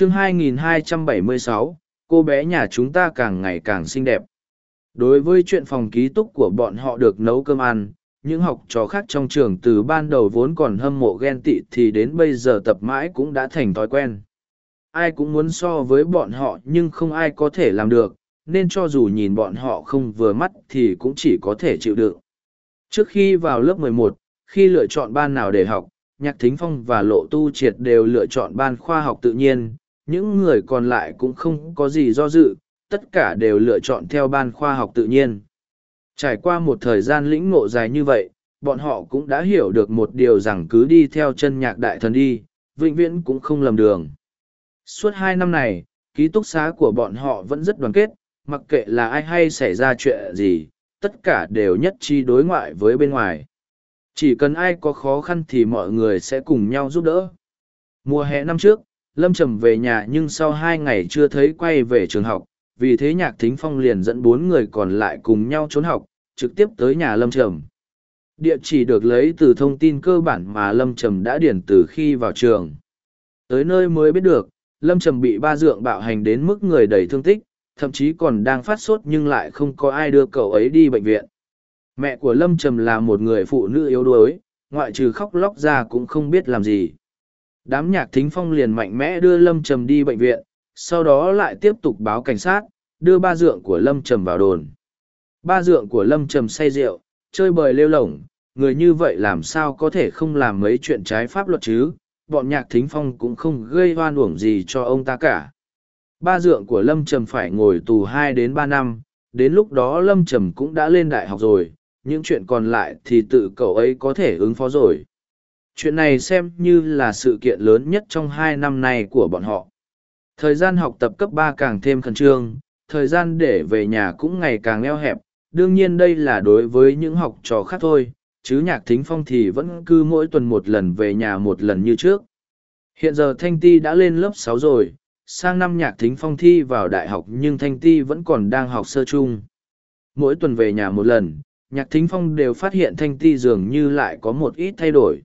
chương 2276, cô bé nhà chúng ta càng ngày càng xinh đẹp. Đối với chuyện phòng ký túc của bọn họ được nấu cơm ăn, những học trò khác trong trường từ ban đầu vốn còn hâm mộ ghen tị thì đến bây giờ tập mãi cũng đã thành thói quen. Ai cũng muốn so với bọn họ nhưng không ai có thể làm được, nên cho dù nhìn bọn họ không vừa mắt thì cũng chỉ có thể chịu đựng. Trước khi vào lớp 11, khi lựa chọn ban nào để học, Nhạc Thính Phong và Lộ Tu Triệt đều lựa chọn ban khoa học tự nhiên, những người còn lại cũng không có gì do dự, tất cả đều lựa chọn theo ban khoa học tự nhiên. Trải qua một thời gian lĩnh ngộ dài như vậy, bọn họ cũng đã hiểu được một điều rằng cứ đi theo chân nhạc đại thần đi, vĩnh viễn cũng không lầm đường. Suốt hai năm này, ký túc xá của bọn họ vẫn rất đoàn kết, mặc kệ là ai hay xảy ra chuyện gì, tất cả đều nhất trí đối ngoại với bên ngoài. Chỉ cần ai có khó khăn thì mọi người sẽ cùng nhau giúp đỡ. Mùa hè năm trước, Lâm Trầm về nhà nhưng sau hai ngày chưa thấy quay về trường học, vì thế Nhạc Thính Phong liền dẫn bốn người còn lại cùng nhau trốn học, trực tiếp tới nhà Lâm Trầm. Địa chỉ được lấy từ thông tin cơ bản mà Lâm Trầm đã điển từ khi vào trường. Tới nơi mới biết được, Lâm Trầm bị ba dượng bạo hành đến mức người đầy thương tích, thậm chí còn đang phát sốt nhưng lại không có ai đưa cậu ấy đi bệnh viện. Mẹ của Lâm Trầm là một người phụ nữ yếu đuối, ngoại trừ khóc lóc ra cũng không biết làm gì. Đám nhạc thính phong liền mạnh mẽ đưa Lâm Trầm đi bệnh viện, sau đó lại tiếp tục báo cảnh sát, đưa ba dượng của Lâm Trầm vào đồn. Ba dượng của Lâm Trầm say rượu, chơi bời lêu lổng, người như vậy làm sao có thể không làm mấy chuyện trái pháp luật chứ, bọn nhạc thính phong cũng không gây oan uổng gì cho ông ta cả. Ba dượng của Lâm Trầm phải ngồi tù hai đến ba năm, đến lúc đó Lâm Trầm cũng đã lên đại học rồi, những chuyện còn lại thì tự cậu ấy có thể ứng phó rồi. Chuyện này xem như là sự kiện lớn nhất trong hai năm này của bọn họ. Thời gian học tập cấp ba càng thêm khẩn trương, thời gian để về nhà cũng ngày càng eo hẹp, đương nhiên đây là đối với những học trò khác thôi, chứ nhạc thính phong thì vẫn cứ mỗi tuần một lần về nhà một lần như trước. Hiện giờ Thanh Ti đã lên lớp sáu rồi, sang năm nhạc thính phong thi vào đại học nhưng Thanh Ti vẫn còn đang học sơ chung. Mỗi tuần về nhà một lần, nhạc thính phong đều phát hiện Thanh Ti dường như lại có một ít thay đổi.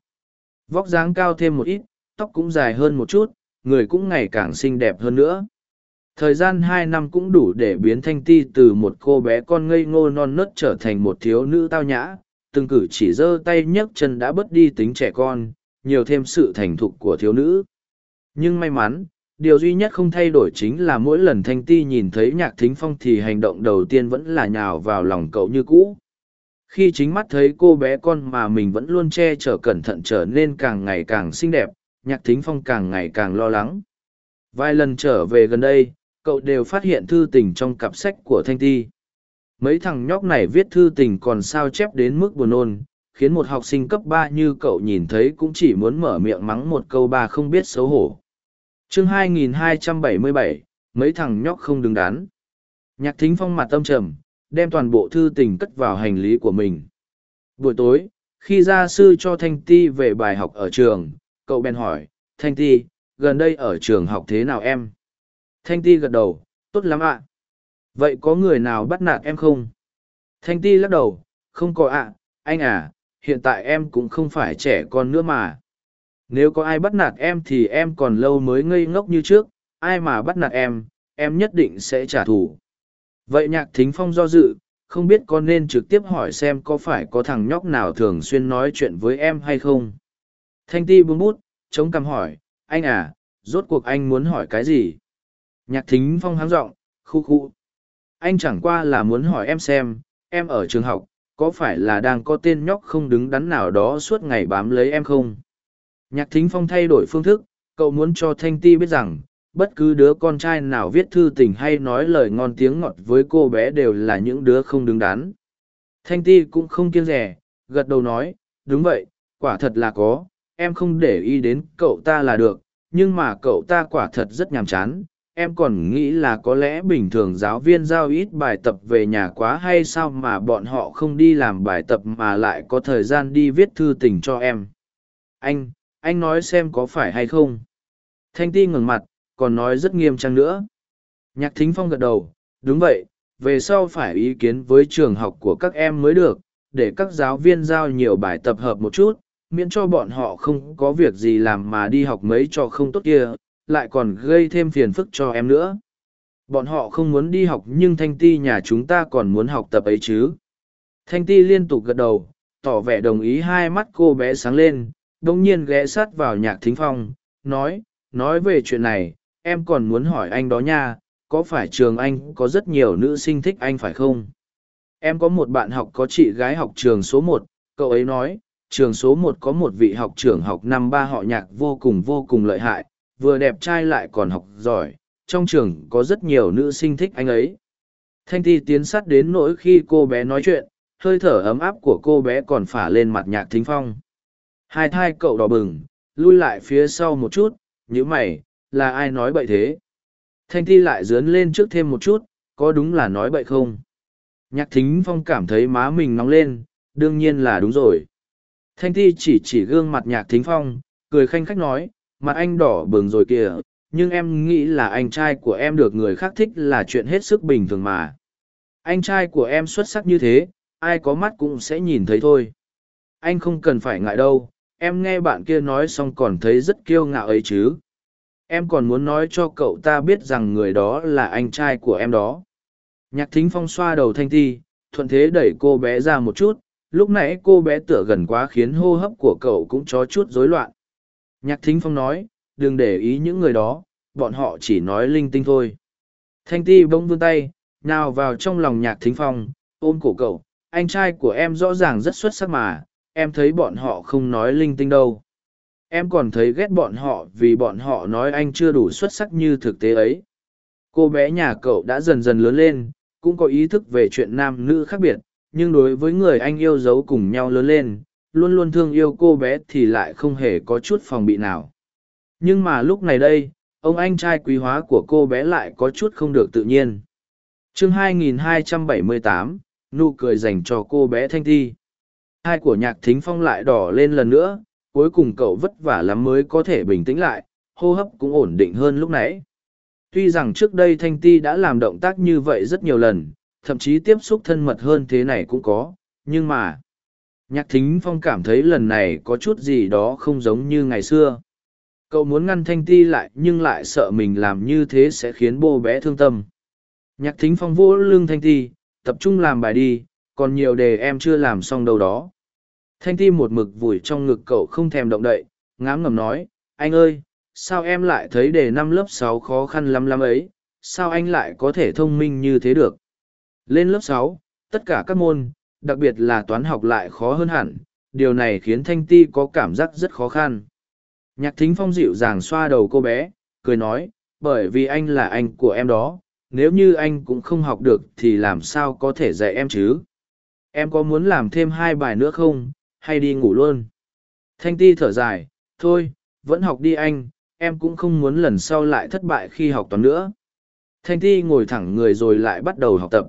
Vóc dáng cao thêm một ít, tóc cũng dài hơn một chút, người cũng ngày càng xinh đẹp hơn nữa. Thời gian hai năm cũng đủ để biến Thanh Ti từ một cô bé con ngây ngô non nớt trở thành một thiếu nữ tao nhã, từng cử chỉ giơ tay nhấc chân đã bớt đi tính trẻ con, nhiều thêm sự thành thục của thiếu nữ. Nhưng may mắn, điều duy nhất không thay đổi chính là mỗi lần Thanh Ti nhìn thấy nhạc thính phong thì hành động đầu tiên vẫn là nhào vào lòng cậu như cũ. Khi chính mắt thấy cô bé con mà mình vẫn luôn che chở cẩn thận trở nên càng ngày càng xinh đẹp, nhạc thính phong càng ngày càng lo lắng. Vài lần trở về gần đây, cậu đều phát hiện thư tình trong cặp sách của Thanh Ti. Mấy thằng nhóc này viết thư tình còn sao chép đến mức buồn nôn khiến một học sinh cấp ba như cậu nhìn thấy cũng chỉ muốn mở miệng mắng một câu ba không biết xấu hổ. Chương 2277, mấy thằng nhóc không đứng đắn. Nhạc thính phong mặt tâm trầm đem toàn bộ thư tình cất vào hành lý của mình. Buổi tối, khi gia sư cho thanh ti về bài học ở trường, cậu bèn hỏi, thanh ti, gần đây ở trường học thế nào em? Thanh ti gật đầu, tốt lắm ạ. Vậy có người nào bắt nạt em không? Thanh ti lắc đầu, không có ạ, anh à hiện tại em cũng không phải trẻ con nữa mà. Nếu có ai bắt nạt em thì em còn lâu mới ngây ngốc như trước, ai mà bắt nạt em em nhất định sẽ trả thù vậy nhạc thính phong do dự, không biết con nên trực tiếp hỏi xem có phải có thằng nhóc nào thường xuyên nói chuyện với em hay không. Thanh ti buông bút, chống cằm hỏi, anh à rốt cuộc anh muốn hỏi cái gì? Nhạc thính phong háng r ộ n g khu khu. Anh chẳng qua là muốn hỏi em xem, em ở trường học, có phải là đang có tên nhóc không đứng đắn nào đó suốt ngày bám lấy em không? Nhạc thính phong thay đổi phương thức, cậu muốn cho thanh ti biết rằng bất cứ đứa con trai nào viết thư tình hay nói lời ngon tiếng ngọt với cô bé đều là những đứa không đứng đắn. Thanh ti cũng không kiêng rẻ, gật đầu nói, đúng vậy, quả thật là có, em không để ý đến cậu ta là được, nhưng mà cậu ta quả thật rất nhàm chán. Em còn nghĩ là có lẽ bình thường giáo viên giao ít bài tập về nhà quá hay sao mà bọn họ không đi làm bài tập mà lại có thời gian đi viết thư tình cho em? Anh anh nói xem có phải hay không? Thanh ti ngừng mặt còn nói rất nghiêm trang nữa nhạc thính phong gật đầu đúng vậy về sau phải ý kiến với trường học của các em mới được để các giáo viên giao nhiều bài tập hợp một chút miễn cho bọn họ không có việc gì làm mà đi học mấy trò không tốt kia lại còn gây thêm phiền phức cho em nữa. Bọn họ không muốn đi học nhưng Thanh Ti nhà chúng ta còn muốn học tập ấy chứ. Thanh Ti liên tục gật đầu, tỏ vẻ đồng ý hai mắt cô bé sáng lên, đồng nhiên ghé sát vào nhạc thính phong, nói, nói về chuyện này, em còn muốn hỏi anh đó nha, có phải trường anh có rất nhiều nữ sinh thích anh phải không? Em có một bạn học có chị gái học trường số một, cậu ấy nói, trường số một có một vị học trưởng học năm ba họ nhạc vô cùng vô cùng lợi hại, vừa đẹp trai lại còn học giỏi, trong trường có rất nhiều nữ sinh thích anh ấy. Thanh Thi tiến sát đến nỗi khi cô bé nói chuyện, hơi thở ấm áp của cô bé còn phả lên mặt nhạc thính phong. Hai thai cậu đỏ bừng, lui lại phía sau một chút, nhữ mày, là ai nói bậy thế? Thanh Thi lại dướn lên trước thêm một chút, có đúng là nói bậy không? Nhạc thính phong cảm thấy má mình nóng lên, đương nhiên là đúng rồi. Thanh Thi chỉ chỉ gương mặt nhạc thính phong, cười khanh khách nói, mặt anh đỏ bừng rồi kìa, nhưng em nghĩ là anh trai của em được người khác thích là chuyện hết sức bình thường mà. Anh trai của em xuất sắc như thế, ai có mắt cũng sẽ nhìn thấy thôi. Anh không cần phải ngại đâu, em nghe bạn kia nói xong còn thấy rất kiêu ngạo ấy chứ. Em còn muốn nói cho cậu ta biết rằng người đó là anh trai của em đó. Nhạc thính phong xoa đầu thanh thi, thuận thế đẩy cô bé ra một chút, lúc nãy cô bé tựa gần quá khiến hô hấp của cậu cũng cho chút rối loạn. Nhạc thính phong nói, đừng để ý những người đó, bọn họ chỉ nói linh tinh thôi. Thanh ti bỗng vươn tay, nào vào trong lòng nhạc thính phong, ôm cổ cậu, anh trai của em rõ ràng rất xuất sắc mà, em thấy bọn họ không nói linh tinh đâu. Em còn thấy ghét bọn họ vì bọn họ nói anh chưa đủ xuất sắc như thực tế ấy. Cô bé nhà cậu đã dần dần lớn lên, cũng có ý thức về chuyện nam nữ khác biệt, nhưng đối với người anh yêu dấu cùng nhau lớn lên, luôn luôn thương yêu cô bé thì lại không hề có chút phòng bị nào. Nhưng mà lúc này đây, ông anh trai quý hóa của cô bé lại có chút không được tự nhiên. chương 2278, nụ cười dành cho cô bé Thanh Thi. Hai của nhạc thính phong lại đỏ lên lần nữa, cuối cùng cậu vất vả lắm mới có thể bình tĩnh lại, hô hấp cũng ổn định hơn lúc nãy. Tuy rằng trước đây Thanh Ti đã làm động tác như vậy rất nhiều lần, thậm chí tiếp xúc thân mật hơn thế này cũng có, nhưng mà... Nhạc thính phong cảm thấy lần này có chút gì đó không giống như ngày xưa. Cậu muốn ngăn Thanh Ti lại nhưng lại sợ mình làm như thế sẽ khiến bố bé thương tâm. Nhạc thính phong vỗ lưng Thanh Ti, tập trung làm bài đi, còn nhiều đề em chưa làm xong đâu đó. Thanh Ti một mực vùi trong ngực cậu không thèm động đậy, ngám ngầm nói, anh ơi, sao em lại thấy đề năm lớp sáu khó khăn lắm lắm ấy, sao anh lại có thể thông minh như thế được? Lên lớp sáu, tất cả các môn, đặc biệt là toán học lại khó hơn hẳn, điều này khiến Thanh Ti có cảm giác rất khó khăn. Nhạc thính phong dịu dàng xoa đầu cô bé, cười nói, bởi vì anh là anh của em đó, nếu như anh cũng không học được thì làm sao có thể dạy em chứ? Em có muốn làm thêm hai bài nữa không, hay đi ngủ luôn? Thanh Ti thở dài, thôi, vẫn học đi anh, em cũng không muốn lần sau lại thất bại khi học toán nữa. Thanh Ti ngồi thẳng người rồi lại bắt đầu học tập.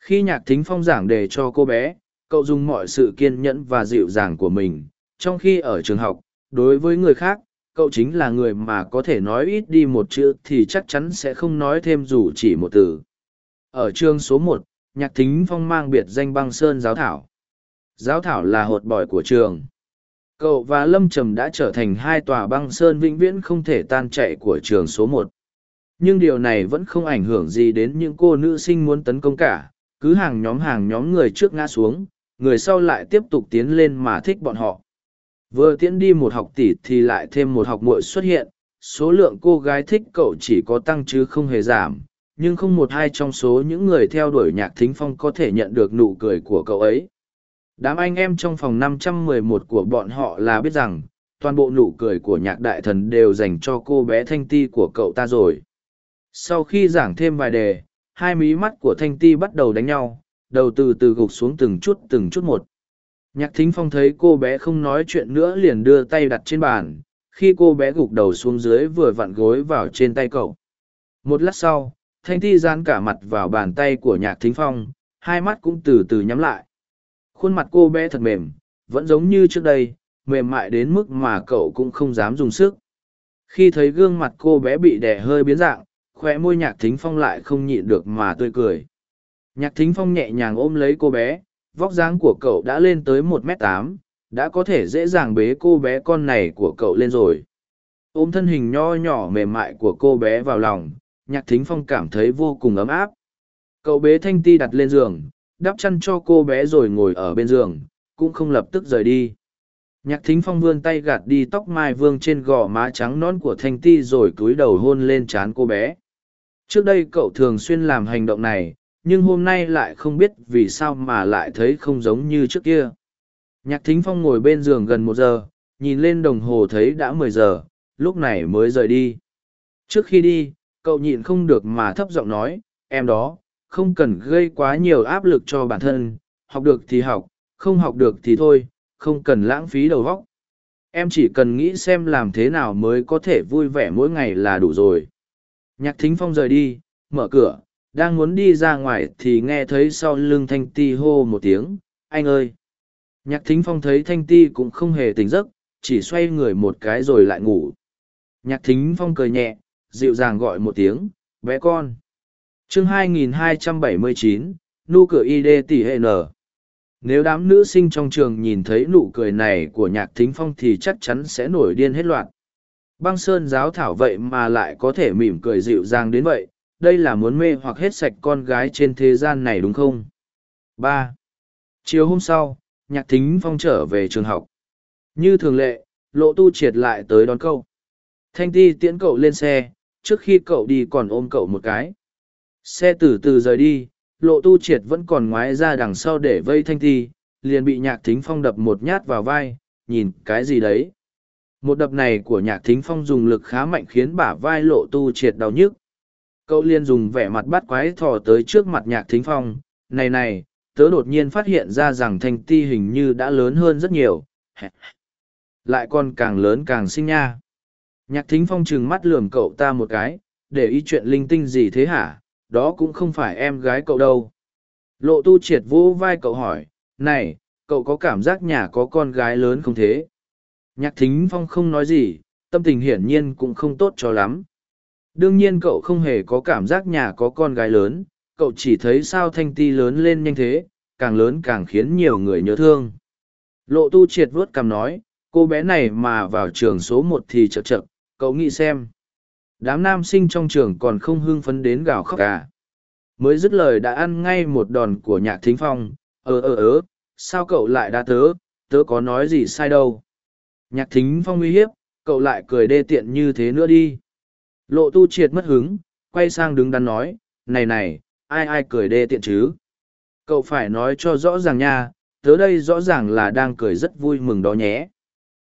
Khi nhạc thính phong giảng đề cho cô bé, cậu dùng mọi sự kiên nhẫn và dịu dàng của mình. Trong khi ở trường học, đối với người khác, cậu chính là người mà có thể nói ít đi một chữ thì chắc chắn sẽ không nói thêm dù chỉ một từ. Ở chương số một, nhạc thính phong mang biệt danh băng sơn giáo thảo. Giáo thảo là hột bòi của trường. Cậu và Lâm Trầm đã trở thành hai tòa băng sơn vĩnh viễn không thể tan chạy của trường số một. Nhưng điều này vẫn không ảnh hưởng gì đến những cô nữ sinh muốn tấn công cả, cứ hàng nhóm hàng nhóm người trước ngã xuống, người sau lại tiếp tục tiến lên mà thích bọn họ. Vừa tiễn đi một học tỷ thì lại thêm một học muội xuất hiện, số lượng cô gái thích cậu chỉ có tăng chứ không hề giảm, nhưng không một hai trong số những người theo đuổi nhạc thính phong có thể nhận được nụ cười của cậu ấy. Đám anh em trong phòng 511 của bọn họ là biết rằng, toàn bộ nụ cười của nhạc đại thần đều dành cho cô bé thanh ti của cậu ta rồi. Sau khi giảng thêm vài đề, hai mí mắt của thanh ti bắt đầu đánh nhau, đầu từ từ gục xuống từng chút từng chút một. Nhạc thính phong thấy cô bé không nói chuyện nữa liền đưa tay đặt trên bàn, khi cô bé gục đầu xuống dưới vừa vặn gối vào trên tay cậu. Một lát sau, thanh ti dán cả mặt vào bàn tay của nhạc thính phong, hai mắt cũng từ từ nhắm lại. Khuôn mặt cô bé thật mềm, vẫn giống như trước đây, mềm mại đến mức mà cậu cũng không dám dùng sức. Khi thấy gương mặt cô bé bị đè hơi biến dạng, khoe môi nhạc thính phong lại không nhịn được mà tươi cười. Nhạc thính phong nhẹ nhàng ôm lấy cô bé, vóc dáng của cậu đã lên tới một m tám đã có thể dễ dàng bế cô bé con này của cậu lên rồi ôm thân hình nho nhỏ mềm mại của cô bé vào lòng nhạc thính phong cảm thấy vô cùng ấm áp cậu bế thanh ti đặt lên giường đắp chăn cho cô bé rồi ngồi ở bên giường, cũng không lập tức rời đi. Nhạc thính phong vươn tay gạt đi tóc mai vương trên gò má trắng nón của thanh ti rồi cúi đầu hôn lên trán cô bé. Trước đây cậu thường xuyên làm hành động này, nhưng hôm nay lại không biết vì sao mà lại thấy không giống như trước kia. Nhạc thính phong ngồi bên giường gần một giờ, nhìn lên đồng hồ thấy đã mười giờ, lúc này mới rời đi. Trước khi đi, cậu nhịn không được mà thấp giọng nói, em đó không cần gây quá nhiều áp lực cho bản thân, học được thì học, không học được thì thôi, không cần lãng phí đầu óc. Em chỉ cần nghĩ xem làm thế nào mới có thể vui vẻ mỗi ngày là đủ rồi. Nhạc thính phong rời đi, mở cửa, đang muốn đi ra ngoài thì nghe thấy sau lưng thanh ti hô một tiếng, anh ơi! Nhạc thính phong thấy thanh ti cũng không hề tỉnh giấc, chỉ xoay người một cái rồi lại ngủ. Nhạc thính phong cười nhẹ, dịu dàng gọi một tiếng, bé con! Chương 2279, nụ cười id tỷ hệ n nếu đám nữ sinh trong trường nhìn thấy nụ cười này của nhạc thính phong thì chắc chắn sẽ nổi điên hết loạt băng sơn giáo thảo vậy mà lại có thể mỉm cười dịu dàng đến vậy đây là muốn mê hoặc hết sạch con gái trên thế gian này đúng không? Ba. Chiều hôm sau nhạc thính phong trở về trường học. Như thường lệ lộ tu triệt lại tới đón cậu. Thanh ti tiễn cậu lên xe trước khi cậu đi còn ôm cậu một cái xe từ từ rời đi, lộ tu triệt vẫn còn ngoái ra đằng sau để vây thanh ti, liền bị nhạc thính phong đập một nhát vào vai, nhìn cái gì đấy. Một đập này của nhạc thính phong dùng lực khá mạnh khiến bả vai lộ tu triệt đau nhức. Cậu liền dùng vẻ mặt bắt quái thò tới trước mặt nhạc thính phong, này này, tớ đột nhiên phát hiện ra rằng thanh ti hình như đã lớn hơn rất nhiều. Lại còn càng lớn càng xinh nha. Nhạc thính phong trừng mắt lườm cậu ta một cái, để ý chuyện linh tinh gì thế hả? Đó cũng không phải em gái cậu đâu. Lộ tu triệt vỗ vai cậu hỏi, này, cậu có cảm giác nhà có con gái lớn không thế? Nhạc thính phong không nói gì, tâm tình hiển nhiên cũng không tốt cho lắm. Đương nhiên cậu không hề có cảm giác nhà có con gái lớn, cậu chỉ thấy sao thanh ti lớn lên nhanh thế, càng lớn càng khiến nhiều người nhớ thương. Lộ tu triệt vuốt cằm nói, cô bé này mà vào trường số một thì chật chật, cậu nghĩ xem đám nam sinh trong trường còn không hưng phấn đến gào khóc cả. Mới dứt lời đã ăn ngay một đòn của nhạc thính phong. Ờ ờ ớ sao cậu lại đã tớ? Tớ có nói gì sai đâu? Nhạc thính phong uy hiếp, cậu lại cười đê tiện như thế nữa đi. Lộ tu triệt mất hứng, quay sang đứng đắn nói, này này, ai ai cười đê tiện chứ? Cậu phải nói cho rõ ràng nha, tớ đây rõ ràng là đang cười rất vui mừng đó nhé.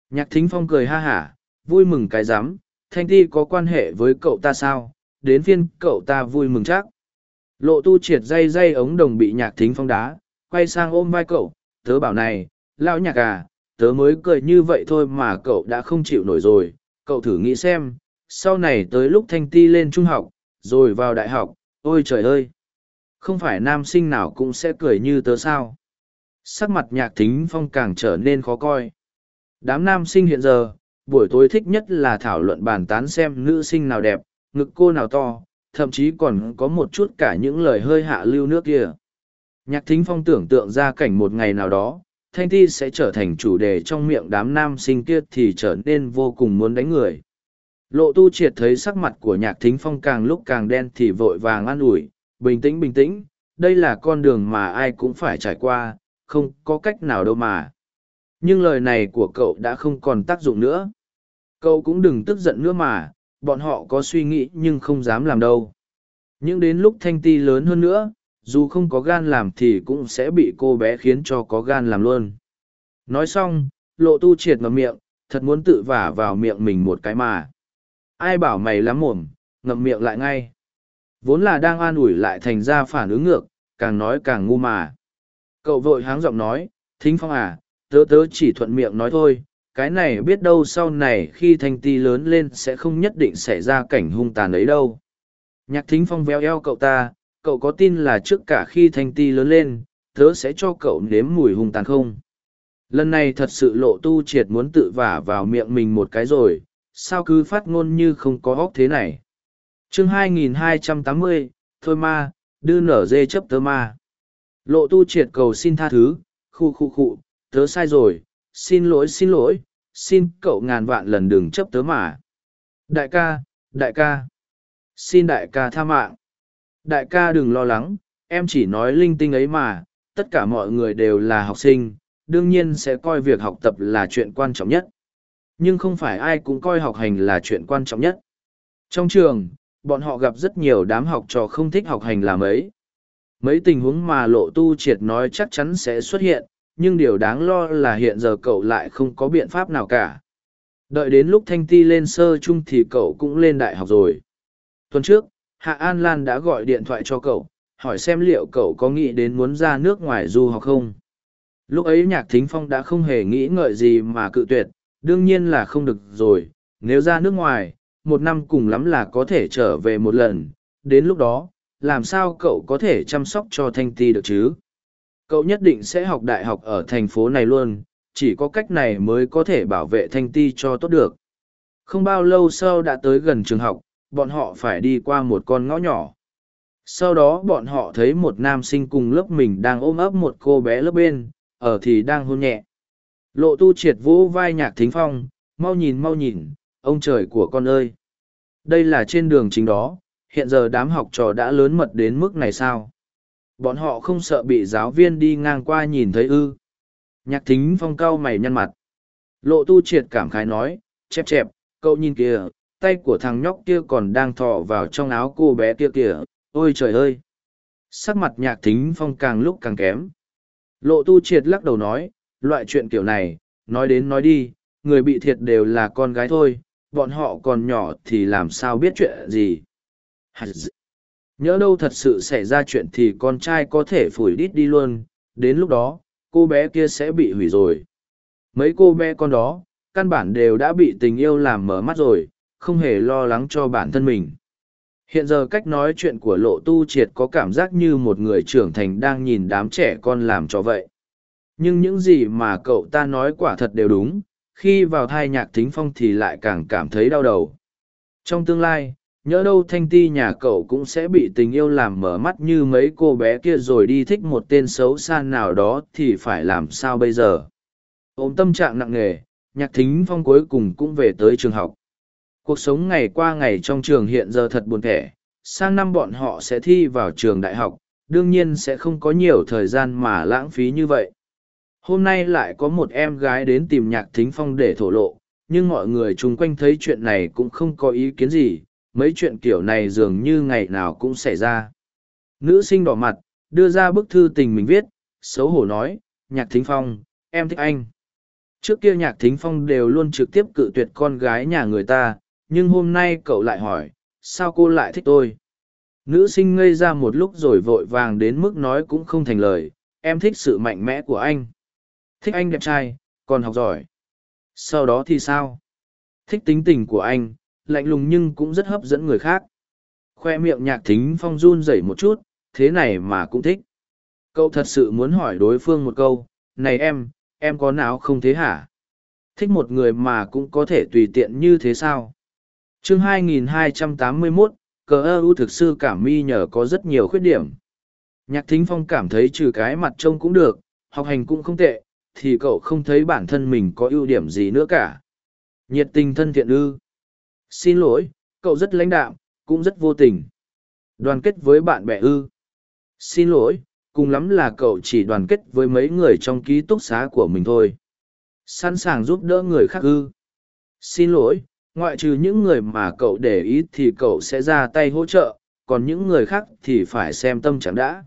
Nhạc thính phong cười ha hả, vui mừng cái rắm thanh ti có quan hệ với cậu ta sao? Đến phiên cậu ta vui mừng chắc. Lộ tu triệt dây dây ống đồng bị nhạc thính phong đá, quay sang ôm vai cậu. Tớ bảo này, lão nhạc à tớ mới cười như vậy thôi mà cậu đã không chịu nổi rồi. Cậu thử nghĩ xem, sau này tới lúc thanh ti lên trung học, rồi vào đại học, ôi trời ơi! Không phải nam sinh nào cũng sẽ cười như tớ sao? Sắc mặt nhạc thính phong càng trở nên khó coi. Đám nam sinh hiện giờ buổi tối thích nhất là thảo luận bàn tán xem nữ sinh nào đẹp, ngực cô nào to, thậm chí còn có một chút cả những lời hơi hạ lưu nước kia. Nhạc thính phong tưởng tượng ra cảnh một ngày nào đó, thanh thi sẽ trở thành chủ đề trong miệng đám nam sinh kia thì trở nên vô cùng muốn đánh người. Lộ tu triệt thấy sắc mặt của nhạc thính phong càng lúc càng đen thì vội vàng an ủi, bình tĩnh bình tĩnh, đây là con đường mà ai cũng phải trải qua, không có cách nào đâu mà. Nhưng lời này của cậu đã không còn tác dụng nữa cậu cũng đừng tức giận nữa mà, bọn họ có suy nghĩ nhưng không dám làm đâu. Nhưng đến lúc thanh ti lớn hơn nữa, dù không có gan làm thì cũng sẽ bị cô bé khiến cho có gan làm luôn. Nói xong, lộ tu triệt ngậm miệng, thật muốn tự vả vào miệng mình một cái mà. Ai bảo mày lắm mồm, ngậm miệng lại ngay. Vốn là đang an ủi lại thành ra phản ứng ngược, càng nói càng ngu mà. Cậu vội háng giọng nói, thính phong à tớ tớ chỉ thuận miệng nói thôi cái này biết đâu sau này khi thanh ti lớn lên sẽ không nhất định xảy ra cảnh hung tàn ấy đâu. Nhạc thính phong véo eo cậu ta cậu có tin là trước cả khi thanh ti lớn lên tớ sẽ cho cậu nếm mùi hung tàn không? Lần này thật sự lộ tu triệt muốn tự vả vào miệng mình một cái rồi sao cứ phát ngôn như không có óc thế này? Chương 2280, thôi ma đưa nở dê chấp tớ ma. Lộ tu triệt cầu xin tha thứ khu khu khu tớ sai rồi xin lỗi xin lỗi xin cậu ngàn vạn lần đừng chấp tớ mà Đại ca, đại ca. Xin đại ca tha mạng. Đại ca đừng lo lắng, em chỉ nói linh tinh ấy mà, tất cả mọi người đều là học sinh, đương nhiên sẽ coi việc học tập là chuyện quan trọng nhất. Nhưng không phải ai cũng coi học hành là chuyện quan trọng nhất. Trong trường, bọn họ gặp rất nhiều đám học trò không thích học hành làm ấy. Mấy tình huống mà lộ tu triệt nói chắc chắn sẽ xuất hiện, nhưng điều đáng lo là hiện giờ cậu lại không có biện pháp nào cả. Đợi đến lúc Thanh Ti lên sơ chung thì cậu cũng lên đại học rồi. Tuần trước, Hạ An Lan đã gọi điện thoại cho cậu, hỏi xem liệu cậu có nghĩ đến muốn ra nước ngoài du học không. Lúc ấy Nhạc Thính Phong đã không hề nghĩ ngợi gì mà cự tuyệt, đương nhiên là không được rồi, nếu ra nước ngoài, một năm cùng lắm là có thể trở về một lần, đến lúc đó, làm sao cậu có thể chăm sóc cho Thanh Ti được chứ? Cậu nhất định sẽ học đại học ở thành phố này luôn, chỉ có cách này mới có thể bảo vệ Thanh Ti cho tốt được. Không bao lâu sau đã tới gần trường học, bọn họ phải đi qua một con ngõ nhỏ. Sau đó bọn họ thấy một nam sinh cùng lớp mình đang ôm ấp một cô bé lớp bên, ở thì đang hôn nhẹ. Lộ tu triệt vũ vai nhạc thính phong, mau nhìn mau nhìn, ông trời của con ơi. Đây là trên đường chính đó, hiện giờ đám học trò đã lớn mật đến mức này sao? Bọn họ không sợ bị giáo viên đi ngang qua nhìn thấy ư. Nhạc thính phong cau mày nhăn mặt. Lộ tu triệt cảm khái nói, chẹp chẹp, cậu nhìn kìa, tay của thằng nhóc kia còn đang thọ vào trong áo cô bé kia kìa, ôi trời ơi! Sắc mặt nhạc thính phong càng lúc càng kém. Lộ tu triệt lắc đầu nói, loại chuyện kiểu này, nói đến nói đi, người bị thiệt đều là con gái thôi, bọn họ còn nhỏ thì làm sao biết chuyện gì. Nhớ đâu thật sự xảy ra chuyện thì con trai có thể phủi đít đi luôn, đến lúc đó, cô bé kia sẽ bị hủy rồi. Mấy cô bé con đó, căn bản đều đã bị tình yêu làm mở mắt rồi, không hề lo lắng cho bản thân mình. Hiện giờ cách nói chuyện của lộ tu triệt có cảm giác như một người trưởng thành đang nhìn đám trẻ con làm cho vậy. Nhưng những gì mà cậu ta nói quả thật đều đúng, khi vào thai nhạc thính phong thì lại càng cảm thấy đau đầu. Trong tương lai, nhỡ đâu thanh ti nhà cậu cũng sẽ bị tình yêu làm mở mắt như mấy cô bé kia rồi đi thích một tên xấu xa nào đó thì phải làm sao bây giờ. Ôm tâm trạng nặng nề, nhạc thính phong cuối cùng cũng về tới trường học cuộc sống ngày qua ngày trong trường hiện giờ thật buồn thẻ sang năm bọn họ sẽ thi vào trường đại học đương nhiên sẽ không có nhiều thời gian mà lãng phí như vậy hôm nay lại có một em gái đến tìm nhạc thính phong để thổ lộ nhưng mọi người chung quanh thấy chuyện này cũng không có ý kiến gì mấy chuyện kiểu này dường như ngày nào cũng xảy ra. Nữ sinh đỏ mặt, đưa ra bức thư tình mình viết, xấu hổ nói, nhạc thính phong, em thích anh. Trước kia nhạc thính phong đều luôn trực tiếp cự tuyệt con gái nhà người ta, nhưng hôm nay cậu lại hỏi, sao cô lại thích tôi? Nữ sinh ngây ra một lúc rồi vội vàng đến mức nói cũng không thành lời, em thích sự mạnh mẽ của anh. Thích anh đẹp trai, còn học giỏi. Sau đó thì sao? Thích tính tình của anh lạnh lùng nhưng cũng rất hấp dẫn người khác. Khoe miệng nhạc thính phong run rẩy một chút thế này mà cũng thích. Cậu thật sự muốn hỏi đối phương một câu này em em có não không thế hả? Thích một người mà cũng có thể tùy tiện như thế sao? Chương 2281, cờ ơ u thực sư cảm mi nhờ có rất nhiều khuyết điểm. Nhạc thính phong cảm thấy trừ cái mặt trông cũng được học hành cũng không tệ thì cậu không thấy bản thân mình có ưu điểm gì nữa cả. Nhiệt tình thân thiện ư? Xin lỗi, cậu rất lãnh đạm, cũng rất vô tình. Đoàn kết với bạn bè ư? Xin lỗi, cùng lắm là cậu chỉ đoàn kết với mấy người trong ký túc xá của mình thôi. Sẵn sàng giúp đỡ người khác ư? Xin lỗi, ngoại trừ những người mà cậu để ý thì cậu sẽ ra tay hỗ trợ, còn những người khác thì phải xem tâm trạng đã.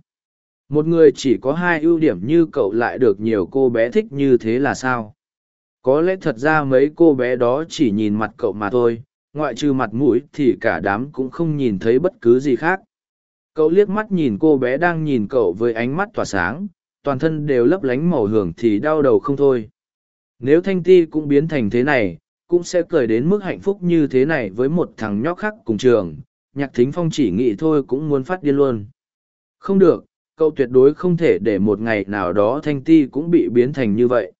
Một người chỉ có hai ưu điểm như cậu lại được nhiều cô bé thích như thế là sao? Có lẽ thật ra mấy cô bé đó chỉ nhìn mặt cậu mà thôi ngoại trừ mặt mũi thì cả đám cũng không nhìn thấy bất cứ gì khác. Cậu liếc mắt nhìn cô bé đang nhìn cậu với ánh mắt tỏa sáng, toàn thân đều lấp lánh màu hưởng thì đau đầu không thôi. Nếu thanh ti cũng biến thành thế này, cũng sẽ cười đến mức hạnh phúc như thế này với một thằng nhóc khác cùng trường. Nhạc thính phong chỉ nghĩ thôi cũng muốn phát điên luôn. Không được, cậu tuyệt đối không thể để một ngày nào đó thanh ti cũng bị biến thành như vậy.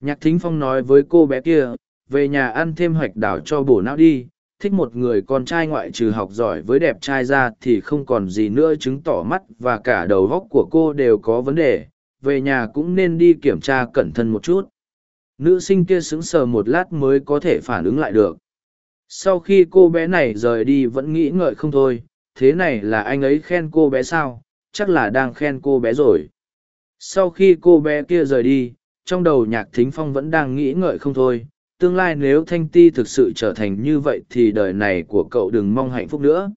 Nhạc thính phong nói với cô bé kia về nhà ăn thêm hoạch đảo cho bổ não đi, thích một người con trai ngoại trừ học giỏi với đẹp trai ra thì không còn gì nữa chứng tỏ mắt và cả đầu góc của cô đều có vấn đề, về nhà cũng nên đi kiểm tra cẩn thận một chút. Nữ sinh kia sững sờ một lát mới có thể phản ứng lại được. Sau khi cô bé này rời đi vẫn nghĩ ngợi không thôi, thế này là anh ấy khen cô bé sao, chắc là đang khen cô bé rồi. Sau khi cô bé kia rời đi, trong đầu nhạc thính phong vẫn đang nghĩ ngợi không thôi tương lai nếu thanh ti thực sự trở thành như vậy thì đời này của cậu đừng mong hạnh phúc nữa.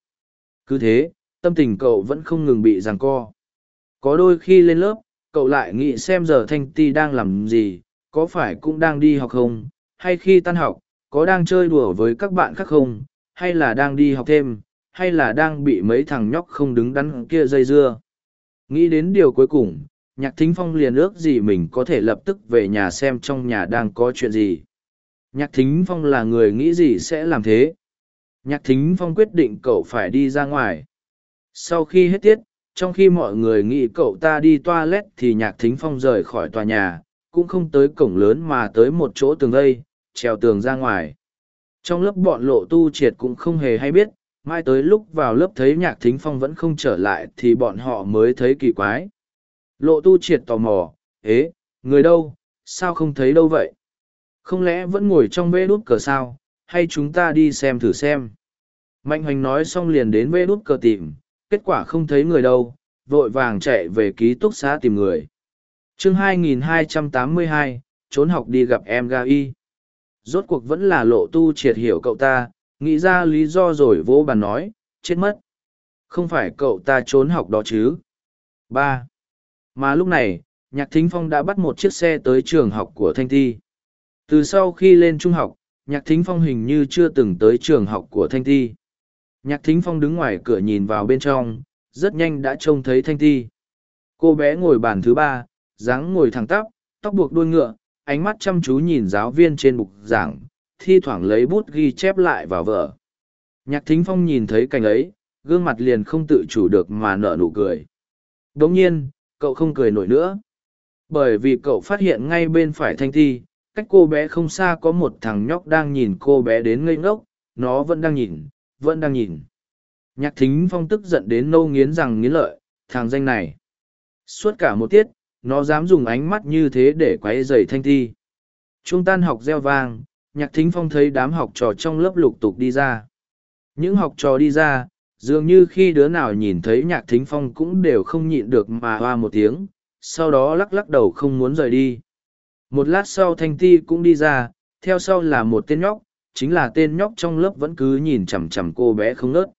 Cứ thế, tâm tình cậu vẫn không ngừng bị giằng co. Có đôi khi lên lớp, cậu lại nghĩ xem giờ thanh ti đang làm gì, có phải cũng đang đi học không? Hay khi tan học, có đang chơi đùa với các bạn khác không? Hay là đang đi học thêm? Hay là đang bị mấy thằng nhóc không đứng đắn kia dây dưa? Nghĩ đến điều cuối cùng, nhạc thính phong liền ước gì mình có thể lập tức về nhà xem trong nhà đang có chuyện gì nhạc thính phong là người nghĩ gì sẽ làm thế? Nhạc thính phong quyết định cậu phải đi ra ngoài. Sau khi hết tiết, trong khi mọi người nghĩ cậu ta đi toilet thì nhạc thính phong rời khỏi tòa nhà, cũng không tới cổng lớn mà tới một chỗ tường vây, trèo tường ra ngoài. Trong lớp bọn lộ tu triệt cũng không hề hay biết, mai tới lúc vào lớp thấy nhạc thính phong vẫn không trở lại thì bọn họ mới thấy kỳ quái. Lộ tu triệt tò mò, ế, người đâu? Sao không thấy đâu vậy? Không lẽ vẫn ngồi trong vê đút cờ sao? Hay chúng ta đi xem thử xem? Mạnh hoành nói xong liền đến vê đút cờ tìm kết quả không thấy người đâu vội vàng chạy về ký túc xá tìm người. Chương 2282, trốn học đi gặp em ga y. Rốt cuộc vẫn là lộ tu triệt hiểu cậu ta nghĩ ra lý do rồi vỗ bàn nói chết mất. Không phải cậu ta trốn học đó chứ. Ba. Mà lúc này nhạc thính phong đã bắt một chiếc xe tới trường học của thanh thi từ sau khi lên trung học, nhạc thính phong hình như chưa từng tới trường học của thanh thi nhạc thính phong đứng ngoài cửa nhìn vào bên trong, rất nhanh đã trông thấy thanh thi cô bé ngồi bàn thứ ba, dáng ngồi thẳng tắp, tóc buộc đuôi ngựa, ánh mắt chăm chú nhìn giáo viên trên bục giảng, thi thoảng lấy bút ghi chép lại vào vở. Nhạc thính phong nhìn thấy cảnh ấy, gương mặt liền không tự chủ được mà nở nụ cười. Đ ỗ n g nhiên, cậu không cười nổi nữa. Bởi vì cậu phát hiện ngay bên phải thanh thi cách cô bé không xa có một thằng nhóc đang nhìn cô bé đến ngây ngốc, nó vẫn đang nhìn, vẫn đang nhìn. Nhạc thính phong tức giận đến nâu nghiến rằng nghiến lợi, thằng danh này. Suốt cả một tiết, nó dám dùng ánh mắt như thế để quáy dày thanh thi. Trung tan học reo vang, nhạc thính phong thấy đám học trò trong lớp lục tục đi ra. Những học trò đi ra, dường như khi đứa nào nhìn thấy nhạc thính phong cũng đều không nhịn được mà hoa một tiếng, sau đó lắc lắc đầu không muốn rời đi một lát sau thanh ti cũng đi ra, theo sau là một tên nhóc, chính là tên nhóc trong lớp vẫn cứ nhìn chằm chằm cô bé không nớt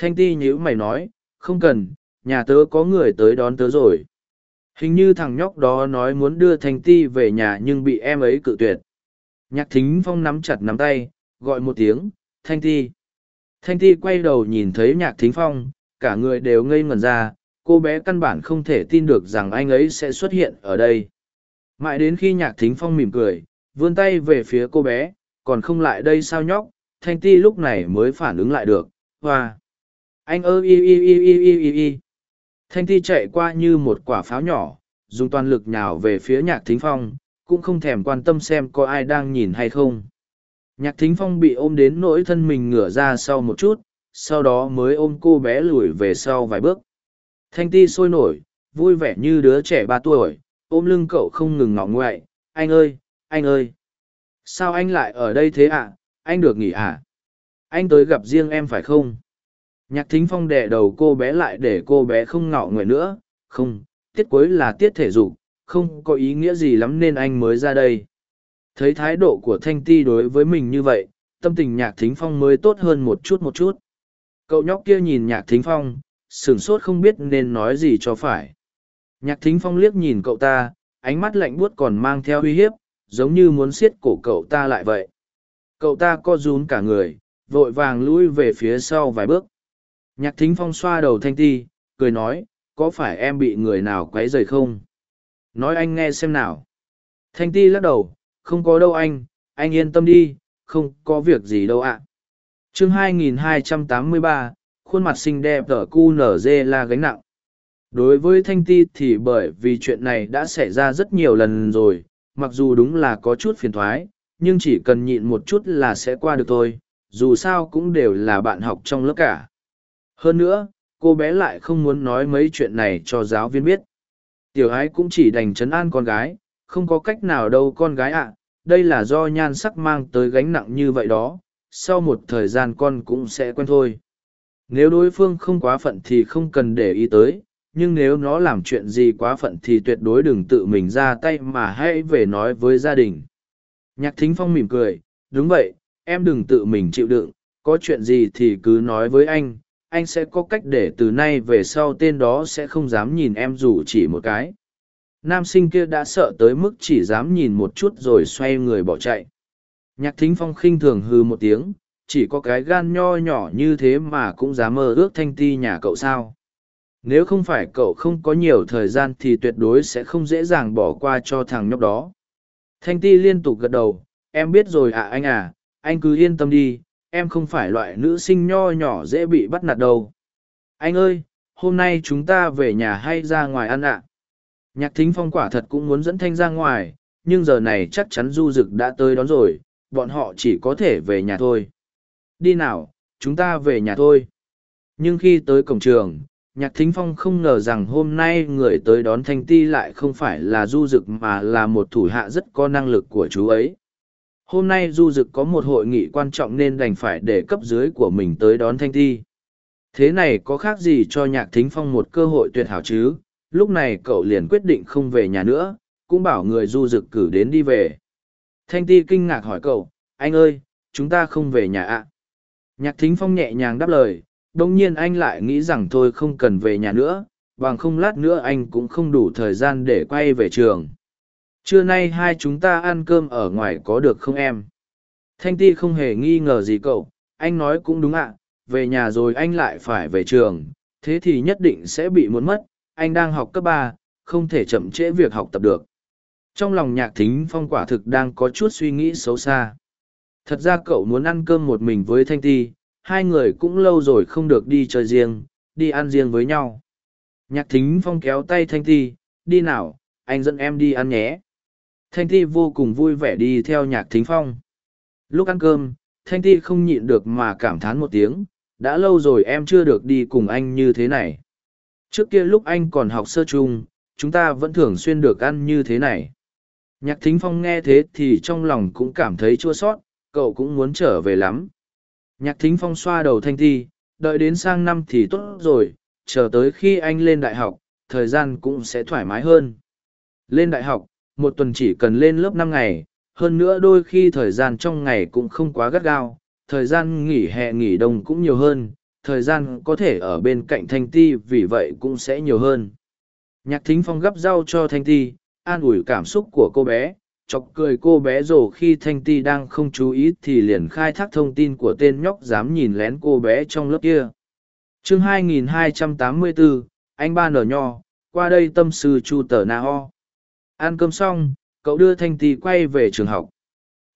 thanh ti nhíu mày nói, không cần, nhà tớ có người tới đón tớ rồi. Hình như thằng nhóc đó nói muốn đưa thanh ti về nhà nhưng bị em ấy cự tuyệt. Nhạc thính phong nắm chặt nắm tay, gọi một tiếng, thanh ti. Thanh ti quay đầu nhìn thấy nhạc thính phong, cả người đều ngây ngẩn ra, cô bé căn bản không thể tin được rằng anh ấy sẽ xuất hiện ở đây mãi đến khi nhạc thính phong mỉm cười vươn tay về phía cô bé còn không lại đây sao nhóc thanh ti lúc này mới phản ứng lại được hoa anh ơ y y y y y y y Thanh thi chạy qua như một quả pháo nhỏ, dùng toàn lực nhào về phía nhạc thính phong, cũng không thèm quan tâm xem có ai đang nhìn hay không. Nhạc thính phong bị ôm đến nỗi thân mình ngửa ra sau một chút, sau đó mới ôm cô bé lùi về sau vài bước. Thanh ti sôi nổi, vui vẻ như đứa trẻ ba tuổi, ôm lưng cậu không ngừng ngọ ngoại, anh ơi, anh ơi. Sao anh lại ở đây thế ạ, anh được nghỉ à? Anh tới gặp riêng em phải không? Nhạc thính phong đè đầu cô bé lại để cô bé không ngọ nguyện nữa, không, tiết cuối là tiết thể dục, không có ý nghĩa gì lắm nên anh mới ra đây. Thấy thái độ của Thanh Ti đối với mình như vậy, tâm tình nhạc thính phong mới tốt hơn một chút một chút. Cậu nhóc kia nhìn nhạc thính phong, sửng sốt không biết nên nói gì cho phải. Nhạc thính phong liếc nhìn cậu ta, ánh mắt lạnh buốt còn mang theo uy hiếp, giống như muốn siết cổ cậu ta lại vậy. Cậu ta co rúm cả người, vội vàng lui về phía sau vài bước. Nhạc thính phong xoa đầu thanh ti, cười nói, có phải em bị người nào quấy rầy không? Nói anh nghe xem nào. Thanh ti lắc đầu, không có đâu anh, anh yên tâm đi, không có việc gì đâu ạ. À. chương 2283, khuôn mặt xinh đẹp ở cu nở dê là gánh nặng. Đối với Thanh Ti thì bởi vì chuyện này đã xảy ra rất nhiều lần rồi, mặc dù đúng là có chút phiền thoái, nhưng chỉ cần nhịn một chút là sẽ qua được thôi, dù sao cũng đều là bạn học trong lớp cả. Hơn nữa, cô bé lại không muốn nói mấy chuyện này cho giáo viên biết. Tiểu ái cũng chỉ đành chấn an con gái, không có cách nào đâu con gái ạ, đây là do nhan sắc mang tới gánh nặng như vậy đó, sau một thời gian con cũng sẽ quen thôi nếu đối phương không quá phận thì không cần để ý tới nhưng nếu nó làm chuyện gì quá phận thì tuyệt đối đừng tự mình ra tay mà hãy về nói với gia đình. Nhạc thính phong mỉm cười, đúng vậy, em đừng tự mình chịu đựng, có chuyện gì thì cứ nói với anh anh sẽ có cách để từ nay về sau tên đó sẽ không dám nhìn em dù chỉ một cái. Nam sinh kia đã sợ tới mức chỉ dám nhìn một chút rồi xoay người bỏ chạy. Nhạc thính phong khinh thường hư một tiếng, chỉ có cái gan nho nhỏ như thế mà cũng dám mơ ước thanh ti nhà cậu sao? Nếu không phải cậu không có nhiều thời gian thì tuyệt đối sẽ không dễ dàng bỏ qua cho thằng nhóc đó. Thanh ti liên tục gật đầu, em biết rồi ạ à anh à anh cứ yên tâm đi, em không phải loại nữ sinh nho nhỏ dễ bị bắt nạt đâu. Anh ơi, hôm nay chúng ta về nhà hay ra ngoài ăn ạ? Nhạc thính phong quả thật cũng muốn dẫn thanh ra ngoài, nhưng giờ này chắc chắn du d ự c đã tới đón rồi, bọn họ chỉ có thể về nhà thôi. Đi nào, chúng ta về nhà thôi. Nhưng khi tới cổng trường nhạc thính phong không ngờ rằng hôm nay người tới đón thanh ti lại không phải là du Dực mà là một thủ hạ rất có năng lực của chú ấy Hôm nay Du Dực có một hội nghị quan trọng nên đành phải để cấp dưới của mình tới đón Thanh Ti. Thế này có khác gì cho Nhạc Thính Phong một cơ hội tuyệt hảo chứ? Lúc này cậu liền quyết định không về nhà nữa, cũng bảo người Du Dực cử đến đi về. Thanh Ti kinh ngạc hỏi cậu, anh ơi, chúng ta không về nhà ạ. Nhạc Thính Phong nhẹ nhàng đáp lời, đông nhiên anh lại nghĩ rằng thôi không cần về nhà nữa, bằng không lát nữa anh cũng không đủ thời gian để quay về trường. Trưa nay hai chúng ta ăn cơm ở ngoài có được không em? Thanh ti không hề nghi ngờ gì cậu anh nói cũng đúng ạ về nhà rồi anh lại phải về trường thế thì nhất định sẽ bị muốn mất anh đang học cấp ba không thể chậm trễ việc học tập được. Trong lòng nhạc thính phong quả thực đang có chút suy nghĩ xấu xa. Thật ra cậu muốn ăn cơm một mình với thanh ti hai người cũng lâu rồi không được đi chơi riêng đi ăn riêng với nhau nhạc thính phong kéo tay thanh ti đi nào anh dẫn em đi ăn nhé Thanh Ti vô cùng vui vẻ đi theo nhạc thính phong. Lúc ăn cơm, Thanh Ti không nhịn được mà cảm thán một tiếng, đã lâu rồi em chưa được đi cùng anh như thế này. Trước kia lúc anh còn học sơ chung, chúng ta vẫn thường xuyên được ăn như thế này. Nhạc thính phong nghe thế thì trong lòng cũng cảm thấy chua sót, cậu cũng muốn trở về lắm. Nhạc thính phong xoa đầu Thanh Thi, đợi đến sang năm thì tốt rồi, chờ tới khi anh lên đại học, thời gian cũng sẽ thoải mái hơn. Lên đại học, một tuần chỉ cần lên lớp năm ngày, hơn nữa đôi khi thời gian trong ngày cũng không quá gắt gao, thời gian nghỉ hè nghỉ đông cũng nhiều hơn, thời gian có thể ở bên cạnh Thanh Ti vì vậy cũng sẽ nhiều hơn. Nhạc thính phong gấp rau cho Thanh Ti, an ủi cảm xúc của cô bé, chọc cười cô bé rồ khi Thanh Ti đang không chú ý thì liền khai thác thông tin của tên nhóc dám nhìn lén cô bé trong lớp kia. chương 2284, anh ba nở nho, qua đây tâm sư Chu Tờ Na Ho. Ăn cơm xong, cậu đưa Thanh Ti quay về trường học.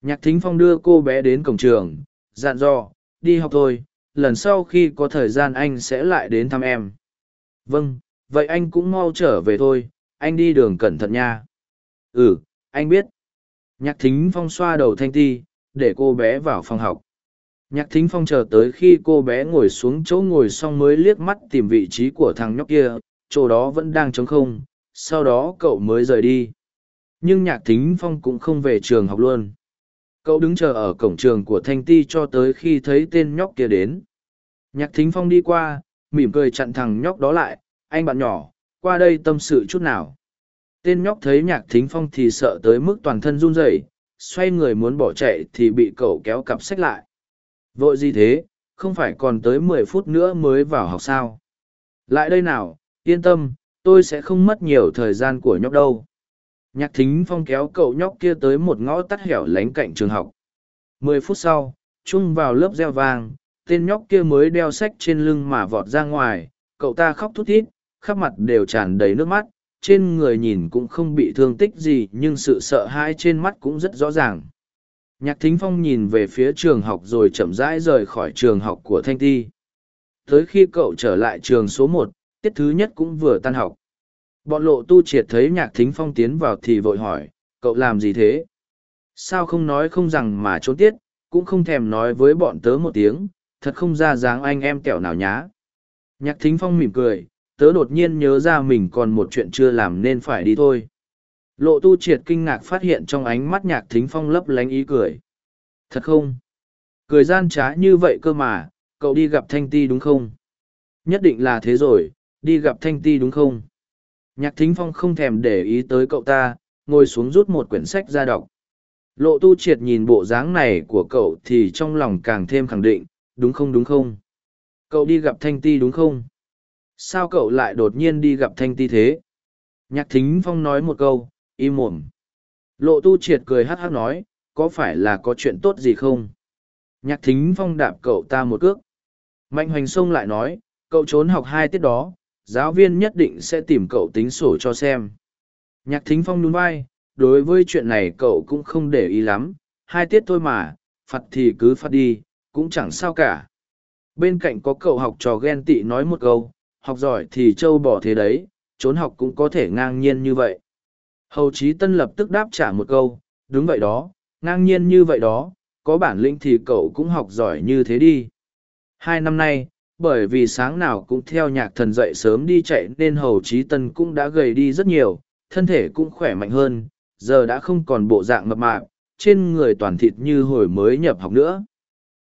Nhạc Thính Phong đưa cô bé đến cổng trường, dặn dò, đi học thôi, lần sau khi có thời gian anh sẽ lại đến thăm em. Vâng, vậy anh cũng mau trở về thôi, anh đi đường cẩn thận nha. Ừ, anh biết. Nhạc Thính Phong xoa đầu Thanh Ti, để cô bé vào phòng học. Nhạc Thính Phong chờ tới khi cô bé ngồi xuống chỗ ngồi xong mới liếc mắt tìm vị trí của thằng nhóc kia, chỗ đó vẫn đang trống không, sau đó cậu mới rời đi. Nhưng nhạc thính phong cũng không về trường học luôn. Cậu đứng chờ ở cổng trường của thanh ti cho tới khi thấy tên nhóc kia đến. Nhạc thính phong đi qua mỉm cười chặn thằng nhóc đó lại anh bạn nhỏ qua đây tâm sự chút nào tên nhóc thấy nhạc thính phong thì sợ tới mức toàn thân run rẩy, xoay người muốn bỏ chạy thì bị cậu kéo cặp sách lại. Vội gì thế? Không phải còn tới mười phút nữa mới vào học sao? Lại đây nào, yên tâm, tôi sẽ không mất nhiều thời gian của nhóc đâu. Nhạc thính phong kéo cậu nhóc kia tới một ngõ tắt hẻo lánh cạnh trường học. Mười phút sau, chung vào lớp gieo vang tên nhóc kia mới đeo sách trên lưng mà vọt ra ngoài, cậu ta khóc thút thít, khắp mặt đều tràn đầy nước mắt trên người nhìn cũng không bị thương tích gì nhưng sự sợ hãi trên mắt cũng rất rõ ràng nhạc thính phong nhìn về phía trường học rồi chậm rãi rời khỏi trường học của thanh ti tới khi cậu trở lại trường số một tiết thứ nhất cũng vừa tan học. Bọn lộ tu triệt thấy nhạc thính phong tiến vào thì vội hỏi, cậu làm gì thế? Sao không nói không rằng mà trốn tiết, cũng không thèm nói với bọn tớ một tiếng, thật không ra dáng anh em kẹo nào nhá. Nhạc thính phong mỉm cười, tớ đột nhiên nhớ ra mình còn một chuyện chưa làm nên phải đi thôi. Lộ tu triệt kinh ngạc phát hiện trong ánh mắt nhạc thính phong lấp lánh ý cười. Thật không? Cười gian trá như vậy cơ mà, cậu đi gặp Thanh Ti đúng không? Nhất định là thế rồi, đi gặp Thanh Ti đúng không? Nhạc Thính Phong không thèm để ý tới cậu ta, ngồi xuống rút một quyển sách ra đọc. Lộ tu triệt nhìn bộ dáng này của cậu thì trong lòng càng thêm khẳng định, đúng không đúng không? Cậu đi gặp Thanh Ti đúng không? Sao cậu lại đột nhiên đi gặp Thanh Ti thế? Nhạc Thính Phong nói một câu, im mồm. Lộ tu triệt cười hát hát nói, có phải là có chuyện tốt gì không? Nhạc Thính Phong đạp cậu ta một cước. Mạnh hoành sông lại nói, cậu trốn học hai tiết đó, giáo viên nhất định sẽ tìm cậu tính sổ cho xem. Nhạc Thính Phong nhún vai, đối với chuyện này cậu cũng không để ý lắm, hai tiết thôi mà, phạt thì cứ phạt đi, cũng chẳng sao cả. Bên cạnh có cậu học trò ghen tị nói một câu, học giỏi thì châu bỏ thế đấy, trốn học cũng có thể ngang nhiên như vậy. Hầu Chí Tân lập tức đáp trả một câu, đúng vậy đó, ngang nhiên như vậy đó, có bản lĩnh thì cậu cũng học giỏi như thế đi. Hai năm nay, bởi vì sáng nào cũng theo nhạc thần dậy sớm đi chạy nên Hầu Chí Tân cũng đã gầy đi rất nhiều, thân thể cũng khỏe mạnh hơn, giờ đã không còn bộ dạng mập mạp, trên người toàn thịt như hồi mới nhập học nữa.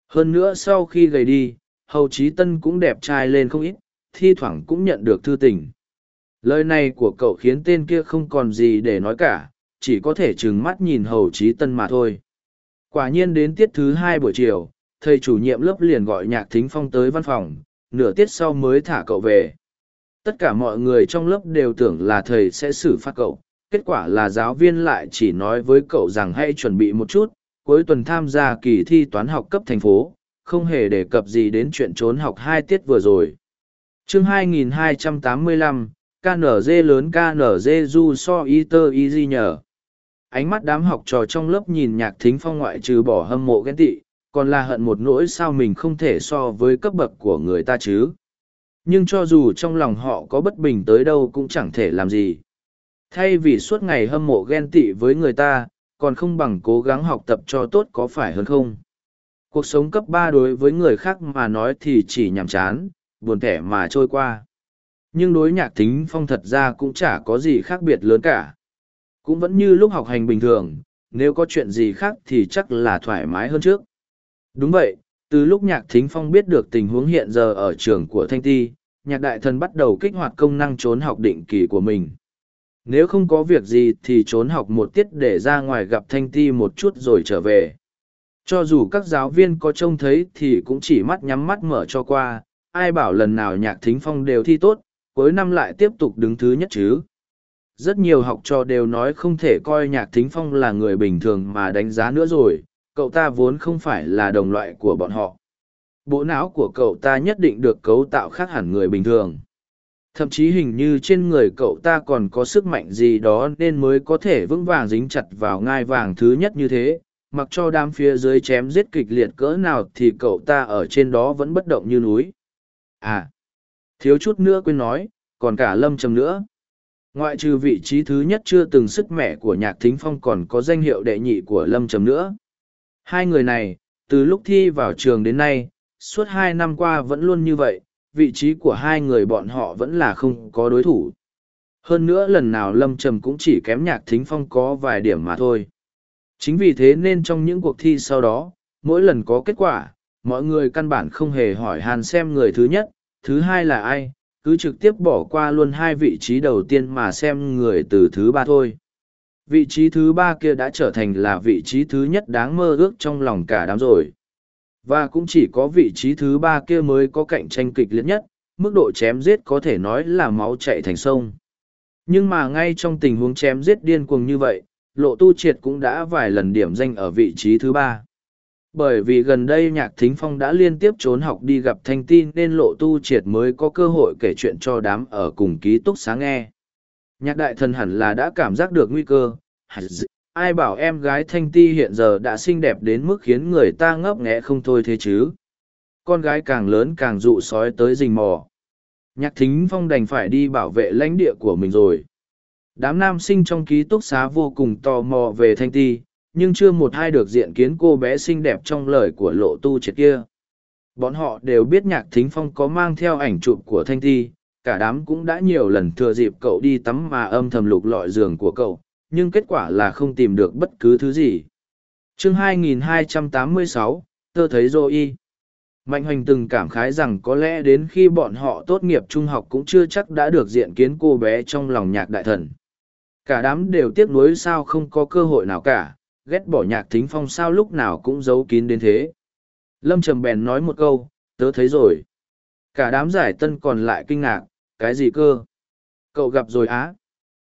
Hơn nữa sau khi gầy đi, Hầu Chí Tân cũng đẹp trai lên không ít, thi thoảng cũng nhận được thư tình. Lời này của cậu khiến tên kia không còn gì để nói cả, chỉ có thể trừng mắt nhìn Hầu trí Tân mà thôi. Quả nhiên đến tiết thứ hai buổi chiều, thầy chủ nhiệm lớp liền gọi Nhạc Thính Phong tới văn phòng, nửa tiết sau mới thả cậu về. Tất cả mọi người trong lớp đều tưởng là thầy sẽ xử phạt cậu, kết quả là giáo viên lại chỉ nói với cậu rằng hãy chuẩn bị một chút, cuối tuần tham gia kỳ thi toán học cấp thành phố, không hề đề cập gì đến chuyện trốn học hai tiết vừa rồi chương 2285, KNZ lớn KNZ du so y tơ y di nhờ. Ánh mắt đám học trò trong lớp nhìn nhạc thính phong ngoại trừ bỏ hâm mộ ghen tị, còn là hận một nỗi sao mình không thể so với cấp bậc của người ta chứ. Nhưng cho dù trong lòng họ có bất bình tới đâu cũng chẳng thể làm gì. Thay vì suốt ngày hâm mộ ghen tị với người ta, còn không bằng cố gắng học tập cho tốt có phải hơn không? Cuộc sống cấp ba đối với người khác mà nói thì chỉ nhàm chán, buồn thẻ mà trôi qua. Nhưng đối nhạc thính phong thật ra cũng chả có gì khác biệt lớn cả. Cũng vẫn như lúc học hành bình thường, nếu có chuyện gì khác thì chắc là thoải mái hơn trước. Đúng vậy, từ lúc nhạc thính phong biết được tình huống hiện giờ ở trường của Thanh Ti, nhạc đại thần bắt đầu kích hoạt công năng trốn học định kỳ của mình. Nếu không có việc gì thì trốn học một tiết để ra ngoài gặp Thanh Ti một chút rồi trở về. Cho dù các giáo viên có trông thấy thì cũng chỉ mắt nhắm mắt mở cho qua, ai bảo lần nào nhạc thính phong đều thi tốt, cuối năm lại tiếp tục đứng thứ nhất chứ. Rất nhiều học trò đều nói không thể coi nhạc thính phong là người bình thường mà đánh giá nữa rồi, cậu ta vốn không phải là đồng loại của bọn họ. Bộ não của cậu ta nhất định được cấu tạo khác hẳn người bình thường. Thậm chí hình như trên người cậu ta còn có sức mạnh gì đó nên mới có thể vững vàng dính chặt vào ngai vàng thứ nhất như thế, mặc cho đám phía dưới chém giết kịch liệt cỡ nào thì cậu ta ở trên đó vẫn bất động như núi. À, thiếu chút nữa quên nói, còn cả lâm trầm nữa. Ngoại trừ vị trí thứ nhất chưa từng sức mẻ của nhạc thính phong còn có danh hiệu đệ nhị của lâm trầm nữa. Hai người này, từ lúc thi vào trường đến nay, suốt hai năm qua vẫn luôn như vậy, vị trí của hai người bọn họ vẫn là không có đối thủ. Hơn nữa lần nào lâm trầm cũng chỉ kém nhạc thính phong có vài điểm mà thôi. Chính vì thế nên trong những cuộc thi sau đó, mỗi lần có kết quả, mọi người căn bản không hề hỏi hàn xem người thứ nhất, thứ hai là ai, cứ trực tiếp bỏ qua luôn hai vị trí đầu tiên mà xem người từ thứ ba thôi. Vị trí thứ ba kia đã trở thành là vị trí thứ nhất đáng mơ ước trong lòng cả đám rồi. Và cũng chỉ có vị trí thứ ba kia mới có cạnh tranh kịch liệt nhất, mức độ chém giết có thể nói là máu chạy thành sông. Nhưng mà ngay trong tình huống chém giết điên cuồng như vậy, lộ tu triệt cũng đã vài lần điểm danh ở vị trí thứ ba bởi vì gần đây nhạc thính phong đã liên tiếp trốn học đi gặp thanh tin nên lộ tu triệt mới có cơ hội kể chuyện cho đám ở cùng ký túc sáng nghe. Nhạc đại thần hẳn là đã cảm giác được nguy cơ. Ai bảo em gái thanh ti hiện giờ đã xinh đẹp đến mức khiến người ta ngấp nghẽ không thôi thế chứ? Con gái càng lớn càng dụ sói tới rình mò. Nhạc thính phong đành phải đi bảo vệ lãnh địa của mình rồi. Đám nam sinh trong ký túc xá vô cùng tò mò về thanh ti nhưng chưa một ai được diện kiến cô bé xinh đẹp trong lời của lộ tu triệt kia bọn họ đều biết nhạc thính phong có mang theo ảnh chụp của thanh thi, cả đám cũng đã nhiều lần thừa dịp cậu đi tắm mà âm thầm lục lọi giường của cậu nhưng kết quả là không tìm được bất cứ thứ gì chương 2286, Tớ thấy dô y. Mạnh hoành từng cảm khái rằng có lẽ đến khi bọn họ tốt nghiệp trung học cũng chưa chắc đã được diện kiến cô bé trong lòng nhạc đại thần. Cả đám đều tiếc nuối sao không có cơ hội nào cả, ghét bỏ nhạc thính phong sao lúc nào cũng giấu kín đến thế. Lâm Trầm bèn nói một câu, tớ thấy rồi. Cả đám giải tân còn lại kinh ngạc, cái gì cơ? Cậu gặp rồi á?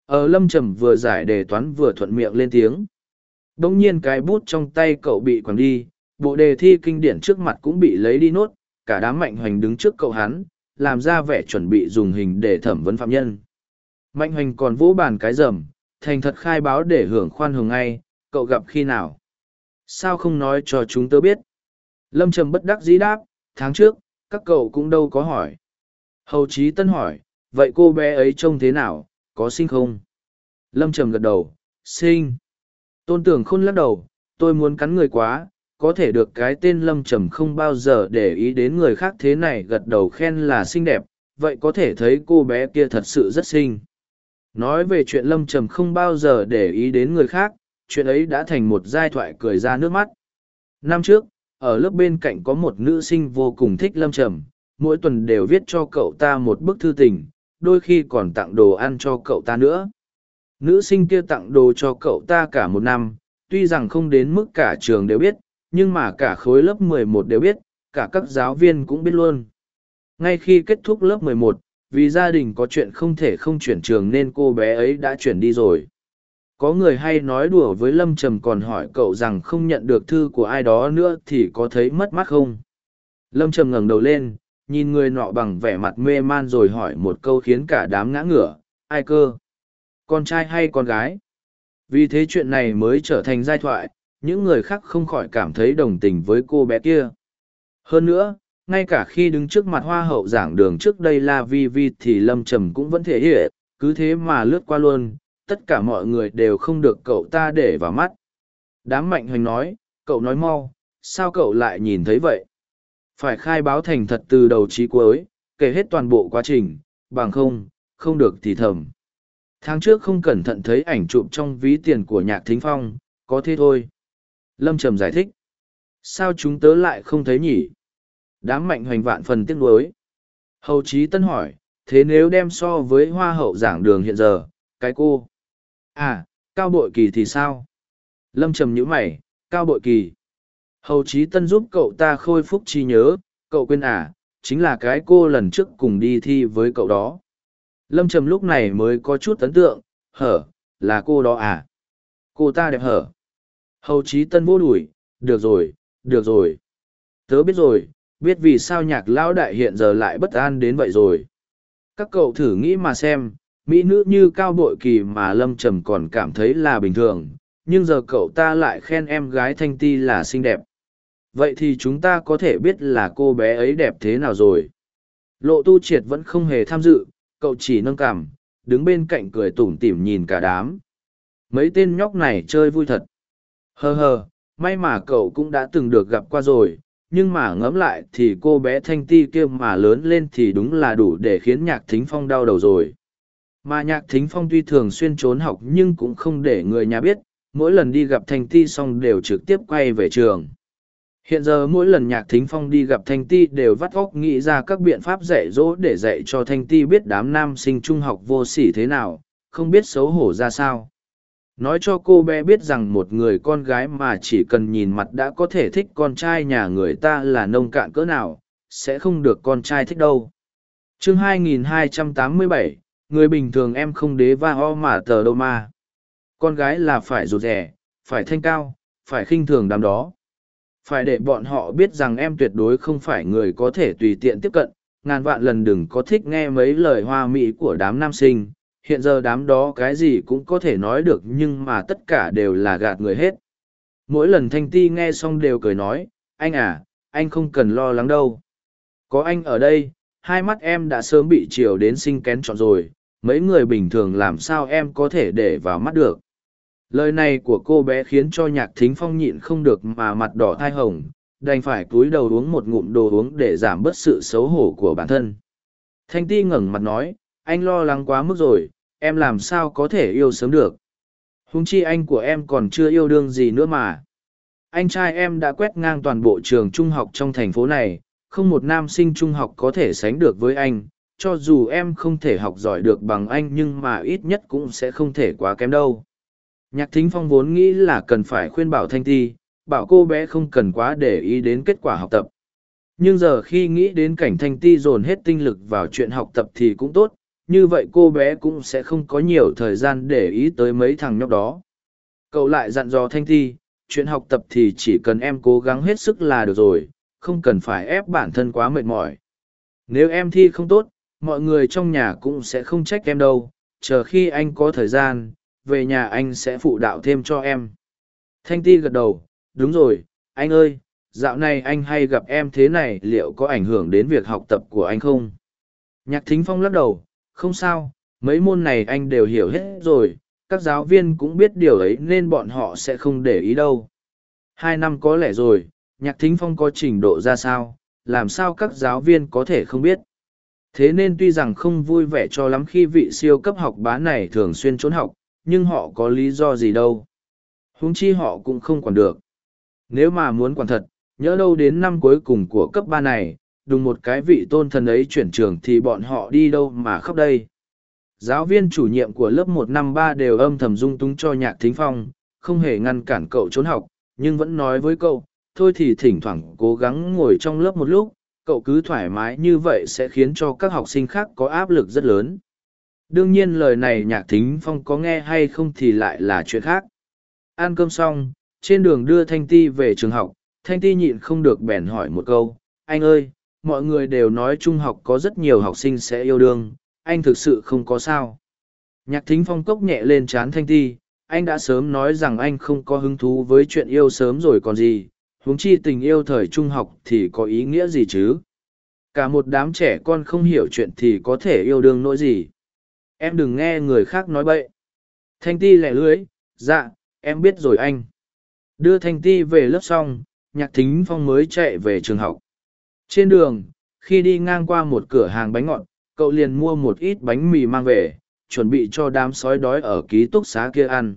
Ờ Lâm Trầm vừa giải đề toán vừa thuận miệng lên tiếng. Đông nhiên cái bút trong tay cậu bị quẳng đi, bộ đề thi kinh điển trước mặt cũng bị lấy đi nốt, cả đám mạnh hoành đứng trước cậu hắn, làm ra vẻ chuẩn bị dùng hình để thẩm vấn phạm nhân. Mạnh hoành còn vỗ bàn cái rầm, thành thật khai báo để hưởng khoan hồng ngay, cậu gặp khi nào? Sao không nói cho chúng tớ biết? Lâm Trầm bất đắc dĩ đáp, tháng trước, các cậu cũng đâu có hỏi. Hầu Chí Tân hỏi, vậy cô bé ấy trông thế nào, có sinh không? Lâm Trầm gật đầu, sinh. Tôn tưởng khôn lắc đầu, tôi muốn cắn người quá, có thể được cái tên Lâm Trầm không bao giờ để ý đến người khác thế này gật đầu khen là xinh đẹp, vậy có thể thấy cô bé kia thật sự rất xinh. Nói về chuyện Lâm Trầm không bao giờ để ý đến người khác, chuyện ấy đã thành một giai thoại cười ra nước mắt. Năm trước, ở lớp bên cạnh có một nữ sinh vô cùng thích Lâm Trầm, mỗi tuần đều viết cho cậu ta một bức thư tình, đôi khi còn tặng đồ ăn cho cậu ta nữa. Nữ sinh kia tặng đồ cho cậu ta cả một năm, tuy rằng không đến mức cả trường đều biết, nhưng mà cả khối lớp 11 đều biết, cả các giáo viên cũng biết luôn. Ngay khi kết thúc lớp 11, vì gia đình có chuyện không thể không chuyển trường nên cô bé ấy đã chuyển đi rồi có người hay nói đùa với lâm trầm còn hỏi cậu rằng không nhận được thư của ai đó nữa thì có thấy mất mát không? Lâm trầm ngẩng đầu lên, nhìn người nọ bằng vẻ mặt mê man rồi hỏi một câu khiến cả đám ngã ngửa, ai cơ? Con trai hay con gái? Vì thế chuyện này mới trở thành giai thoại, những người khác không khỏi cảm thấy đồng tình với cô bé kia. Hơn nữa, ngay cả khi đứng trước mặt hoa hậu giảng đường trước đây la vi vi thì lâm trầm cũng vẫn thể hiện, cứ thế mà lướt qua luôn tất cả mọi người đều không được cậu ta để vào mắt. Đám mạnh hoành nói, cậu nói mau, sao cậu lại nhìn thấy vậy? Phải khai báo thành thật từ đầu chí cuối, kể hết toàn bộ quá trình, bằng không không được thì thầm. Tháng trước không cẩn thận thấy ảnh chụp trong ví tiền của nhạc thính phong, có thế thôi. Lâm trầm giải thích. Sao chúng tớ lại không thấy nhỉ? Đám mạnh hoành vạn phần tiếc nuối. Hầu chí tân hỏi, thế nếu đem so với hoa hậu giảng đường hiện giờ, cái cô? À, cao bội kỳ thì sao? Lâm trầm nhíu mày, cao bội kỳ. Hầu Chí Tân giúp cậu ta khôi phục trí nhớ, cậu quên à, chính là cái cô lần trước cùng đi thi với cậu đó. Lâm trầm lúc này mới có chút ấn tượng, hở, là cô đó à? Cô ta đẹp hở. Hầu Chí Tân vô đuổi, được rồi, được rồi. Tớ biết rồi, biết vì sao nhạc lão đại hiện giờ lại bất an đến vậy rồi. Các cậu thử nghĩ mà xem, mỹ nữ như cao bội kỳ mà lâm trầm còn cảm thấy là bình thường, nhưng giờ cậu ta lại khen em gái thanh ti là xinh đẹp. Vậy thì chúng ta có thể biết là cô bé ấy đẹp thế nào rồi. Lộ tu triệt vẫn không hề tham dự, cậu chỉ nâng cảm đứng bên cạnh cười tủm tỉm nhìn cả đám. Mấy tên nhóc này chơi vui thật. Hờ hờ, may mà cậu cũng đã từng được gặp qua rồi, nhưng mà ngẫm lại thì cô bé thanh ti kia mà lớn lên thì đúng là đủ để khiến nhạc thính phong đau đầu rồi mà nhạc thính phong tuy thường xuyên trốn học nhưng cũng không để người nhà biết, mỗi lần đi gặp Thanh Ti xong đều trực tiếp quay về trường. Hiện giờ mỗi lần nhạc thính phong đi gặp Thanh Ti đều vắt óc nghĩ ra các biện pháp dạy dỗ để dạy cho Thanh Ti biết đám nam sinh trung học vô sỉ thế nào, không biết xấu hổ ra sao. Nói cho cô bé biết rằng một người con gái mà chỉ cần nhìn mặt đã có thể thích con trai nhà người ta là nông cạn cỡ nào, sẽ không được con trai thích đâu. chương 2287, người bình thường em không đế va ho mà tờ đâu mà con gái là phải rụt rẻ phải thanh cao, phải khinh thường đám đó. Phải để bọn họ biết rằng em tuyệt đối không phải người có thể tùy tiện tiếp cận. Ngàn vạn lần đừng có thích nghe mấy lời hoa mỹ của đám nam sinh. Hiện giờ đám đó cái gì cũng có thể nói được nhưng mà tất cả đều là gạt người hết. Mỗi lần thanh ti nghe xong đều cười nói, anh à anh không cần lo lắng đâu. Có anh ở đây, hai mắt em đã sớm bị chiều đến sinh kén trọn rồi mấy người bình thường làm sao em có thể để vào mắt được. Lời này của cô bé khiến cho nhạc thính phong nhịn không được mà mặt đỏ thai hồng, đành phải cúi đầu uống một ngụm đồ uống để giảm bớt sự xấu hổ của bản thân. Thanh ti ngẩng mặt nói, anh lo lắng quá mức rồi, em làm sao có thể yêu sớm được? Húng chi anh của em còn chưa yêu đương gì nữa mà. Anh trai em đã quét ngang toàn bộ trường trung học trong thành phố này, không một nam sinh trung học có thể sánh được với anh cho dù em không thể học giỏi được bằng anh nhưng mà ít nhất cũng sẽ không thể quá kém đâu. Nhạc thính phong vốn nghĩ là cần phải khuyên bảo thanh ti, bảo cô bé không cần quá để ý đến kết quả học tập. Nhưng giờ khi nghĩ đến cảnh thanh ti dồn hết tinh lực vào chuyện học tập thì cũng tốt, như vậy cô bé cũng sẽ không có nhiều thời gian để ý tới mấy thằng nhóc đó. Cậu lại dặn dò thanh ti, chuyện học tập thì chỉ cần em cố gắng hết sức là được rồi, không cần phải ép bản thân quá mệt mỏi. Nếu em thi không tốt mọi người trong nhà cũng sẽ không trách em đâu, chờ khi anh có thời gian, về nhà anh sẽ phụ đạo thêm cho em. Thanh ti gật đầu, đúng rồi, anh ơi, dạo này anh hay gặp em thế này, liệu có ảnh hưởng đến việc học tập của anh không? Nhạc thính phong lắc đầu, không sao, mấy môn này anh đều hiểu hết rồi, các giáo viên cũng biết điều ấy nên bọn họ sẽ không để ý đâu. Hai năm có lẽ rồi, nhạc thính phong có trình độ ra sao, làm sao các giáo viên có thể không biết? Thế nên tuy rằng không vui vẻ cho lắm khi vị siêu cấp học bá này thường xuyên trốn học, nhưng họ có lý do gì đâu. Huống chi họ cũng không quản được. Nếu mà muốn quản thật, nhớ đâu đến năm cuối cùng của cấp ba này, đùng một cái vị tôn thần ấy chuyển trường thì bọn họ đi đâu mà khóc đây. Giáo viên chủ nhiệm của lớp một năm ba đều âm thầm dung túng cho nhạc thính phong, không hề ngăn cản cậu trốn học, nhưng vẫn nói với cậu, thôi thì thỉnh thoảng cố gắng ngồi trong lớp một lúc cậu cứ thoải mái như vậy sẽ khiến cho các học sinh khác có áp lực rất lớn. Đương nhiên lời này nhạc thính phong có nghe hay không thì lại là chuyện khác. Ăn cơm xong, trên đường đưa thanh ti về trường học, thanh ti nhịn không được bèn hỏi một câu, anh ơi, mọi người đều nói trung học có rất nhiều học sinh sẽ yêu đương, anh thực sự không có sao? Nhạc thính phong cốc nhẹ lên c h á n thanh ti, anh đã sớm nói rằng anh không có hứng thú với chuyện yêu sớm rồi còn gì huống chi tình yêu thời trung học thì có ý nghĩa gì chứ? Cả một đám trẻ con không hiểu chuyện thì có thể yêu đương nỗi gì? Em đừng nghe người khác nói bậy. Thanh ti lẻ lưới dạ em biết rồi anh. Đưa thanh ti về lớp xong, nhạc thính phong mới chạy về trường học. Trên đường, khi đi ngang qua một cửa hàng bánh ngọt, cậu liền mua một ít bánh mì mang về, chuẩn bị cho đám sói đói ở ký túc xá kia ăn.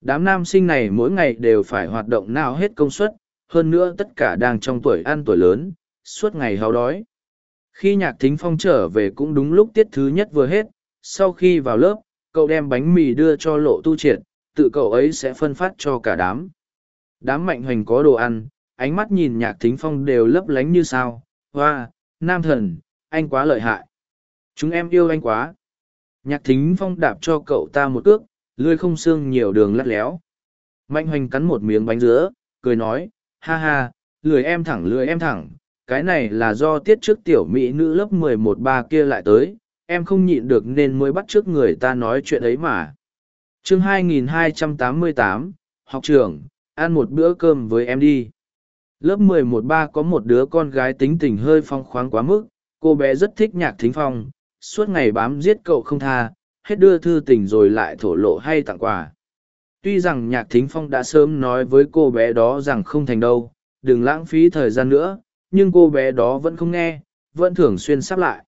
Đám nam sinh này mỗi ngày đều phải hoạt động nào hết công suất hơn nữa tất cả đang trong tuổi ăn tuổi lớn, suốt ngày háo đói. Khi nhạc thính phong trở về cũng đúng lúc tiết thứ nhất vừa hết, sau khi vào lớp, cậu đem bánh mì đưa cho lộ tu triệt, tự cậu ấy sẽ phân phát cho cả đám. Đám mạnh hoành có đồ ăn, ánh mắt nhìn nhạc thính phong đều lấp lánh như sao. Hoa, nam thần, anh quá lợi hại. Chúng em yêu anh quá. Nhạc thính phong đạp cho cậu ta một cước lươi không xương nhiều đường lắt léo. Mạnh hoành cắn một miếng bánh dứa, cười nói ha ha lười em thẳng lười em thẳng cái này là do tiết trước tiểu mỹ nữ lớp mười một ba kia lại tới em không nhịn được nên mới bắt trước người ta nói chuyện ấy mà chương 2288, học trưởng ăn một bữa cơm với em đi lớp mười một ba có một đứa con gái tính tình hơi phong khoáng quá mức cô bé rất thích nhạc thính phong suốt ngày bám giết cậu không tha, hết đưa thư tình rồi lại thổ lộ hay tặng quà. Tuy rằng nhạc thính phong đã sớm nói với cô bé đó rằng không thành đâu, đừng lãng phí thời gian nữa, nhưng cô bé đó vẫn không nghe, vẫn thường xuyên sắp lại.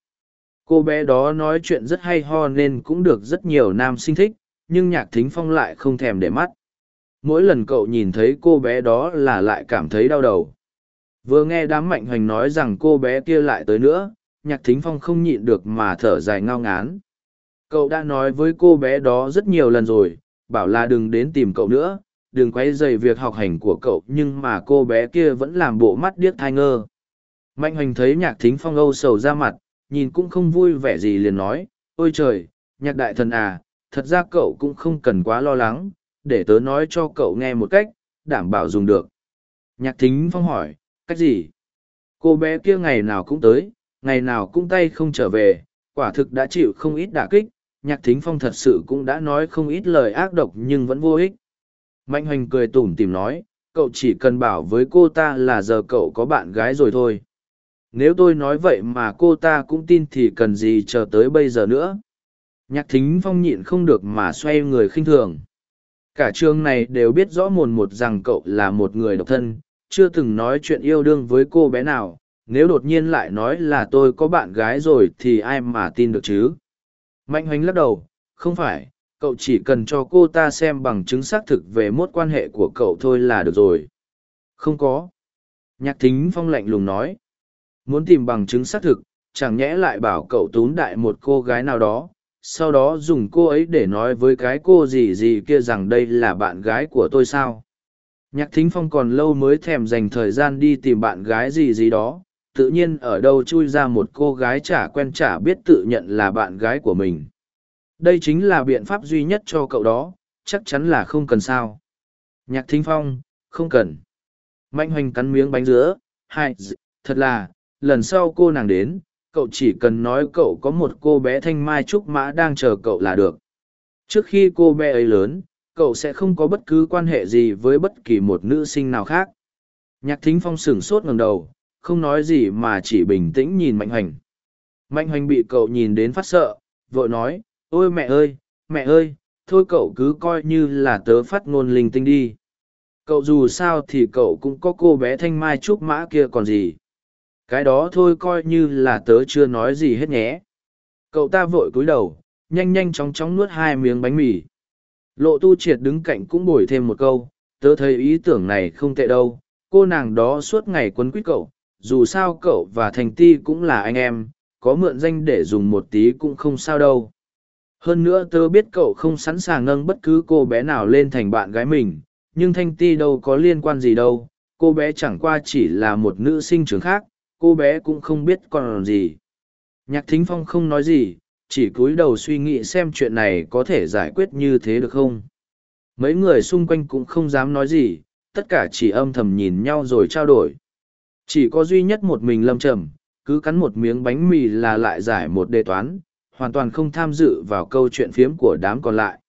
Cô bé đó nói chuyện rất hay ho nên cũng được rất nhiều nam sinh thích, nhưng nhạc thính phong lại không thèm để mắt. Mỗi lần cậu nhìn thấy cô bé đó là lại cảm thấy đau đầu. Vừa nghe đám mạnh hoành nói rằng cô bé kia lại tới nữa, nhạc thính phong không nhịn được mà thở dài ngao ngán cậu đã nói với cô bé đó rất nhiều lần rồi bảo là đừng đến tìm cậu nữa đừng quay dày việc học hành của cậu nhưng mà cô bé kia vẫn làm bộ mắt điếc thai ngơ. Mạnh hoành thấy nhạc thính phong âu sầu ra mặt nhìn cũng không vui vẻ gì liền nói ôi trời nhạc đại thần à thật ra cậu cũng không cần quá lo lắng để tớ nói cho cậu nghe một cách đảm bảo dùng được. Nhạc thính phong hỏi cách gì? Cô bé kia ngày nào cũng tới ngày nào cũng tay không trở về, quả thực đã chịu không ít đả kích, nhạc thính phong thật sự cũng đã nói không ít lời ác độc nhưng vẫn vô ích. Mạnh hoành cười tủm tìm nói, cậu chỉ cần bảo với cô ta là giờ cậu có bạn gái rồi thôi. Nếu tôi nói vậy mà cô ta cũng tin thì cần gì chờ tới bây giờ nữa. Nhạc thính phong nhịn không được mà xoay người khinh thường. Cả trường này đều biết rõ mồn một rằng cậu là một người độc thân, chưa từng nói chuyện yêu đương với cô bé nào, nếu đột nhiên lại nói là tôi có bạn gái rồi thì ai mà tin được chứ mạnh hoành lắc đầu không phải cậu chỉ cần cho cô ta xem bằng chứng xác thực về mốt quan hệ của cậu thôi là được rồi Không có. Nhạc thính phong lạnh lùng nói. Muốn tìm bằng chứng xác thực, chẳng nhẽ lại bảo cậu tún đại một cô gái nào đó, sau đó dùng cô ấy để nói với cái cô gì gì kia rằng đây là bạn gái của tôi sao. Nhạc thính phong còn lâu mới thèm dành thời gian đi tìm bạn gái gì gì đó, tự nhiên ở đâu chui ra một cô gái chả quen chả biết tự nhận là bạn gái của mình. Đây chính là biện pháp duy nhất cho cậu đó, chắc chắn là không cần sao. Nhạc thính phong, không cần. Mạnh hoành cắn miếng bánh giữa, hai, thật là, lần sau cô nàng đến, cậu chỉ cần nói cậu có một cô bé thanh mai trúc mã đang chờ cậu là được. Trước khi cô bé ấy lớn, cậu sẽ không có bất cứ quan hệ gì với bất kỳ một nữ sinh nào khác. Nhạc thính phong sửng sốt ngẩng đầu, không nói gì mà chỉ bình tĩnh nhìn mạnh hoành. Mạnh hoành bị cậu nhìn đến phát sợ, vội nói, ôi mẹ ơi, mẹ ơi, thôi cậu cứ coi như là tớ phát ngôn linh tinh đi. Cậu dù sao thì cậu cũng có cô bé thanh mai trúc mã kia còn gì. Cái đó thôi coi như là tớ chưa nói gì hết nhé. Cậu ta vội cúi đầu nhanh nhanh chóng chóng nuốt hai miếng bánh mì. Lộ tu triệt đứng cạnh cũng bồi thêm một câu tớ thấy ý tưởng này không tệ đâu cô nàng đó suốt ngày quấn quýt cậu dù sao cậu và thành ti cũng là anh em, có mượn danh để dùng một tí cũng không sao đâu. Hơn nữa tớ biết cậu không sẵn sàng nâng bất cứ cô bé nào lên thành bạn gái mình, nhưng thanh ti đâu có liên quan gì đâu, cô bé chẳng qua chỉ là một nữ sinh trường khác, cô bé cũng không biết còn gì. Nhạc thính phong không nói gì, chỉ cúi đầu suy nghĩ xem chuyện này có thể giải quyết như thế được không. Mấy người xung quanh cũng không dám nói gì, tất cả chỉ âm thầm nhìn nhau rồi trao đổi chỉ có duy nhất một mình lâm trầm, cứ cắn một miếng bánh mì là lại giải một đề toán, hoàn toàn không tham dự vào câu chuyện phiếm của đám còn lại.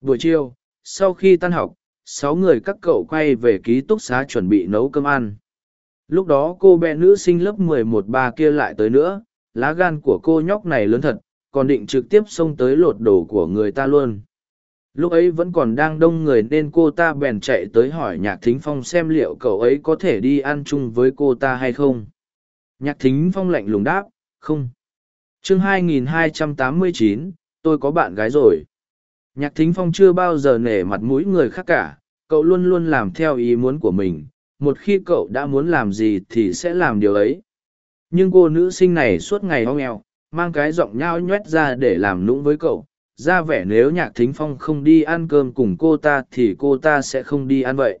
Buổi chiều, sau khi tan học, sáu người các cậu quay về ký túc xá chuẩn bị nấu cơm ăn. Lúc đó cô bé nữ sinh lớp mười một ba kia lại tới nữa, lá gan của cô nhóc này lớn thật, còn định trực tiếp xông tới lột đồ của người ta luôn lúc ấy vẫn còn đang đông người nên cô ta bèn chạy tới hỏi nhạc thính phong xem liệu cậu ấy có thể đi ăn chung với cô ta hay không. Nhạc thính phong lạnh lùng đáp không. Chương 2289, tôi có bạn gái rồi. Nhạc thính phong chưa bao giờ nể mặt mũi người khác cả, cậu luôn luôn làm theo ý muốn của mình, một khi cậu đã muốn làm gì thì sẽ làm điều ấy. Nhưng cô nữ sinh này suốt ngày ho nghèo, mang cái giọng nhao nhoét ra để làm nũng với cậu, ra vẻ nếu nhạc thính phong không đi ăn cơm cùng cô ta thì cô ta sẽ không đi ăn vậy.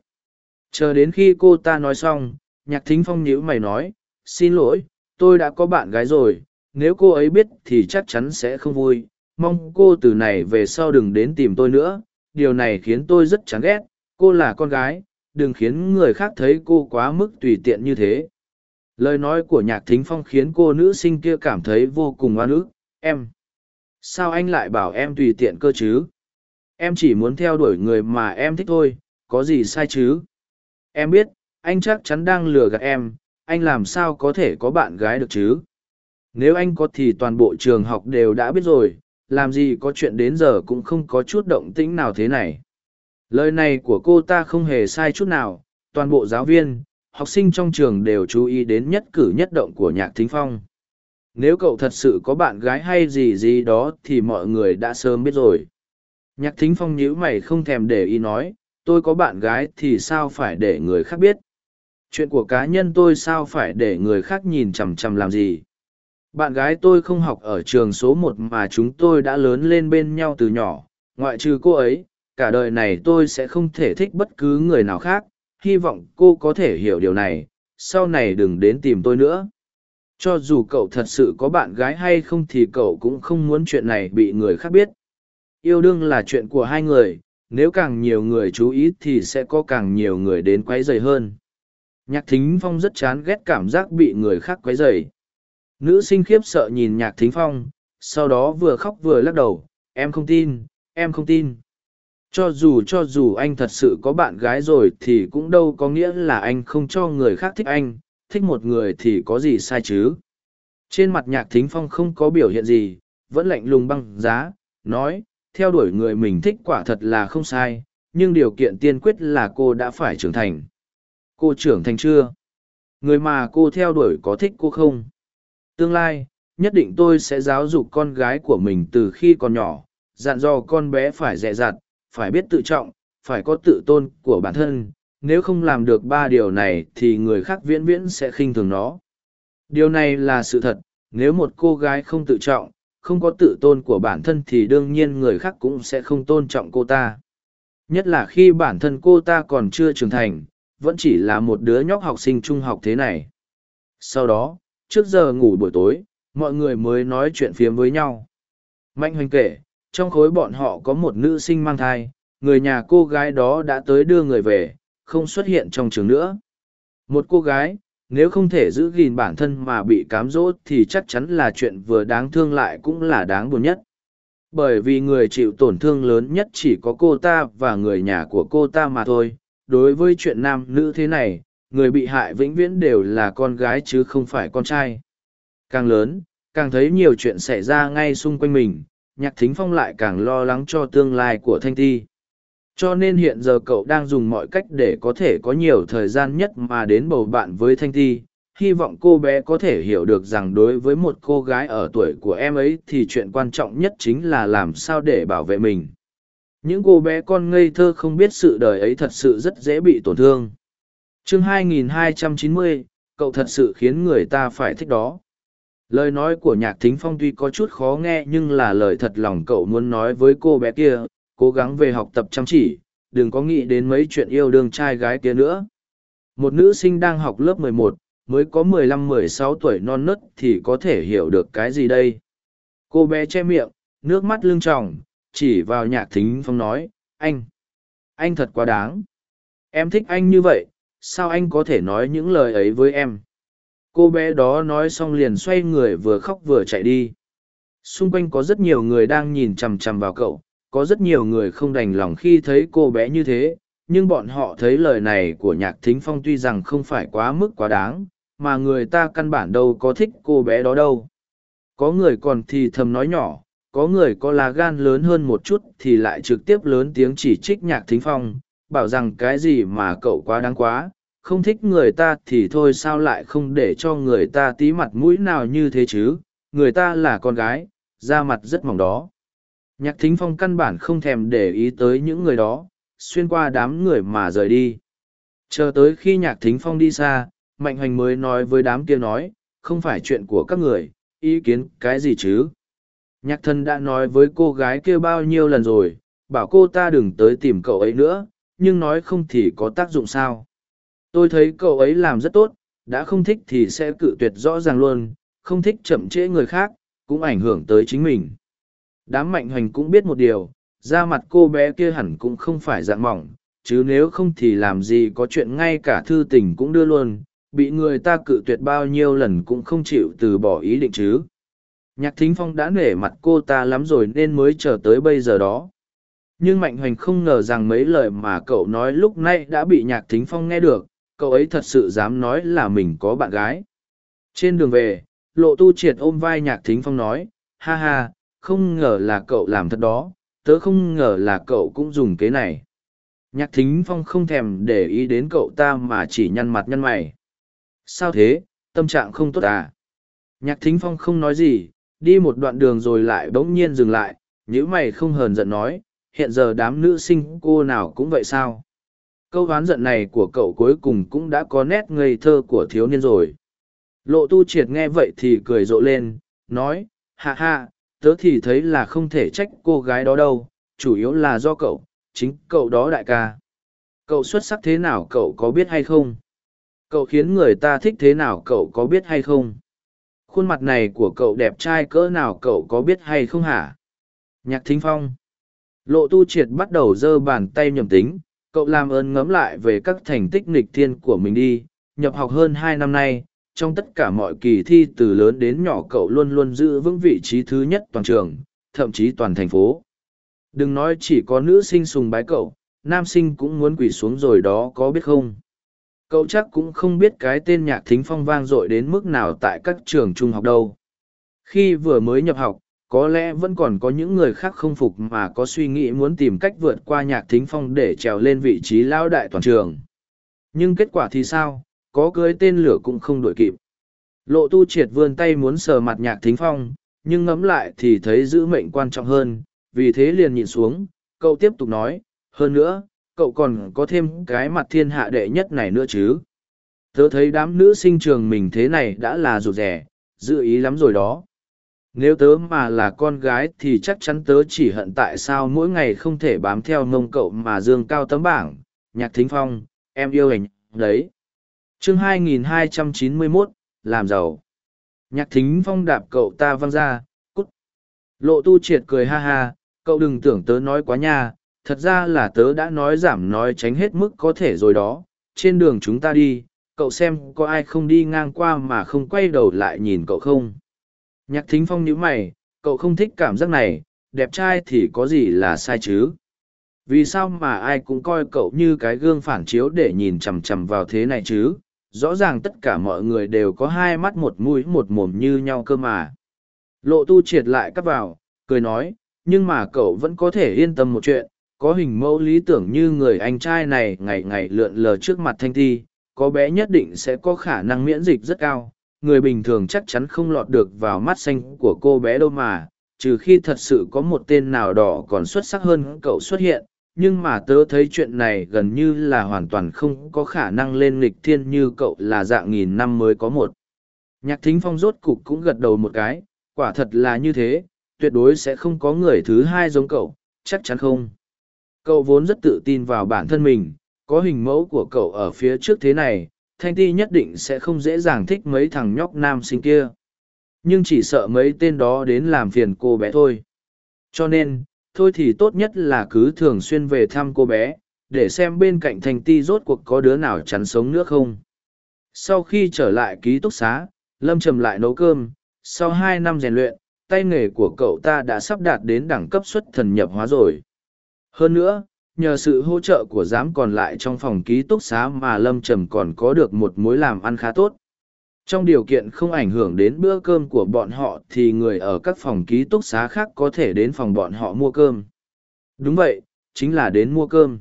Chờ đến khi cô ta nói xong, nhạc thính phong nhíu mày nói, xin lỗi, tôi đã có bạn gái rồi, nếu cô ấy biết thì chắc chắn sẽ không vui, mong cô từ này về sau đừng đến tìm tôi nữa điều này khiến tôi rất chán ghét cô là con gái đừng khiến người khác thấy cô quá mức tùy tiện như thế. Lời nói của nhạc thính phong khiến cô nữ sinh kia cảm thấy vô cùng oan ức. Em sao anh lại bảo em tùy tiện cơ chứ? Em chỉ muốn theo đuổi người mà em thích thôi, có gì sai chứ? Em biết, anh chắc chắn đang lừa gạt em, anh làm sao có thể có bạn gái được chứ? Nếu anh có thì toàn bộ trường học đều đã biết rồi, làm gì có chuyện đến giờ cũng không có chút động tĩnh nào thế này. Lời này của cô ta không hề sai chút nào, toàn bộ giáo viên, học sinh trong trường đều chú ý đến nhất cử nhất động của nhạc thính phong nếu cậu thật sự có bạn gái hay gì gì đó thì mọi người đã sớm biết rồi. Nhạc thính phong nhíu mày không thèm để ý nói, tôi có bạn gái thì sao phải để người khác biết? Chuyện của cá nhân tôi sao phải để người khác nhìn chằm chằm làm gì? Bạn gái tôi không học ở trường số một mà chúng tôi đã lớn lên bên nhau từ nhỏ, ngoại trừ cô ấy, cả đời này tôi sẽ không thể thích bất cứ người nào khác, hy vọng cô có thể hiểu điều này, sau này đừng đến tìm tôi nữa cho dù cậu thật sự có bạn gái hay không thì cậu cũng không muốn chuyện này bị người khác biết. Yêu đương là chuyện của hai người nếu càng nhiều người chú ý thì sẽ có càng nhiều người đến quấy dày hơn. Nhạc thính phong rất chán ghét cảm giác bị người khác quấy dày Nữ sinh khiếp sợ nhìn nhạc thính phong, sau đó vừa khóc vừa lắc đầu, em không tin, em không tin. Cho dù cho dù anh thật sự có bạn gái rồi thì cũng đâu có nghĩa là anh không cho người khác thích anh, thích một người thì có gì sai chứ. Trên mặt nhạc thính phong không có biểu hiện gì, vẫn lạnh lùng băng giá, nói, theo đuổi người mình thích quả thật là không sai, nhưng điều kiện tiên quyết là cô đã phải trưởng thành. Cô trưởng thành chưa? Người mà cô theo đuổi có thích cô không? Tương lai, nhất định tôi sẽ giáo dục con gái của mình từ khi còn nhỏ, dặn dò con bé phải dè dặt, phải biết tự trọng, phải có tự tôn của bản thân, nếu không làm được ba điều này thì người khác viễn viễn sẽ khinh thường nó. Điều này là sự thật, nếu một cô gái không tự trọng, không có tự tôn của bản thân thì đương nhiên người khác cũng sẽ không tôn trọng cô ta. Nhất là khi bản thân cô ta còn chưa trưởng thành, vẫn chỉ là một đứa nhóc học sinh trung học thế này. Sau đó, trước giờ ngủ buổi tối, mọi người mới nói chuyện phiếm với nhau. Mạnh hoành kể, trong khối bọn họ có một nữ sinh mang thai, người nhà cô gái đó đã tới đưa người về không xuất hiện trong trường nữa. Một cô gái, nếu không thể giữ gìn bản thân mà bị cám dỗ thì chắc chắn là chuyện vừa đáng thương lại cũng là đáng buồn nhất. Bởi vì người chịu tổn thương lớn nhất chỉ có cô ta và người nhà của cô ta mà thôi. Đối với chuyện nam nữ thế này, người bị hại vĩnh viễn đều là con gái chứ không phải con trai. Càng lớn, càng thấy nhiều chuyện xảy ra ngay xung quanh mình, nhạc thính phong lại càng lo lắng cho tương lai của thanh ti cho nên hiện giờ cậu đang dùng mọi cách để có thể có nhiều thời gian nhất mà đến bầu bạn với thanh ti hy vọng cô bé có thể hiểu được rằng đối với một cô gái ở tuổi của em ấy thì chuyện quan trọng nhất chính là làm sao để bảo vệ mình. Những cô bé con ngây thơ không biết sự đời ấy thật sự rất dễ bị tổn thương. Chương 2290, cậu thật sự khiến người ta phải thích đó. Lời nói của nhạc thính phong tuy có chút khó nghe nhưng là lời thật lòng cậu muốn nói với cô bé kia cố gắng về học tập chăm chỉ đừng có nghĩ đến mấy chuyện yêu đương trai gái kia nữa. Một nữ sinh đang học lớp 11, mới có 15-16 tuổi non nớt thì có thể hiểu được cái gì đây? Cô bé che miệng nước mắt lưng tròng chỉ vào nhạc thính phong nói anh anh thật quá đáng. Em thích anh như vậy sao anh có thể nói những lời ấy với em? Cô bé đó nói xong liền xoay người vừa khóc vừa chạy đi. Xung quanh có rất nhiều người đang nhìn chằm chằm vào cậu có rất nhiều người không đành lòng khi thấy cô bé như thế, nhưng bọn họ thấy lời này của nhạc thính phong tuy rằng không phải quá mức quá đáng, mà người ta căn bản đâu có thích cô bé đó đâu. Có người còn thì thầm nói nhỏ, có người có lá gan lớn hơn một chút thì lại trực tiếp lớn tiếng chỉ trích nhạc thính phong, bảo rằng cái gì mà cậu quá đáng quá, không thích người ta thì thôi sao lại không để cho người ta tí mặt mũi nào như thế chứ, người ta là con gái, da mặt rất mỏng đó nhạc thính phong căn bản không thèm để ý tới những người đó, xuyên qua đám người mà rời đi. Chờ tới khi nhạc thính phong đi xa, mạnh hoành mới nói với đám kia nói, không phải chuyện của các người, ý kiến cái gì chứ? Nhạc Thân đã nói với cô gái kia bao nhiêu lần rồi, bảo cô ta đừng tới tìm cậu ấy nữa, nhưng nói không thì có tác dụng sao? Tôi thấy cậu ấy làm rất tốt, đã không thích thì sẽ cự tuyệt rõ ràng luôn, không thích chậm trễ người khác, cũng ảnh hưởng tới chính mình đám mạnh hoành cũng biết một điều, da mặt cô bé kia hẳn cũng không phải dạng mỏng, chứ nếu không thì làm gì có chuyện ngay cả thư tình cũng đưa luôn, bị người ta cự tuyệt bao nhiêu lần cũng không chịu từ bỏ ý định chứ. Nhạc thính phong đã nể mặt cô ta lắm rồi nên mới chờ tới bây giờ đó. Nhưng mạnh hoành không ngờ rằng mấy lời mà cậu nói lúc nay đã bị nhạc thính phong nghe được, cậu ấy thật sự dám nói là mình có bạn gái. Trên đường về, lộ tu triệt ôm vai nhạc thính phong nói, ha ha không ngờ là cậu làm thật đó, tớ không ngờ là cậu cũng dùng kế này. Nhạc thính phong không thèm để ý đến cậu ta mà chỉ nhăn mặt nhăn mày. Sao thế? Tâm trạng không tốt à? Nhạc thính phong không nói gì, đi một đoạn đường rồi lại bỗng nhiên dừng lại nhữ mày không hờn giận nói, hiện giờ đám nữ sinh cô nào cũng vậy sao? Câu oán giận này của cậu cuối cùng cũng đã có nét ngây thơ của thiếu niên rồi. Lộ tu triệt nghe vậy thì cười rộ lên, nói hạ hạ tớ thì thấy là không thể trách cô gái đó đâu, chủ yếu là do cậu, chính cậu đó đại ca. Cậu xuất sắc thế nào cậu có biết hay không? Cậu khiến người ta thích thế nào cậu có biết hay không? Khuôn mặt này của cậu đẹp trai cỡ nào cậu có biết hay không hả? Nhạc thính phong. Lộ tu triệt bắt đầu giơ bàn tay nhầm tính, cậu làm ơn ngẫm lại về các thành tích nghịch thiên của mình đi, nhập học hơn hai năm nay trong tất cả mọi kỳ thi từ lớn đến nhỏ cậu luôn luôn giữ vững vị trí thứ nhất toàn trường, thậm chí toàn thành phố. Đừng nói chỉ có nữ sinh sùng bái cậu, nam sinh cũng muốn quỳ xuống rồi đó có biết không? Cậu chắc cũng không biết cái tên nhạc thính phong vang dội đến mức nào tại các trường trung học đâu. Khi vừa mới nhập học, có lẽ vẫn còn có những người khác không phục mà có suy nghĩ muốn tìm cách vượt qua nhạc thính phong để trèo lên vị trí lao đại toàn trường. Nhưng kết quả thì sao? Có cưới tên lửa cũng không đuổi kịp lộ tu triệt vươn tay muốn sờ mặt nhạc thính phong nhưng ngẫm lại thì thấy giữ mệnh quan trọng hơn vì thế liền nhìn xuống cậu tiếp tục nói hơn nữa cậu còn có thêm cái mặt thiên hạ đệ nhất này nữa chứ. Tớ thấy đám nữ sinh trường mình thế này đã là rụt rẻ, dự ý lắm rồi đó. Nếu tớ mà là con gái thì chắc chắn tớ chỉ hận tại sao mỗi ngày không thể bám theo mông cậu mà dương cao tấm bảng. Nhạc thính phong, em yêu hình, đấy chương 2291, làm giàu. Nhạc thính phong đạp cậu ta văng ra, cút. Lộ tu triệt cười ha ha, cậu đừng tưởng tớ nói quá nha, thật ra là tớ đã nói giảm nói tránh hết mức có thể rồi đó. Trên đường chúng ta đi, cậu xem có ai không đi ngang qua mà không quay đầu lại nhìn cậu không nhạc thính phong nhíu mày cậu không thích cảm giác này đẹp trai thì có gì là sai chứ vì sao mà ai cũng coi cậu như cái gương phản chiếu để nhìn chằm chằm vào thế này chứ rõ ràng tất cả mọi người đều có hai mắt một mũi một mồm như nhau cơ mà. Lộ tu triệt lại cắt vào, cười nói, nhưng mà cậu vẫn có thể yên tâm một chuyện, có hình mẫu lý tưởng như người anh trai này ngày ngày lượn lờ trước mặt thanh thi có bé nhất định sẽ có khả năng miễn dịch rất cao, người bình thường chắc chắn không lọt được vào mắt xanh của cô bé đâu mà, trừ khi thật sự có một tên nào đó còn xuất sắc hơn cậu xuất hiện nhưng mà tớ thấy chuyện này gần như là hoàn toàn không có khả năng lên nghịch thiên như cậu là dạng nghìn năm mới có một. Nhạc thính phong rốt cục cũng gật đầu một cái, quả thật là như thế, tuyệt đối sẽ không có người thứ hai giống cậu, chắc chắn không. Cậu vốn rất tự tin vào bản thân mình, có hình mẫu của cậu ở phía trước thế này, thanh ti nhất định sẽ không dễ dàng thích mấy thằng nhóc nam sinh kia. Nhưng chỉ sợ mấy tên đó đến làm phiền cô bé thôi. Cho nên thôi thì tốt nhất là cứ thường xuyên về thăm cô bé, để xem bên cạnh thành ti rốt cuộc có đứa nào chắn sống nữa không. Sau khi trở lại ký túc xá, lâm trầm lại nấu cơm. Sau hai năm rèn luyện, tay nghề của cậu ta đã sắp đạt đến đẳng cấp xuất thần nhập hóa rồi. Hơn nữa, nhờ sự hỗ trợ của giám còn lại trong phòng ký túc xá mà lâm trầm còn có được một mối làm ăn khá tốt trong điều kiện không ảnh hưởng đến bữa cơm của bọn họ thì người ở các phòng ký túc xá khác có thể đến phòng bọn họ mua cơm. Đúng vậy chính là đến mua cơm.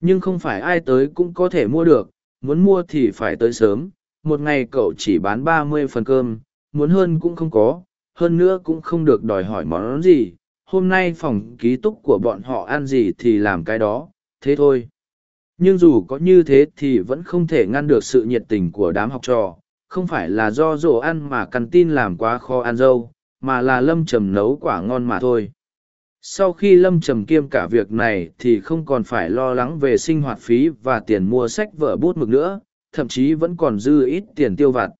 Nhưng không phải ai tới cũng có thể mua được muốn mua thì phải tới sớm. Một ngày cậu chỉ bán ba mươi phần cơm muốn hơn cũng không có hơn nữa cũng không được đòi hỏi món gì. Hôm nay phòng ký túc của bọn họ ăn gì thì làm cái đó, thế thôi. Nhưng dù có như thế thì vẫn không thể ngăn được sự nhiệt tình của đám học trò, không phải là do rổ ăn mà căn tin làm quá khó ăn dâu, mà là lâm trầm nấu quả ngon mà thôi. Sau khi lâm trầm kiêm cả việc này thì không còn phải lo lắng về sinh hoạt phí và tiền mua sách vở bút mực nữa, thậm chí vẫn còn dư ít tiền tiêu vặt.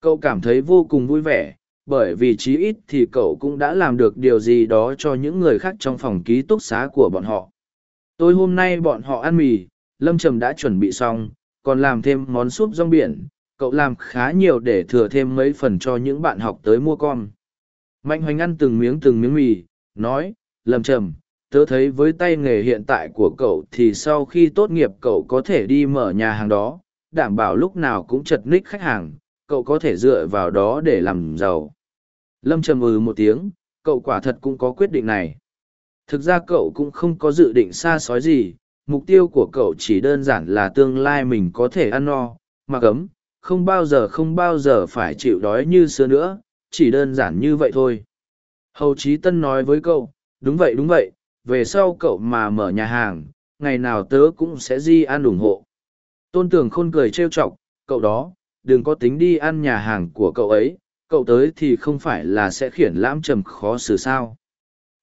Cậu cảm thấy vô cùng vui vẻ, bởi vì chí ít thì cậu cũng đã làm được điều gì đó cho những người khác trong phòng ký túc xá của bọn họ tôi hôm nay bọn họ ăn mì lâm trầm đã chuẩn bị xong còn làm thêm món súp rong biển cậu làm khá nhiều để thừa thêm mấy phần cho những bạn học tới mua con mạnh hoành ăn từng miếng từng miếng mì nói lâm trầm tớ thấy với tay nghề hiện tại của cậu thì sau khi tốt nghiệp cậu có thể đi mở nhà hàng đó đảm bảo lúc nào cũng chật ních khách hàng cậu có thể dựa vào đó để làm giàu Lâm trầm ừ một tiếng, cậu quả thật cũng có quyết định này. Thực ra cậu cũng không có dự định xa xói gì, mục tiêu của cậu chỉ đơn giản là tương lai mình có thể ăn no, mặc ấm, không bao giờ không bao giờ phải chịu đói như xưa nữa, chỉ đơn giản như vậy thôi. Hầu Chí Tân nói với cậu, đúng vậy đúng vậy, về sau cậu mà mở nhà hàng, ngày nào tớ cũng sẽ di ăn ủng hộ. Tôn Tường Khôn cười trêu chọc, cậu đó, đừng có tính đi ăn nhà hàng của cậu ấy, cậu tới thì không phải là sẽ khiển lãm trầm khó xử sao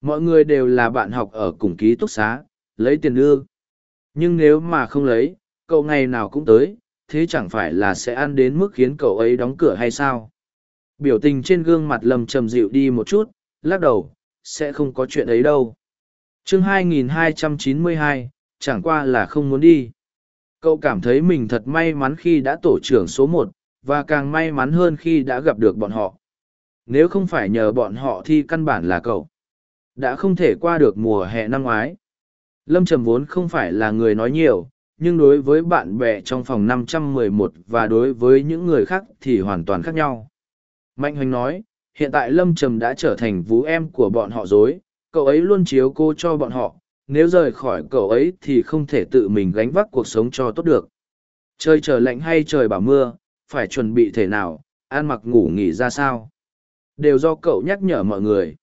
mọi người đều là bạn học ở cùng ký túc xá lấy tiền đưa. nhưng nếu mà không lấy cậu ngày nào cũng tới thế chẳng phải là sẽ ăn đến mức khiến cậu ấy đóng cửa hay sao? Biểu tình trên gương mặt lâm trầm dịu đi một chút lắc đầu sẽ không có chuyện ấy đâu. Chương 2292, chẳng qua là không muốn đi. Cậu cảm thấy mình thật may mắn khi đã tổ trưởng số một và càng may mắn hơn khi đã gặp được bọn họ. Nếu không phải nhờ bọn họ thì căn bản là cậu đã không thể qua được mùa hè năm ngoái. Lâm trầm vốn không phải là người nói nhiều nhưng đối với bạn bè trong phòng 511 và đối với những người khác thì hoàn toàn khác nhau mạnh hoành nói hiện tại lâm trầm đã trở thành vú em của bọn họ dối cậu ấy luôn chiếu cô cho bọn họ nếu rời khỏi cậu ấy thì không thể tự mình gánh vác cuộc sống cho tốt được trời trở lạnh hay trời bảo mưa phải chuẩn bị thể nào, ăn mặc ngủ nghỉ ra sao. Đều do cậu nhắc nhở mọi người.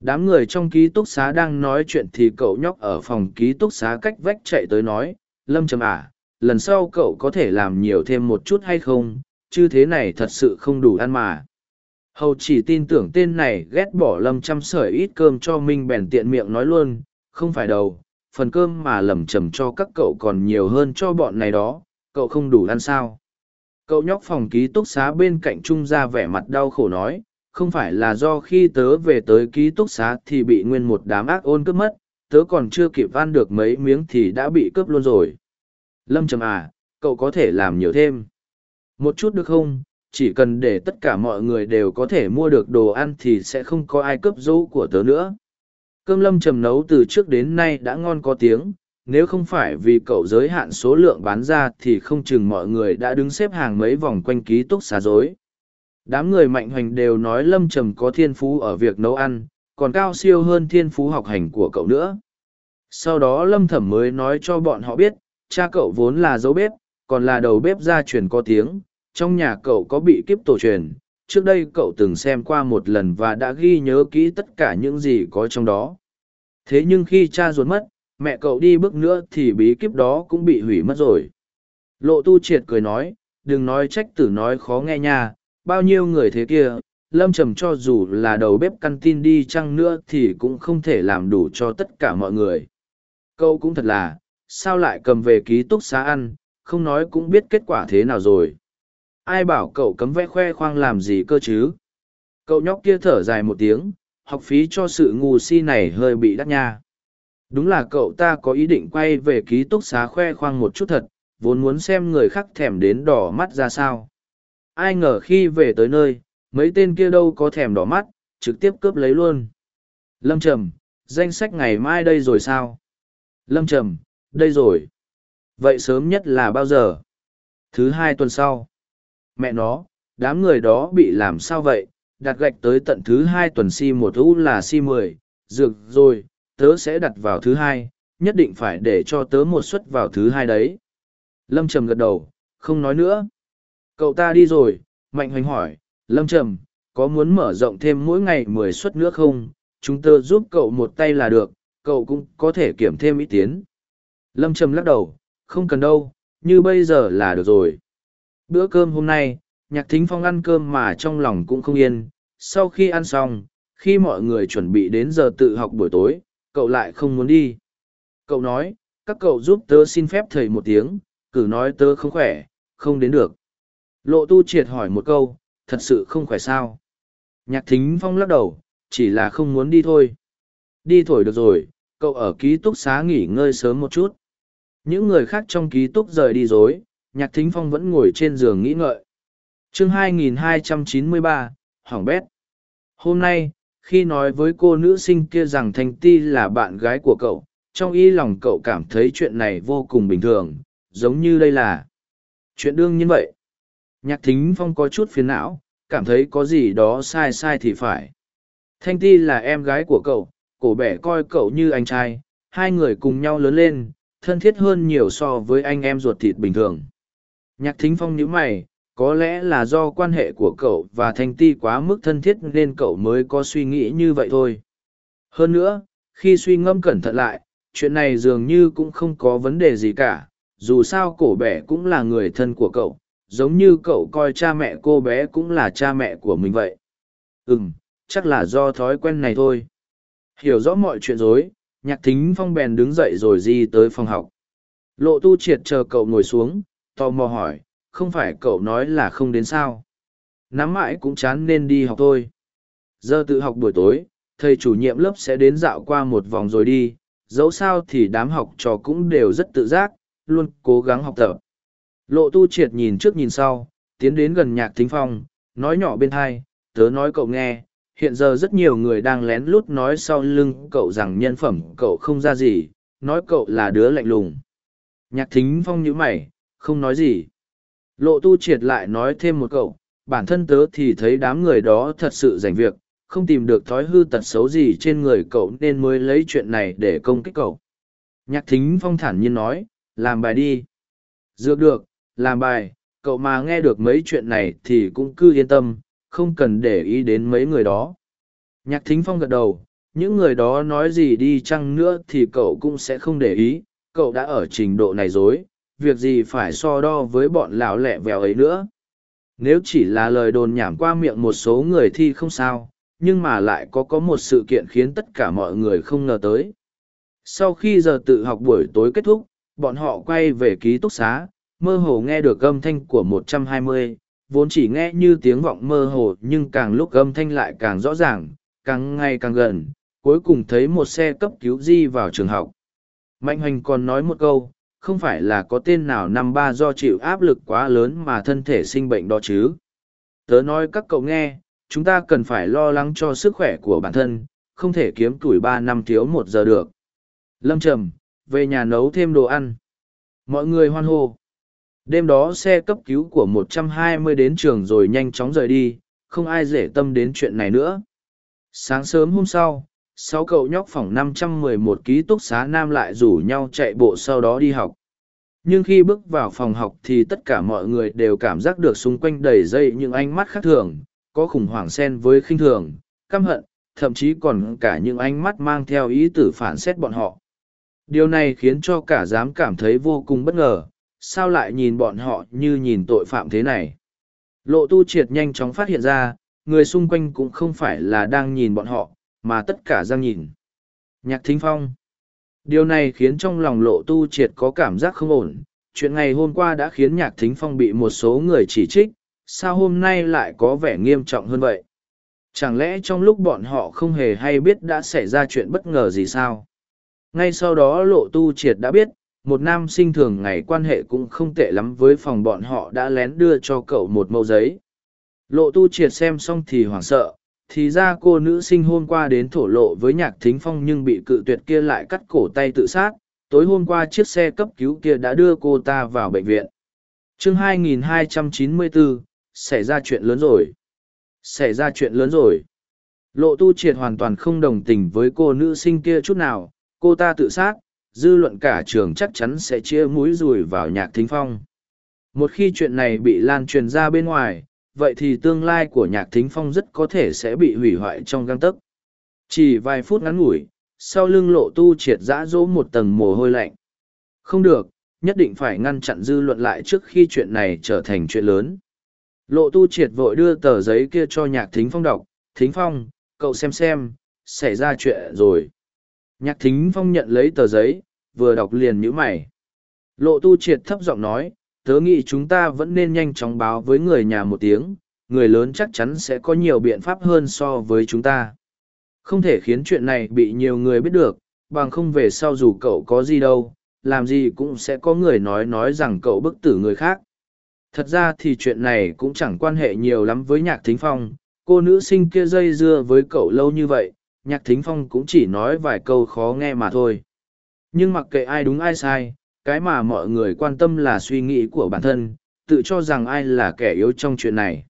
đám người trong ký túc xá đang nói chuyện thì cậu nhóc ở phòng ký túc xá cách vách chạy tới nói lâm trầm à lần sau cậu có thể làm nhiều thêm một chút hay không? Chứ thế này thật sự không đủ ăn mà. Hầu chỉ tin tưởng tên này ghét bỏ lâm chăm sởi ít cơm cho minh bèn tiện miệng nói luôn, không phải đâu, phần cơm mà lầm trầm cho các cậu còn nhiều hơn cho bọn này đó, cậu không đủ ăn sao? Cậu nhóc phòng ký túc xá bên cạnh trung ra vẻ mặt đau khổ nói, không phải là do khi tớ về tới ký túc xá thì bị nguyên một đám ác ôn cướp mất, tớ còn chưa kịp ăn được mấy miếng thì đã bị cướp luôn rồi lâm trầm à cậu có thể làm nhiều thêm. Một chút được không? Chỉ cần để tất cả mọi người đều có thể mua được đồ ăn thì sẽ không có ai cướp dỗ của tớ nữa. Cơm lâm trầm nấu từ trước đến nay đã ngon có tiếng. Nếu không phải vì cậu giới hạn số lượng bán ra thì không chừng mọi người đã đứng xếp hàng mấy vòng quanh ký túc xá dối đám người mạnh hoành đều nói lâm trầm có thiên phú ở việc nấu ăn, còn cao siêu hơn thiên phú học hành của cậu nữa. Sau đó lâm thẩm mới nói cho bọn họ biết cha cậu vốn là dấu bếp, còn là đầu bếp gia truyền có tiếng, trong nhà cậu có bị kiếp tổ truyền, trước đây cậu từng xem qua một lần và đã ghi nhớ kỹ tất cả những gì có trong đó. Thế nhưng khi cha ruột mất, mẹ cậu đi bước nữa thì bí kíp đó cũng bị hủy mất rồi. Lộ tu triệt cười nói, đừng nói trách tử nói khó nghe nha, bao nhiêu người thế kia, lâm trầm cho dù là đầu bếp căn tin đi chăng nữa thì cũng không thể làm đủ cho tất cả mọi người. Cậu cũng thật là sao lại cầm về ký túc xá ăn, không nói cũng biết kết quả thế nào rồi. Ai bảo cậu cấm vẽ khoe khoang làm gì cơ chứ? Cậu nhóc kia thở dài một tiếng, học phí cho sự ngu si này hơi bị đắt nha. Đúng là cậu ta có ý định quay về ký túc xá khoe khoang một chút thật, vốn muốn xem người khác thèm đến đỏ mắt ra sao. Ai ngờ khi về tới nơi, mấy tên kia đâu có thèm đỏ mắt, trực tiếp cướp lấy luôn. Lâm trầm, danh sách ngày mai đây rồi sao? Lâm trầm đây rồi. Vậy sớm nhất là bao giờ? Thứ hai tuần sau. Mẹ nó, đám người đó bị làm sao vậy? Đặt gạch tới tận thứ hai tuần si một u là si mười. Dược rồi, tớ sẽ đặt vào thứ hai. Nhất định phải để cho tớ một suất vào thứ hai đấy. Lâm trầm gật đầu, không nói nữa. Cậu ta đi rồi, mạnh hoành hỏi. Lâm trầm, có muốn mở rộng thêm mỗi ngày mười suất nữa không? Chúng tớ giúp cậu một tay là được, cậu cũng có thể kiểm thêm ý tiến lâm trầm lắc đầu, không cần đâu, như bây giờ là được rồi. Bữa cơm hôm nay, nhạc thính phong ăn cơm mà trong lòng cũng không yên. Sau khi ăn xong, khi mọi người chuẩn bị đến giờ tự học buổi tối, cậu lại không muốn đi. Cậu nói, các cậu giúp tớ xin phép thầy một tiếng, cử nói tớ không khỏe, không đến được. Lộ tu triệt hỏi một câu, thật sự không khỏe sao? Nhạc thính phong lắc đầu, chỉ là không muốn đi thôi. Đi thổi được rồi, cậu ở ký túc xá nghỉ ngơi sớm một chút những người khác trong ký túc rời đi dối nhạc thính phong vẫn ngồi trên giường nghĩ ngợi. Chương 2293, hỏng bét. Hôm nay khi nói với cô nữ sinh kia rằng thanh ti là bạn gái của cậu trong y lòng cậu cảm thấy chuyện này vô cùng bình thường giống như đây là chuyện đương nhiên vậy. Nhạc thính phong có chút phiền não cảm thấy có gì đó sai sai thì phải. Thanh ti là em gái của cậu cổ bẻ coi cậu như anh trai hai người cùng nhau lớn lên thân thiết hơn nhiều so với anh em ruột thịt bình thường. Nhạc thính phong nhíu mày, có lẽ là do quan hệ của cậu và thanh ti quá mức thân thiết nên cậu mới có suy nghĩ như vậy thôi. Hơn nữa, khi suy ngẫm cẩn thận lại, chuyện này dường như cũng không có vấn đề gì cả, dù sao cổ bẻ cũng là người thân của cậu, giống như cậu coi cha mẹ cô bé cũng là cha mẹ của mình vậy. Ừ chắc là do thói quen này thôi. Hiểu rõ mọi chuyện dối nhạc thính phong bèn đứng dậy rồi di tới phòng học. Lộ tu triệt chờ cậu ngồi xuống, tò mò hỏi, không phải cậu nói là không đến sao? Nắm mãi cũng chán nên đi học thôi. Giờ tự học buổi tối, thầy chủ nhiệm lớp sẽ đến dạo qua một vòng rồi đi, dẫu sao thì đám học trò cũng đều rất tự giác, luôn cố gắng học tập. Lộ tu triệt nhìn trước nhìn sau, tiến đến gần nhạc thính phong, nói nhỏ bên thai tớ nói cậu nghe hiện giờ rất nhiều người đang lén lút nói sau lưng cậu rằng nhân phẩm cậu không ra gì, nói cậu là đứa lạnh lùng. Nhạc thính phong nhữ mày, không nói gì. Lộ tu triệt lại nói thêm một cậu, bản thân tớ thì thấy đám người đó thật sự giành việc, không tìm được thói hư tật xấu gì trên người cậu nên mới lấy chuyện này để công kích cậu. Nhạc thính phong thản nhiên nói, làm bài đi. Dược được, làm bài, cậu mà nghe được mấy chuyện này thì cũng cứ yên tâm không cần để ý đến mấy người đó. Nhạc thính phong gật đầu những người đó nói gì đi chăng nữa thì cậu cũng sẽ không để ý cậu đã ở trình độ này rồi việc gì phải so đo với bọn lão lẹ vèo ấy nữa. Nếu chỉ là lời đồn nhảm qua miệng một số người thì không sao nhưng mà lại có có một sự kiện khiến tất cả mọi người không ngờ tới. Sau khi giờ tự học buổi tối kết thúc bọn họ quay về ký túc xá mơ hồ nghe được âm thanh của 120, vốn chỉ nghe như tiếng vọng mơ hồ, nhưng càng lúc âm thanh lại càng rõ ràng, càng ngày càng gần, cuối cùng thấy một xe cấp cứu di vào trường học. Mạnh hoành còn nói một câu, không phải là có tên nào năm ba do chịu áp lực quá lớn mà thân thể sinh bệnh đó chứ. Tớ nói các cậu nghe, chúng ta cần phải lo lắng cho sức khỏe của bản thân, không thể kiếm tuổi ba năm thiếu một giờ được. Lâm trầm, về nhà nấu thêm đồ ăn. Mọi người hoan hô đêm đó xe cấp cứu của 120 đến trường rồi nhanh chóng rời đi, không ai dễ tâm đến chuyện này nữa. Sáng sớm hôm sau, sáu cậu nhóc phòng 511 ký túc xá nam lại rủ nhau chạy bộ sau đó đi học. Nhưng khi bước vào phòng học thì tất cả mọi người đều cảm giác được xung quanh đầy dây những ánh mắt khác thường, có khủng hoảng xen với khinh thường, căm hận, thậm chí còn cả những ánh mắt mang theo ý tử phản xét bọn họ. Điều này khiến cho cả giám cảm thấy vô cùng bất ngờ sao lại nhìn bọn họ như nhìn tội phạm thế này? Lộ tu triệt nhanh chóng phát hiện ra, người xung quanh cũng không phải là đang nhìn bọn họ, mà tất cả đang nhìn. Nhạc thính phong. Điều này khiến trong lòng lộ tu triệt có cảm giác không ổn. Chuyện ngày hôm qua đã khiến nhạc thính phong bị một số người chỉ trích, sao hôm nay lại có vẻ nghiêm trọng hơn vậy? Chẳng lẽ trong lúc bọn họ không hề hay biết đã xảy ra chuyện bất ngờ gì sao? Ngay sau đó lộ tu triệt đã biết một nam sinh thường ngày quan hệ cũng không tệ lắm với phòng bọn họ đã lén đưa cho cậu một mẫu giấy. Lộ tu triệt xem xong thì hoảng sợ thì ra cô nữ sinh hôm qua đến thổ lộ với nhạc thính phong nhưng bị cự tuyệt kia lại cắt cổ tay tự sát. Tối hôm qua chiếc xe cấp cứu kia đã đưa cô ta vào bệnh viện. Chương 2294, xảy ra chuyện lớn rồi. Xảy ra chuyện lớn rồi. Lộ tu triệt hoàn toàn không đồng tình với cô nữ sinh kia chút nào. Cô ta tự sát dư luận cả trường chắc chắn sẽ chia mũi rùi vào nhạc thính phong. Một khi chuyện này bị lan truyền ra bên ngoài, vậy thì tương lai của nhạc thính phong rất có thể sẽ bị hủy hoại trong găng tấc. Chỉ vài phút ngắn ngủi, sau lưng lộ tu triệt giã dỗ một tầng mồ hôi lạnh. Không được, nhất định phải ngăn chặn dư luận lại trước khi chuyện này trở thành chuyện lớn. Lộ tu triệt vội đưa tờ giấy kia cho nhạc thính phong đọc. Thính phong, cậu xem xem, xảy ra chuyện rồi nhạc thính phong nhận lấy tờ giấy, vừa đọc liền nhíu mày. Lộ tu triệt thấp giọng nói, tớ nghĩ chúng ta vẫn nên nhanh chóng báo với người nhà một tiếng, người lớn chắc chắn sẽ có nhiều biện pháp hơn so với chúng ta. Không thể khiến chuyện này bị nhiều người biết được, bằng không về sau dù cậu có gì đâu, làm gì cũng sẽ có người nói nói rằng cậu bức tử người khác. Thật ra thì chuyện này cũng chẳng quan hệ nhiều lắm với nhạc thính phong, cô nữ sinh kia dây dưa với cậu lâu như vậy nhạc thính phong cũng chỉ nói vài câu khó nghe mà thôi. Nhưng mặc kệ ai đúng ai sai, cái mà mọi người quan tâm là suy nghĩ của bản thân, tự cho rằng ai là kẻ yếu trong chuyện này.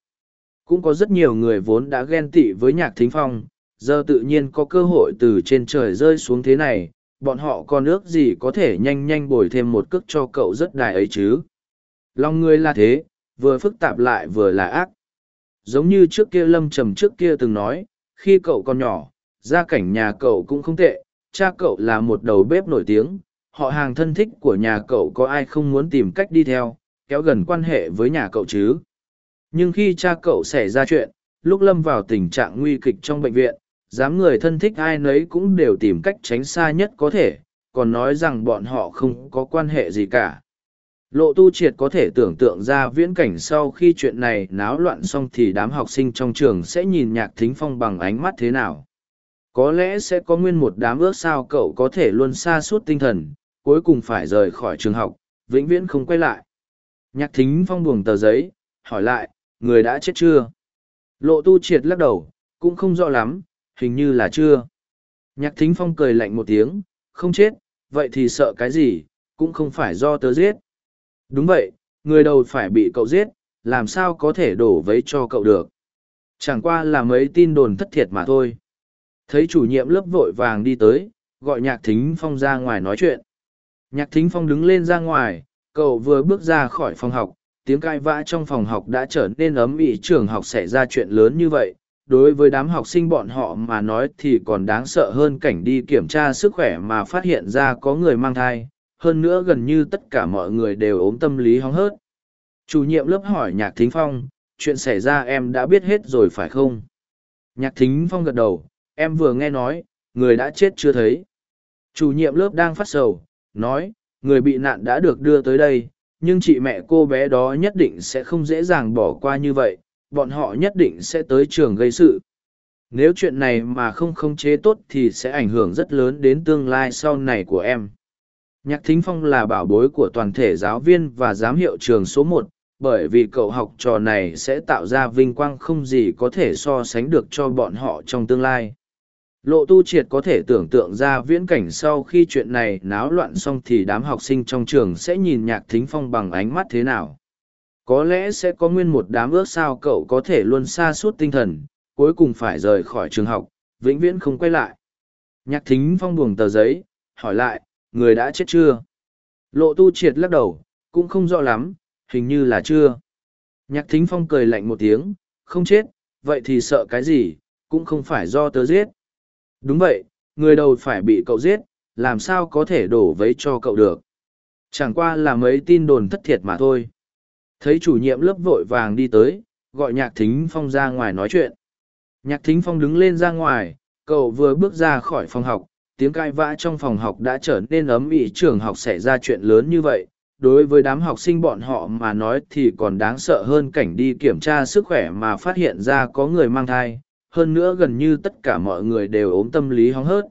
Cũng có rất nhiều người vốn đã ghen tị với nhạc thính phong, giờ tự nhiên có cơ hội từ trên trời rơi xuống thế này, bọn họ còn ước gì có thể nhanh nhanh bồi thêm một cước cho cậu rất đài ấy chứ. Lòng người là thế, vừa phức tạp lại vừa là ác. Giống như trước kia lâm trầm trước kia từng nói, khi cậu còn nhỏ gia cảnh nhà cậu cũng không tệ, cha cậu là một đầu bếp nổi tiếng, họ hàng thân thích của nhà cậu có ai không muốn tìm cách đi theo, kéo gần quan hệ với nhà cậu chứ? Nhưng khi cha cậu xảy ra chuyện, lúc lâm vào tình trạng nguy kịch trong bệnh viện, dám người thân thích ai nấy cũng đều tìm cách tránh xa nhất có thể, còn nói rằng bọn họ không có quan hệ gì cả. Lộ tu triệt có thể tưởng tượng ra viễn cảnh sau khi chuyện này náo loạn xong thì đám học sinh trong trường sẽ nhìn nhạc thính phong bằng ánh mắt thế nào có lẽ sẽ có nguyên một đám ước sao cậu có thể luôn xa suốt tinh thần, cuối cùng phải rời khỏi trường học, vĩnh viễn không quay lại. Nhạc thính phong buồng tờ giấy, hỏi lại, người đã chết chưa? Lộ tu triệt lắc đầu, cũng không rõ lắm, hình như là chưa. Nhạc thính phong cười lạnh một tiếng, không chết, vậy thì sợ cái gì, cũng không phải do tớ giết. Đúng vậy, người đầu phải bị cậu giết, làm sao có thể đổ vấy cho cậu được? Chẳng qua là mấy tin đồn thất thiệt mà thôi thấy chủ nhiệm lớp vội vàng đi tới, gọi nhạc thính phong ra ngoài nói chuyện. Nhạc thính phong đứng lên ra ngoài, cậu vừa bước ra khỏi phòng học, tiếng cãi vã trong phòng học đã trở nên ấm ĩ trường học xảy ra chuyện lớn như vậy. Đối với đám học sinh bọn họ mà nói thì còn đáng sợ hơn cảnh đi kiểm tra sức khỏe mà phát hiện ra có người mang thai. Hơn nữa gần như tất cả mọi người đều ốm tâm lý hóng hớt. Chủ nhiệm lớp hỏi nhạc thính phong, chuyện xảy ra em đã biết hết rồi phải không? Nhạc thính phong gật đầu em vừa nghe nói, người đã chết chưa thấy. Chủ nhiệm lớp đang phát sầu, nói, người bị nạn đã được đưa tới đây, nhưng chị mẹ cô bé đó nhất định sẽ không dễ dàng bỏ qua như vậy, bọn họ nhất định sẽ tới trường gây sự. Nếu chuyện này mà không khống chế tốt thì sẽ ảnh hưởng rất lớn đến tương lai sau này của em. Nhạc thính phong là bảo bối của toàn thể giáo viên và giám hiệu trường số một, bởi vì cậu học trò này sẽ tạo ra vinh quang không gì có thể so sánh được cho bọn họ trong tương lai lộ tu triệt có thể tưởng tượng ra viễn cảnh sau khi chuyện này náo loạn xong thì đám học sinh trong trường sẽ nhìn nhạc thính phong bằng ánh mắt thế nào. Có lẽ sẽ có nguyên một đám ước sao cậu có thể luôn xa suốt tinh thần, cuối cùng phải rời khỏi trường học, vĩnh viễn không quay lại. Nhạc thính phong buồng tờ giấy, hỏi lại, người đã chết chưa? Lộ tu triệt lắc đầu, cũng không rõ lắm, hình như là chưa. Nhạc thính phong cười lạnh một tiếng, không chết, vậy thì sợ cái gì, cũng không phải do tớ giết đúng vậy, người đầu phải bị cậu giết, làm sao có thể đổ vấy cho cậu được? Chẳng qua là mấy tin đồn thất thiệt mà thôi. Thấy chủ nhiệm lớp vội vàng đi tới, gọi nhạc thính phong ra ngoài nói chuyện. Nhạc thính phong đứng lên ra ngoài, cậu vừa bước ra khỏi phòng học, tiếng cãi vã trong phòng học đã trở nên ấm ỉ trường học xảy ra chuyện lớn như vậy. Đối với đám học sinh bọn họ mà nói thì còn đáng sợ hơn cảnh đi kiểm tra sức khỏe mà phát hiện ra có người mang thai hơn nữa gần như tất cả mọi người đều ốm tâm lý hóng hớt.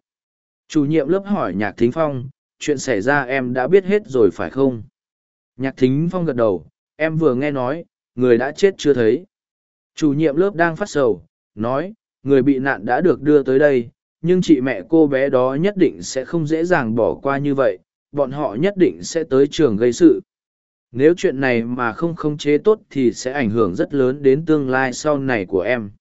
Chủ nhiệm lớp hỏi nhạc thính phong, chuyện xảy ra em đã biết hết rồi phải không? Nhạc thính phong gật đầu, em vừa nghe nói, người đã chết chưa thấy. Chủ nhiệm lớp đang phát sầu, nói, người bị nạn đã được đưa tới đây, nhưng chị mẹ cô bé đó nhất định sẽ không dễ dàng bỏ qua như vậy, bọn họ nhất định sẽ tới trường gây sự. Nếu chuyện này mà không khống chế tốt thì sẽ ảnh hưởng rất lớn đến tương lai sau này của em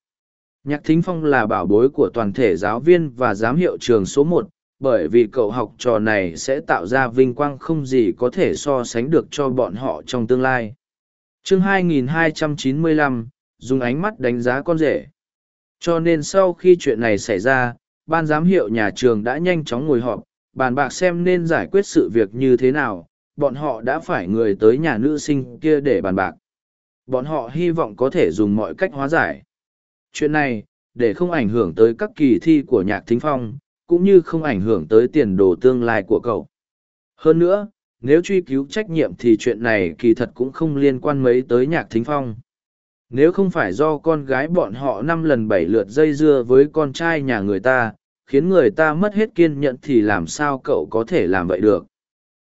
nhạc thính phong là bảo bối của toàn thể giáo viên và giám hiệu trường số một bởi vì cậu học trò này sẽ tạo ra vinh quang không gì có thể so sánh được cho bọn họ trong tương lai. Chương 2295, dùng ánh mắt đánh giá con rể. Cho nên sau khi chuyện này xảy ra ban giám hiệu nhà trường đã nhanh chóng ngồi họp bàn bạc xem nên giải quyết sự việc như thế nào bọn họ đã phải người tới nhà nữ sinh kia để bàn bạc. Bọn họ hy vọng có thể dùng mọi cách hóa giải chuyện này, để không ảnh hưởng tới các kỳ thi của nhạc thính phong, cũng như không ảnh hưởng tới tiền đồ tương lai của cậu. Hơn nữa, nếu truy cứu trách nhiệm thì chuyện này kỳ thật cũng không liên quan mấy tới nhạc thính phong. Nếu không phải do con gái bọn họ năm lần bảy lượt dây dưa với con trai nhà người ta, khiến người ta mất hết kiên nhẫn thì làm sao cậu có thể làm vậy được?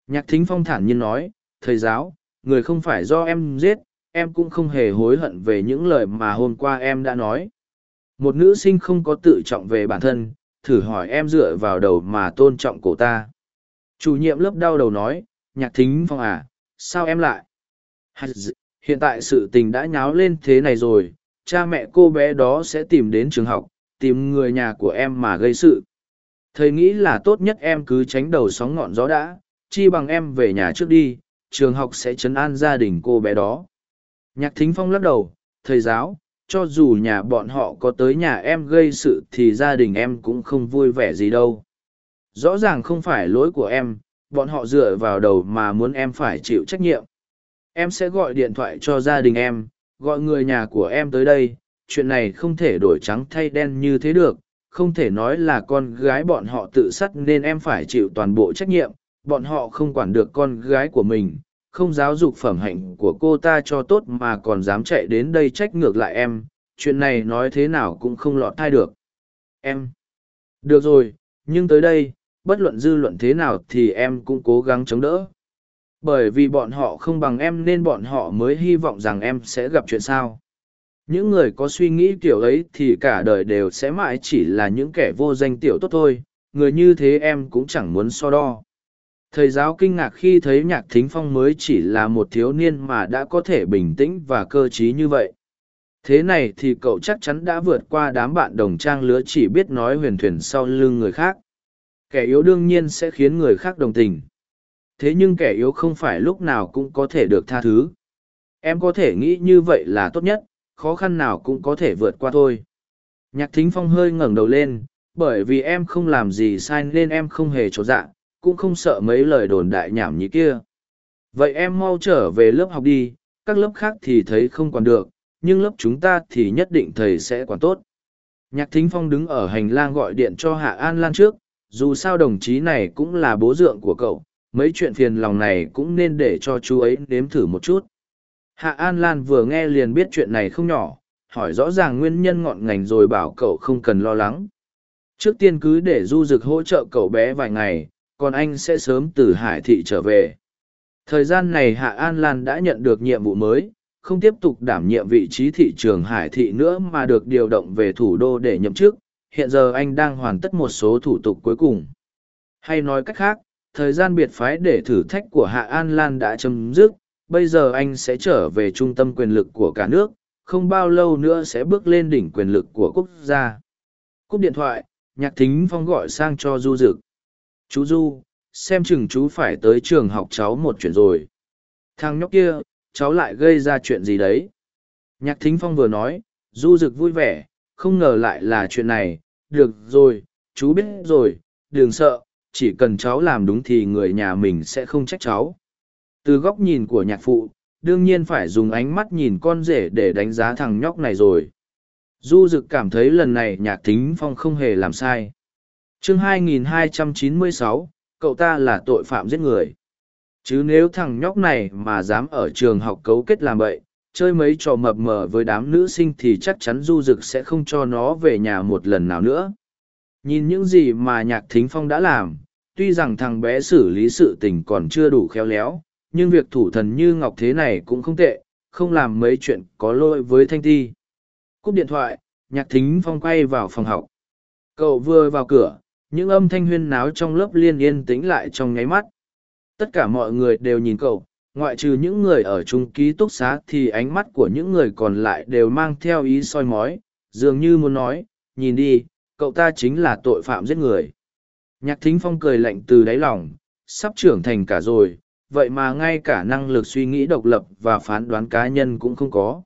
Nhạc thính phong thản nhiên nói, thầy giáo, người không phải do em giết em cũng không hề hối hận về những lời mà hôm qua em đã nói. Một nữ sinh không có tự trọng về bản thân, thử hỏi em dựa vào đầu mà tôn trọng cổ ta. Chủ nhiệm lớp đau đầu nói, nhạc thính phong à sao em lại? Hiện tại sự tình đã nháo lên thế này rồi, cha mẹ cô bé đó sẽ tìm đến trường học, tìm người nhà của em mà gây sự. Thầy nghĩ là tốt nhất em cứ tránh đầu sóng ngọn gió đã, chi bằng em về nhà trước đi, trường học sẽ chấn an gia đình cô bé đó nhạc thính phong lắc đầu, thầy giáo, cho dù nhà bọn họ có tới nhà em gây sự thì gia đình em cũng không vui vẻ gì đâu. Rõ ràng không phải lỗi của em, bọn họ dựa vào đầu mà muốn em phải chịu trách nhiệm. Em sẽ gọi điện thoại cho gia đình em, gọi người nhà của em tới đây, chuyện này không thể đổi trắng thay đen như thế được. Không thể nói là con gái bọn họ tự sát nên em phải chịu toàn bộ trách nhiệm, bọn họ không quản được con gái của mình không giáo dục phẩm hạnh của cô ta cho tốt mà còn dám chạy đến đây trách ngược lại em, chuyện này nói thế nào cũng không lọt thai được. Em. Được rồi, nhưng tới đây, bất luận dư luận thế nào thì em cũng cố gắng chống đỡ. Bởi vì bọn họ không bằng em nên bọn họ mới hy vọng rằng em sẽ gặp chuyện sao. Những người có suy nghĩ kiểu ấy thì cả đời đều sẽ mãi chỉ là những kẻ vô danh tiểu tốt thôi, người như thế em cũng chẳng muốn so đo thầy giáo kinh ngạc khi thấy nhạc thính phong mới chỉ là một thiếu niên mà đã có thể bình tĩnh và cơ t r í như vậy. Thế này thì cậu chắc chắn đã vượt qua đám bạn đồng trang lứa chỉ biết nói huyền thuyền sau lưng người khác. Kẻ yếu đương nhiên sẽ khiến người khác đồng tình. Thế nhưng kẻ yếu không phải lúc nào cũng có thể được tha thứ. Em có thể nghĩ như vậy là tốt nhất khó khăn nào cũng có thể vượt qua thôi. Nhạc thính phong hơi ngẩng đầu lên, bởi vì em không làm gì sai nên em không hề trốn dạ, cũng không sợ mấy lời đồn đại nhảm nhí kia. Vậy em mau trở về lớp học đi, các lớp khác thì thấy không còn được, nhưng lớp chúng ta thì nhất định thầy sẽ quản tốt. Nhạc thính phong đứng ở hành lang gọi điện cho Hạ An Lan trước, dù sao đồng chí này cũng là bố dượng của cậu, mấy chuyện phiền lòng này cũng nên để cho chú ấy nếm thử một chút. Hạ An Lan vừa nghe liền biết chuyện này không nhỏ, hỏi rõ ràng nguyên nhân ngọn ngành rồi bảo cậu không cần lo lắng. Trước tiên cứ để du dực hỗ trợ cậu bé vài ngày, còn anh sẽ sớm từ Hải Thị trở về. Thời gian này Hạ An Lan đã nhận được nhiệm vụ mới, không tiếp tục đảm nhiệm vị trí thị trường Hải Thị nữa mà được điều động về thủ đô để nhậm chức. Hiện giờ anh đang hoàn tất một số thủ tục cuối cùng. Hay nói cách khác, thời gian biệt phái để thử thách của Hạ An Lan đã chấm dứt, bây giờ anh sẽ trở về trung tâm quyền lực của cả nước, không bao lâu nữa sẽ bước lên đỉnh quyền lực của quốc gia. Cúp điện thoại, nhạc thính phong gọi sang cho Du Dực. Chú Du, xem chừng chú phải tới trường học cháu một chuyện rồi. Thằng nhóc kia, cháu lại gây ra chuyện gì đấy? Nhạc thính phong vừa nói, Du Dực vui vẻ, không ngờ lại là chuyện này. Được rồi, chú biết rồi, đừng sợ, chỉ cần cháu làm đúng thì người nhà mình sẽ không trách cháu. Từ góc nhìn của nhạc phụ, đương nhiên phải dùng ánh mắt nhìn con rể để đánh giá thằng nhóc này rồi. Du Dực cảm thấy lần này nhạc thính phong không hề làm sai chương 2296, cậu ta là tội phạm giết người. Chứ nếu thằng nhóc này mà dám ở trường học cấu kết làm bậy, chơi mấy trò mập mờ với đám nữ sinh thì chắc chắn Du Dực sẽ không cho nó về nhà một lần nào nữa. Nhìn những gì mà nhạc thính phong đã làm, tuy rằng thằng bé xử lý sự tình còn chưa đủ khéo léo, nhưng việc thủ thần như ngọc thế này cũng không tệ, không làm mấy chuyện có lỗi với Thanh Ti. Cúp điện thoại, nhạc thính phong quay vào phòng học. Cậu vừa vào cửa, những âm thanh huyên náo trong lớp liên yên tĩnh lại trong nháy mắt. Tất cả mọi người đều nhìn cậu, ngoại trừ những người ở chung ký túc xá thì ánh mắt của những người còn lại đều mang theo ý soi mói, dường như muốn nói, nhìn đi, cậu ta chính là tội phạm giết người. Nhạc thính phong cười lạnh từ đáy lòng, sắp trưởng thành cả rồi, vậy mà ngay cả năng lực suy nghĩ độc lập và phán đoán cá nhân cũng không có.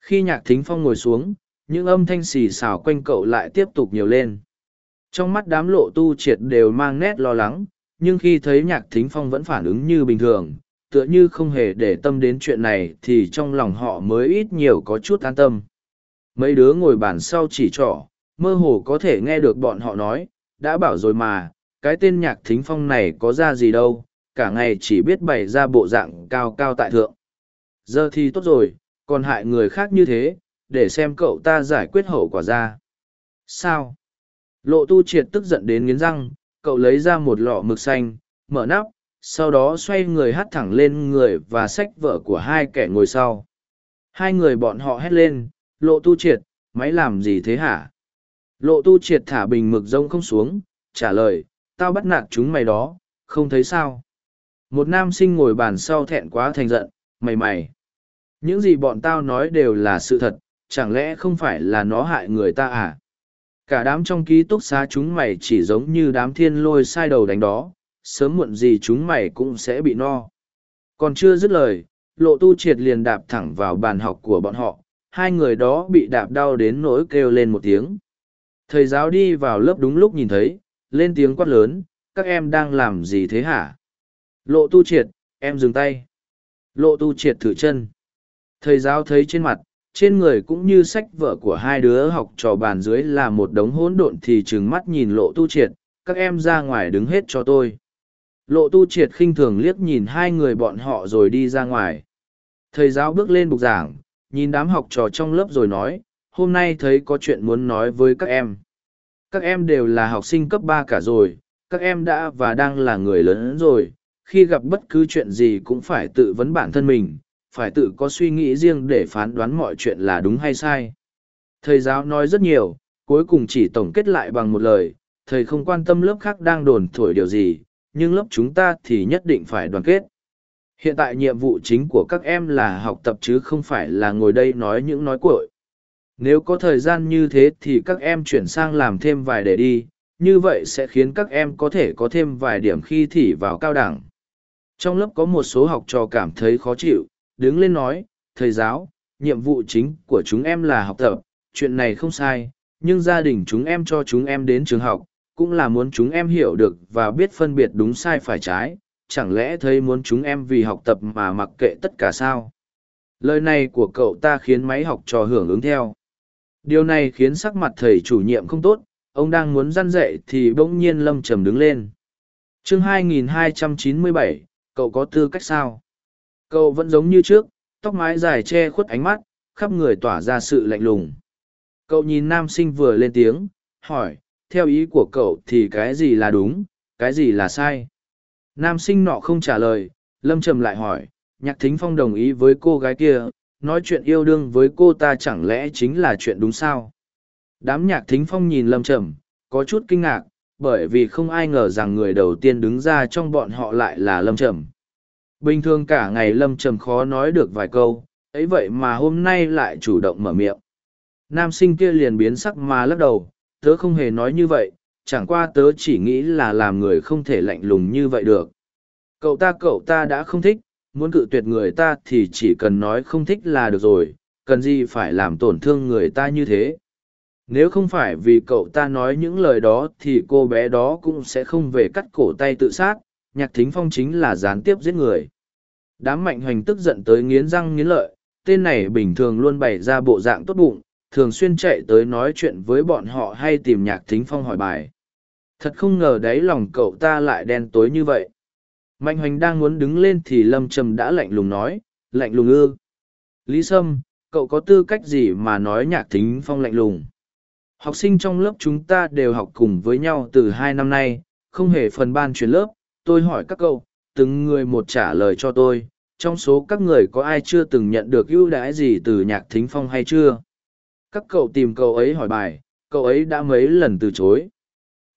Khi nhạc thính phong ngồi xuống, những âm thanh xì xào quanh cậu lại tiếp tục nhiều lên. Trong mắt đám lộ tu triệt đều mang nét lo lắng, nhưng khi thấy nhạc thính phong vẫn phản ứng như bình thường, tựa như không hề để tâm đến chuyện này thì trong lòng họ mới ít nhiều có chút an tâm. Mấy đứa ngồi bàn sau chỉ trỏ, mơ hồ có thể nghe được bọn họ nói, đã bảo rồi mà, cái tên nhạc thính phong này có ra gì đâu, cả ngày chỉ biết bày ra bộ dạng cao cao tại thượng. Giờ thì tốt rồi, còn hại người khác như thế, để xem cậu ta giải quyết hậu quả ra. Sao? Lộ tu triệt tức giận đến nghiến răng, cậu lấy ra một lọ mực xanh, mở nắp, sau đó xoay người hắt thẳng lên người và xách vợ của hai kẻ ngồi sau. Hai người bọn họ hét lên, lộ tu triệt, máy làm gì thế hả? Lộ tu triệt thả bình mực rông không xuống, trả lời, tao bắt nạt chúng mày đó, không thấy sao? Một nam sinh ngồi bàn sau thẹn quá thành giận, mày mày. Những gì bọn tao nói đều là sự thật, chẳng lẽ không phải là nó hại người ta à? Cả đám trong ký túc xá chúng mày chỉ giống như đám thiên lôi sai đầu đánh đó, sớm muộn gì chúng mày cũng sẽ bị no. Còn chưa dứt lời, lộ tu triệt liền đạp thẳng vào bàn học của bọn họ, hai người đó bị đạp đau đến nỗi kêu lên một tiếng. Thầy giáo đi vào lớp đúng lúc nhìn thấy, lên tiếng quát lớn, các em đang làm gì thế hả? Lộ tu triệt, em dừng tay. Lộ tu triệt thử chân. Thầy giáo thấy trên mặt, trên người cũng như sách vở của hai đứa học trò bàn dưới là một đống hỗn độn thì trừng mắt nhìn lộ tu triệt, các em ra ngoài đứng hết cho tôi. Lộ tu triệt khinh thường liếc nhìn hai người bọn họ rồi đi ra ngoài. Thầy giáo bước lên bục giảng, nhìn đám học trò trong lớp rồi nói, hôm nay thấy có chuyện muốn nói với các em. Các em đều là học sinh cấp ba cả rồi, các em đã và đang là người lớn rồi, khi gặp bất cứ chuyện gì cũng phải tự vấn bản thân mình, phải tự có suy nghĩ riêng để phán đoán mọi chuyện là đúng hay sai. Thầy giáo nói rất nhiều, cuối cùng chỉ tổng kết lại bằng một lời, thầy không quan tâm lớp khác đang đồn thổi điều gì, nhưng lớp chúng ta thì nhất định phải đoàn kết. Hiện tại nhiệm vụ chính của các em là học tập chứ không phải là ngồi đây nói những nói cội. Nếu có thời gian như thế thì các em chuyển sang làm thêm vài đề đi, như vậy sẽ khiến các em có thể có thêm vài điểm khi thi vào cao đẳng. Trong lớp có một số học trò cảm thấy khó chịu, đứng lên nói, thầy giáo, nhiệm vụ chính của chúng em là học tập, chuyện này không sai, nhưng gia đình chúng em cho chúng em đến trường học, cũng là muốn chúng em hiểu được và biết phân biệt đúng sai phải trái, chẳng lẽ thấy muốn chúng em vì học tập mà mặc kệ tất cả sao? Lời này của cậu ta khiến máy học trò hưởng ứng theo. Điều này khiến sắc mặt thầy chủ nhiệm không tốt, ông đang muốn răn dậy thì bỗng nhiên lâm trầm đứng lên. chương 2297, cậu có tư cách sao? Cậu vẫn giống như trước, tóc mái dài che khuất ánh mắt, khắp người tỏa ra sự lạnh lùng. Cậu nhìn nam sinh vừa lên tiếng, hỏi, theo ý của cậu thì cái gì là đúng, cái gì là sai? Nam sinh nọ không trả lời, lâm trầm lại hỏi, nhạc thính phong đồng ý với cô gái kia, nói chuyện yêu đương với cô ta chẳng lẽ chính là chuyện đúng sao? Đám nhạc thính phong nhìn lâm trầm, có chút kinh ngạc, bởi vì không ai ngờ rằng người đầu tiên đứng ra trong bọn họ lại là lâm trầm. Bình thường cả ngày lâm trầm khó nói được vài câu, ấy vậy mà hôm nay lại chủ động mở miệng. Nam sinh kia liền biến sắc mà lắc đầu, tớ không hề nói như vậy, chẳng qua tớ chỉ nghĩ là làm người không thể lạnh lùng như vậy được. Cậu ta cậu ta đã không thích, muốn cự tuyệt người ta thì chỉ cần nói không thích là được rồi, cần gì phải làm tổn thương người ta như thế. Nếu không phải vì cậu ta nói những lời đó thì cô bé đó cũng sẽ không về cắt cổ tay tự sát, nhạc thính phong chính là gián tiếp giết người. Đám mạnh hoành tức giận tới nghiến răng nghiến lợi, tên này bình thường luôn bày ra bộ dạng tốt bụng, thường xuyên chạy tới nói chuyện với bọn họ hay tìm nhạc thính phong hỏi bài. Thật không ngờ đáy lòng cậu ta lại đen tối như vậy. Mạnh hoành đang muốn đứng lên thì lâm trầm đã lạnh lùng nói, lạnh lùng ư. Lý Sâm, cậu có tư cách gì mà nói nhạc thính phong lạnh lùng? Học sinh trong lớp chúng ta đều học cùng với nhau từ hai năm nay, không hề phần ban chuyển lớp. Tôi hỏi các cậu, từng người một trả lời cho tôi. Trong số các người có ai chưa từng nhận được ưu đãi gì từ nhạc thính phong hay chưa? Các cậu tìm cậu ấy hỏi bài, cậu ấy đã mấy lần từ chối.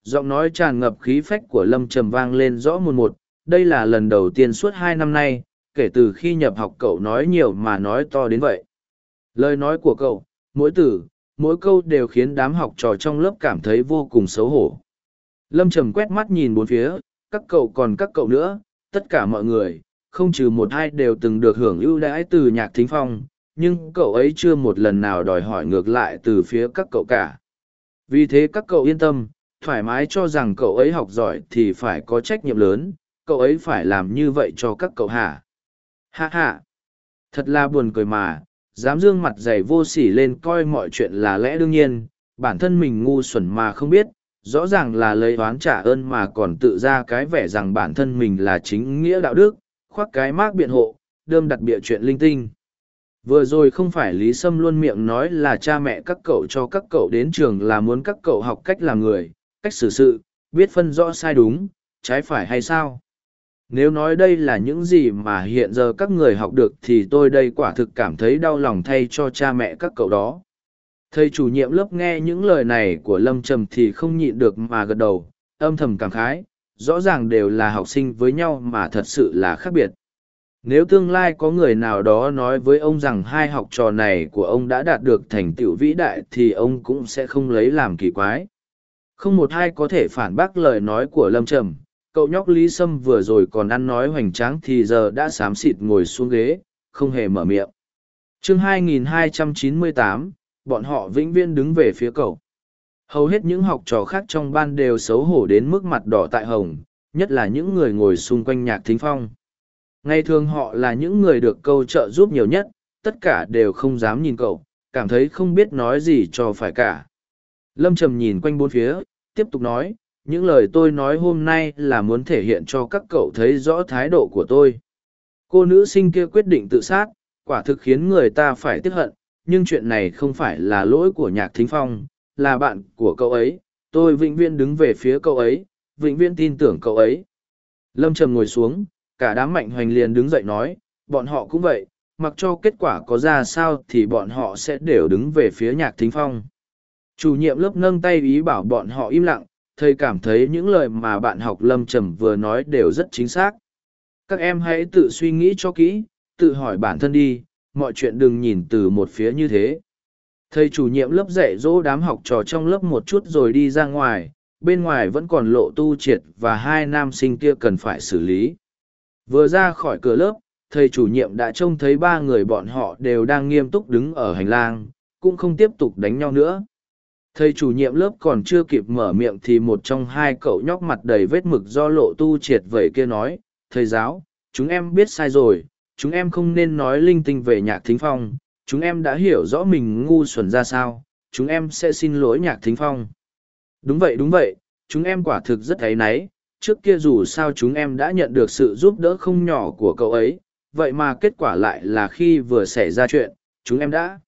Giọng nói tràn ngập khí phách của Lâm Trầm vang lên rõ một một, đây là lần đầu tiên suốt hai năm nay, kể từ khi nhập học cậu nói nhiều mà nói to đến vậy. Lời nói của cậu, mỗi từ, mỗi câu đều khiến đám học trò trong lớp cảm thấy vô cùng xấu hổ. Lâm Trầm quét mắt nhìn bốn phía, các cậu còn các cậu nữa, tất cả mọi người, không trừ một hai đều từng được hưởng ưu đãi từ nhạc thính phong, nhưng cậu ấy chưa một lần nào đòi hỏi ngược lại từ phía các cậu cả. Vì thế các cậu yên tâm, thoải mái cho rằng cậu ấy học giỏi thì phải có trách nhiệm lớn, cậu ấy phải làm như vậy cho các cậu hả? Ha ha! Thật là buồn cười mà, dám dương mặt dày vô sỉ lên coi mọi chuyện là lẽ đương nhiên, bản thân mình ngu xuẩn mà không biết, rõ ràng là lấy oán trả ơn mà còn tự ra cái vẻ rằng bản thân mình là chính nghĩa đạo đức, khoác cái mác biện hộ, đơm đặt bịa chuyện linh tinh. Vừa rồi không phải Lý Sâm luôn miệng nói là cha mẹ các cậu cho các cậu đến trường là muốn các cậu học cách làm người, cách xử sự, biết phân rõ sai đúng, trái phải hay sao? Nếu nói đây là những gì mà hiện giờ các người học được thì tôi đây quả thực cảm thấy đau lòng thay cho cha mẹ các cậu đó. Thầy chủ nhiệm lớp nghe những lời này của Lâm Trầm thì không nhịn được mà gật đầu, âm thầm cảm khái, rõ ràng đều là học sinh với nhau mà thật sự là khác biệt. Nếu tương lai có người nào đó nói với ông rằng hai học trò này của ông đã đạt được thành tựu vĩ đại thì ông cũng sẽ không lấy làm kỳ quái. Không một ai có thể phản bác lời nói của Lâm Trầm, cậu nhóc Lý Sâm vừa rồi còn ăn nói hoành tráng thì giờ đã xám xịt ngồi xuống ghế, không hề mở miệng. chương 2298, bọn họ vĩnh viễn đứng về phía cậu. Hầu hết những học trò khác trong ban đều xấu hổ đến mức mặt đỏ tại hồng, nhất là những người ngồi xung quanh nhạc thính phong. Ngày thường họ là những người được câu trợ giúp nhiều nhất, tất cả đều không dám nhìn cậu, cảm thấy không biết nói gì cho phải cả. Lâm Trầm nhìn quanh bốn phía, tiếp tục nói, những lời tôi nói hôm nay là muốn thể hiện cho các cậu thấy rõ thái độ của tôi. Cô nữ sinh kia quyết định tự sát, quả thực khiến người ta phải tiếc hận, nhưng chuyện này không phải là lỗi của nhạc thính phong, là bạn của cậu ấy, tôi vĩnh viễn đứng về phía cậu ấy, vĩnh viễn tin tưởng cậu ấy. Lâm Trầm ngồi xuống, cả đám mạnh hoành liền đứng dậy nói, bọn họ cũng vậy, mặc cho kết quả có ra sao thì bọn họ sẽ đều đứng về phía nhạc thính phong. Chủ nhiệm lớp nâng tay ý bảo bọn họ im lặng, thầy cảm thấy những lời mà bạn học lâm trầm vừa nói đều rất chính xác. Các em hãy tự suy nghĩ cho kỹ, tự hỏi bản thân đi, mọi chuyện đừng nhìn từ một phía như thế. Thầy chủ nhiệm lớp dạy dỗ đám học trò trong lớp một chút rồi đi ra ngoài, bên ngoài vẫn còn lộ tu triệt và hai nam sinh kia cần phải xử lý. Vừa ra khỏi cửa lớp, thầy chủ nhiệm đã trông thấy ba người bọn họ đều đang nghiêm túc đứng ở hành lang, cũng không tiếp tục đánh nhau nữa. thầy chủ nhiệm lớp còn chưa kịp mở miệng thì một trong hai cậu nhóc mặt đầy vết mực do lộ tu triệt vẩy kia nói thầy giáo chúng em biết sai rồi chúng em không nên nói linh tinh về nhạc thính phong, chúng em đã hiểu rõ mình ngu xuẩn ra sao, chúng em sẽ xin lỗi nhạc thính phong. Đúng vậy đúng vậy, chúng em quả thực rất áy náy, trước kia dù sao chúng em đã nhận được sự giúp đỡ không nhỏ của cậu ấy, vậy mà kết quả lại là khi vừa xảy ra chuyện, chúng em đã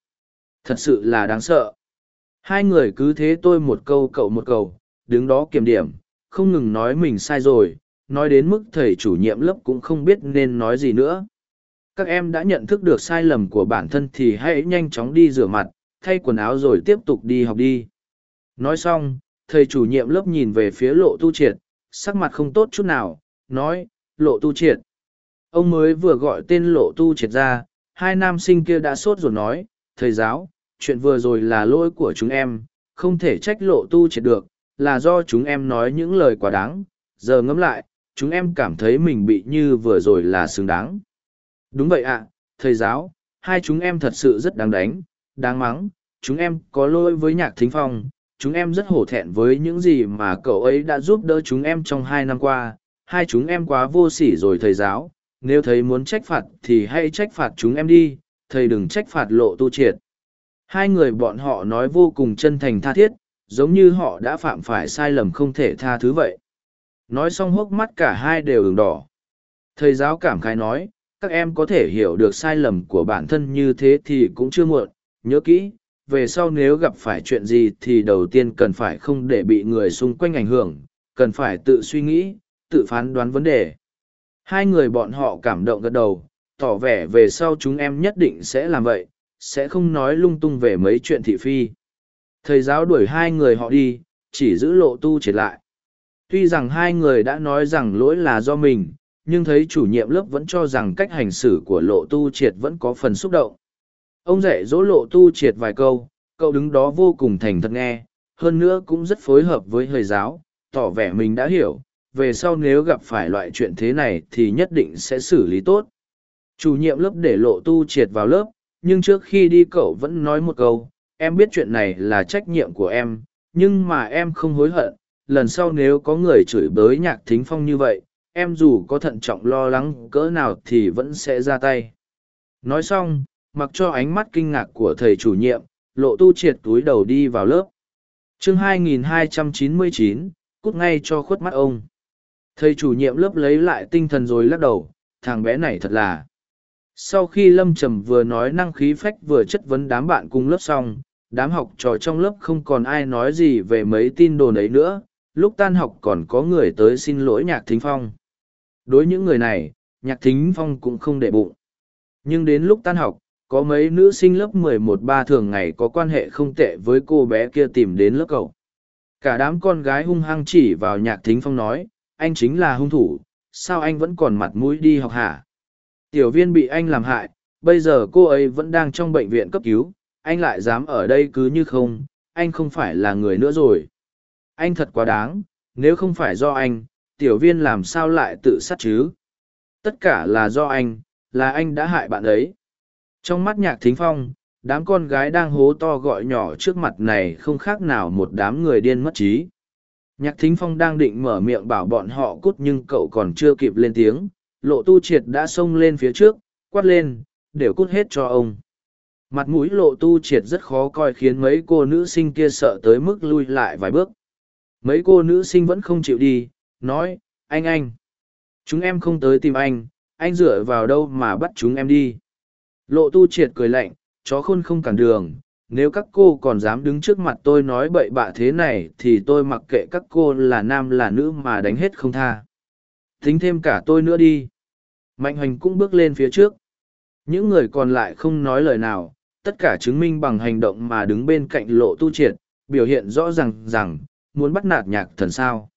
thật sự là đáng sợ. Hai người cứ thế tôi một câu, cậu một câu, đứng đó kiểm điểm, không ngừng nói mình sai rồi, nói đến mức thầy chủ nhiệm lớp cũng không biết nên nói gì nữa các em đã nhận thức được sai lầm của bản thân thì hãy nhanh chóng đi rửa mặt, thay quần áo rồi tiếp tục đi học đi. Nói xong, thầy chủ nhiệm lớp nhìn về phía lộ tu triệt, sắc mặt không tốt chút nào, nói, lộ tu triệt. Ông mới vừa gọi tên lộ tu triệt ra, hai nam sinh kia đã sốt rồi nói, thầy giáo, chuyện vừa rồi là lỗi của chúng em, không thể trách lộ tu triệt được, là do chúng em nói những lời quá đáng. Giờ ngẫm lại, chúng em cảm thấy mình bị như vừa rồi là xứng đáng đúng vậy ạ, thầy giáo, hai chúng em thật sự rất đáng đánh, đáng mắng. Chúng em có lỗi với nhạc thính phong, chúng em rất hổ thẹn với những gì mà cậu ấy đã giúp đỡ chúng em trong hai năm qua. Hai chúng em quá vô sỉ rồi thầy giáo. Nếu thầy muốn trách phạt thì hãy trách phạt chúng em đi, thầy đừng trách phạt lộ tu triệt. Hai người bọn họ nói vô cùng chân thành tha thiết, giống như họ đã phạm phải sai lầm không thể tha thứ vậy. Nói xong hốc mắt cả hai đều ửng đỏ. Thầy giáo cảm khái nói các em có thể hiểu được sai lầm của bản thân như thế thì cũng chưa muộn. Nhớ kỹ, về sau nếu gặp phải chuyện gì thì đầu tiên cần phải không để bị người xung quanh ảnh hưởng, cần phải tự suy nghĩ, tự phán đoán vấn đề. Hai người bọn họ cảm động gật đầu, tỏ vẻ về sau chúng em nhất định sẽ làm vậy, sẽ không nói lung tung về mấy chuyện thị phi. Thầy giáo đuổi hai người họ đi, chỉ giữ lộ tu triệt lại. Tuy rằng hai người đã nói rằng lỗi là do mình nhưng thấy chủ nhiệm lớp vẫn cho rằng cách hành xử của lộ tu triệt vẫn có phần xúc động. Ông dạy dỗ lộ tu triệt vài câu, cậu đứng đó vô cùng thành thật nghe, hơn nữa cũng rất phối hợp với hơi giáo, tỏ vẻ mình đã hiểu, về sau nếu gặp phải loại chuyện thế này thì nhất định sẽ xử lý tốt. Chủ nhiệm lớp để lộ tu triệt vào lớp, nhưng trước khi đi cậu vẫn nói một câu, em biết chuyện này là trách nhiệm của em, nhưng mà em không hối hận, lần sau nếu có người chửi bới nhạc thính phong như vậy em dù có thận trọng lo lắng cỡ nào thì vẫn sẽ ra tay. Nói xong mặc cho ánh mắt kinh ngạc của thầy chủ nhiệm lộ tu triệt túi đầu đi vào lớp. Chương 2299, cút ngay cho khuất mắt ông. Thầy chủ nhiệm lớp lấy lại tinh thần rồi lắc đầu thằng bé này thật là. Sau khi lâm trầm vừa nói năng khí phách vừa chất vấn đám bạn cùng lớp xong đám học trò trong lớp không còn ai nói gì về mấy tin đồn ấy nữa lúc tan học còn có người tới xin lỗi nhạc thính phong đối những người này, nhạc thính phong cũng không để bụng. Nhưng đến lúc tan học, có mấy nữ sinh lớp mười một ba thường ngày có quan hệ không tệ với cô bé kia tìm đến lớp cậu. Cả đám con gái hung hăng chỉ vào nhạc thính phong nói, anh chính là hung thủ, sao anh vẫn còn mặt mũi đi học hả? Tiểu viên bị anh làm hại, bây giờ cô ấy vẫn đang trong bệnh viện cấp cứu, anh lại dám ở đây cứ như không, anh không phải là người nữa rồi. Anh thật quá đáng, nếu không phải do anh tiểu viên làm sao lại tự sát chứ? Tất cả là do anh, là anh đã hại bạn ấy. Trong mắt nhạc thính phong, đám con gái đang hố to gọi nhỏ trước mặt này không khác nào một đám người điên mất trí. Nhạc thính phong đang định mở miệng bảo bọn họ cút nhưng cậu còn chưa kịp lên tiếng. Lộ tu triệt đã xông lên phía trước, quát lên, đều cút hết cho ông. Mặt mũi lộ tu triệt rất khó coi khiến mấy cô nữ sinh kia sợ tới mức lui lại vài bước. Mấy cô nữ sinh vẫn không chịu đi nói, anh anh, chúng em không tới tìm anh anh dựa vào đâu mà bắt chúng em đi? Lộ tu triệt cười lạnh, chó khôn không cản đường, nếu các cô còn dám đứng trước mặt tôi nói bậy bạ thế này thì tôi mặc kệ các cô là nam là nữ mà đánh hết không tha. Tính thêm cả tôi nữa đi. Mạnh hoành cũng bước lên phía trước. Những người còn lại không nói lời nào, tất cả chứng minh bằng hành động mà đứng bên cạnh lộ tu triệt, biểu hiện rõ ràng rằng muốn bắt nạt nhạc thần sao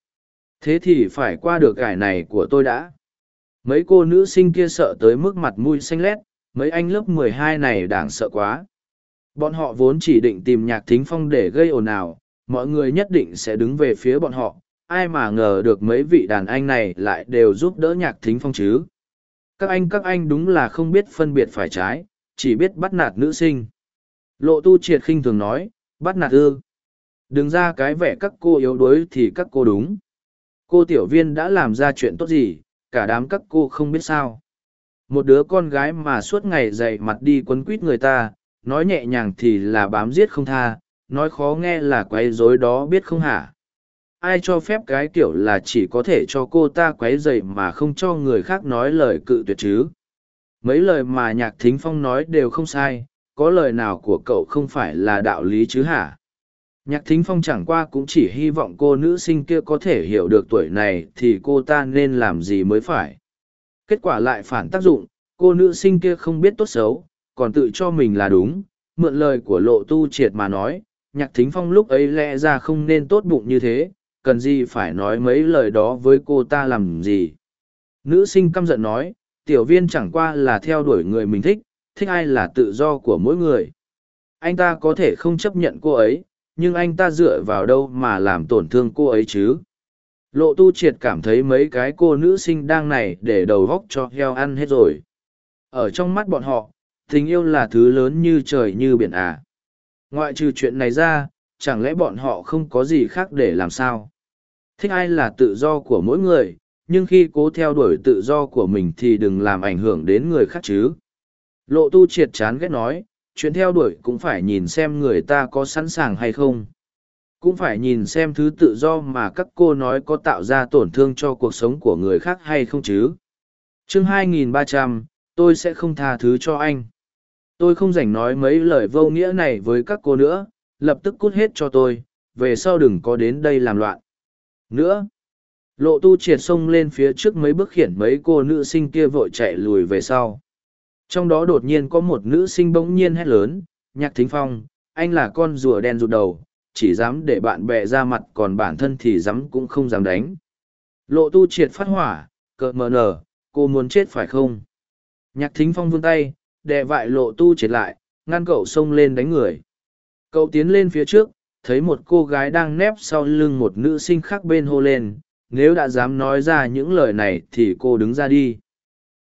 thế thì phải qua được cải này của tôi đã. Mấy cô nữ sinh kia sợ tới mức mặt mũi xanh lét, mấy anh lớp mười hai này đáng sợ quá. Bọn họ vốn chỉ định tìm nhạc thính phong để gây ồn ào, mọi người nhất định sẽ đứng về phía bọn họ, ai mà ngờ được mấy vị đàn anh này lại đều giúp đỡ nhạc thính phong chứ. Các anh các anh đúng là không biết phân biệt phải trái, chỉ biết bắt nạt nữ sinh. Lộ tu triệt khinh thường nói, bắt nạt ư. Đừng ra cái vẻ các cô yếu đuối thì các cô đúng cô tiểu viên đã làm ra chuyện tốt gì, cả đám các cô không biết sao. Một đứa con gái mà suốt ngày dậy mặt đi quấn quít người ta, nói nhẹ nhàng thì là bám giết không tha, nói khó nghe là quấy rối đó biết không hả? Ai cho phép cái kiểu là chỉ có thể cho cô ta quấy dậy mà không cho người khác nói lời cự tuyệt chứ? Mấy lời mà nhạc thính phong nói đều không sai, có lời nào của cậu không phải là đạo lý chứ hả? Nhạc thính phong chẳng qua cũng chỉ hy vọng cô nữ sinh kia có thể hiểu được tuổi này thì cô ta nên làm gì mới phải. Kết quả lại phản tác dụng, cô nữ sinh kia không biết tốt xấu, còn tự cho mình là đúng, mượn lời của lộ tu triệt mà nói, nhạc thính phong lúc ấy lẽ ra không nên tốt bụng như thế, cần gì phải nói mấy lời đó với cô ta làm gì? Nữ sinh căm giận nói, tiểu viên chẳng qua là theo đuổi người mình thích thích ai là tự do của mỗi người. Anh ta có thể không chấp nhận cô ấy nhưng anh ta dựa vào đâu mà làm tổn thương cô ấy chứ? Lộ tu triệt cảm thấy mấy cái cô nữ sinh đang này để đầu góc cho heo ăn hết rồi. Ở trong mắt bọn họ, tình yêu là thứ lớn như trời như biển à. Ngoại trừ chuyện này ra, chẳng lẽ bọn họ không có gì khác để làm sao? Thích ai là tự do của mỗi người, nhưng khi cố theo đuổi tự do của mình thì đừng làm ảnh hưởng đến người khác chứ. Lộ tu triệt chán ghét nói chuyện theo đuổi cũng phải nhìn xem người ta có sẵn sàng hay không. Cũng phải nhìn xem thứ tự do mà các cô nói có tạo ra tổn thương cho cuộc sống của người khác hay không chứ. Chương 2300, tôi sẽ không tha thứ cho anh. Tôi không dành nói mấy lời vô nghĩa này với các cô nữa lập tức cút hết cho tôi về sau đừng có đến đây làm loạn. Nữa lộ tu triệt xông lên phía trước mấy bước khiển mấy cô nữ sinh kia vội chạy lùi về sau trong đó đột nhiên có một nữ sinh bỗng nhiên hét lớn, nhạc thính phong, anh là con rùa đen rụt đầu, chỉ dám để bạn bè ra mặt còn bản thân thì dám cũng không dám đánh. Lộ tu triệt phát hỏa, cợt mờ nở, cô muốn chết phải không? Nhạc thính phong vươn tay, đè vại lộ tu triệt lại, ngăn cậu xông lên đánh người. Cậu tiến lên phía trước, thấy một cô gái đang nép sau lưng một nữ sinh khác bên hô lên, nếu đã dám nói ra những lời này thì cô đứng ra đi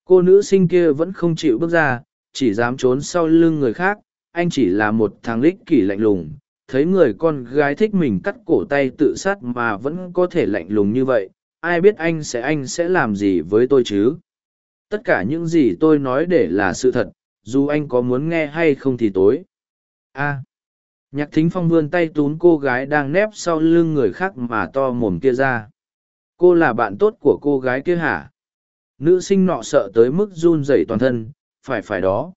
cô nữ sinh kia vẫn không chịu bước ra, chỉ dám trốn sau lưng người khác. Anh chỉ là một thằng lích kỷ lạnh lùng. Thấy người con gái thích mình cắt cổ tay tự sát mà vẫn có thể lạnh lùng như vậy, ai biết anh sẽ anh sẽ làm gì với tôi chứ? Tất cả những gì tôi nói để là sự thật, dù anh có muốn nghe hay không thì tối. A. Nhạc thính phong vươn tay tún cô gái đang nép sau lưng người khác mà to mồm kia ra. Cô là bạn tốt của cô gái kia hả? Nữ sinh nọ sợ tới mức run rẩy toàn thân, phải phải đó.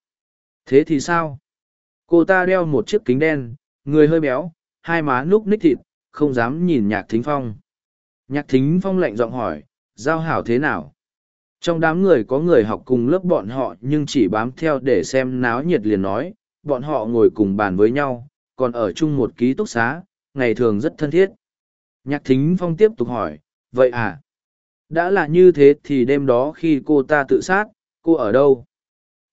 Thế thì sao? Cô ta đeo một chiếc kính đen, người hơi béo, hai má núp ních thịt, không dám nhìn nhạc thính phong. Nhạc thính phong lạnh giọng hỏi, giao hảo thế nào? Trong đám người có người học cùng lớp bọn họ nhưng chỉ bám theo để xem náo nhiệt liền nói, bọn họ ngồi cùng bàn với nhau, còn ở chung một ký túc xá, ngày thường rất thân thiết. Nhạc thính phong tiếp tục hỏi, vậy à? Đã là như thế thì đêm đó khi cô ta tự sát, cô ở đâu?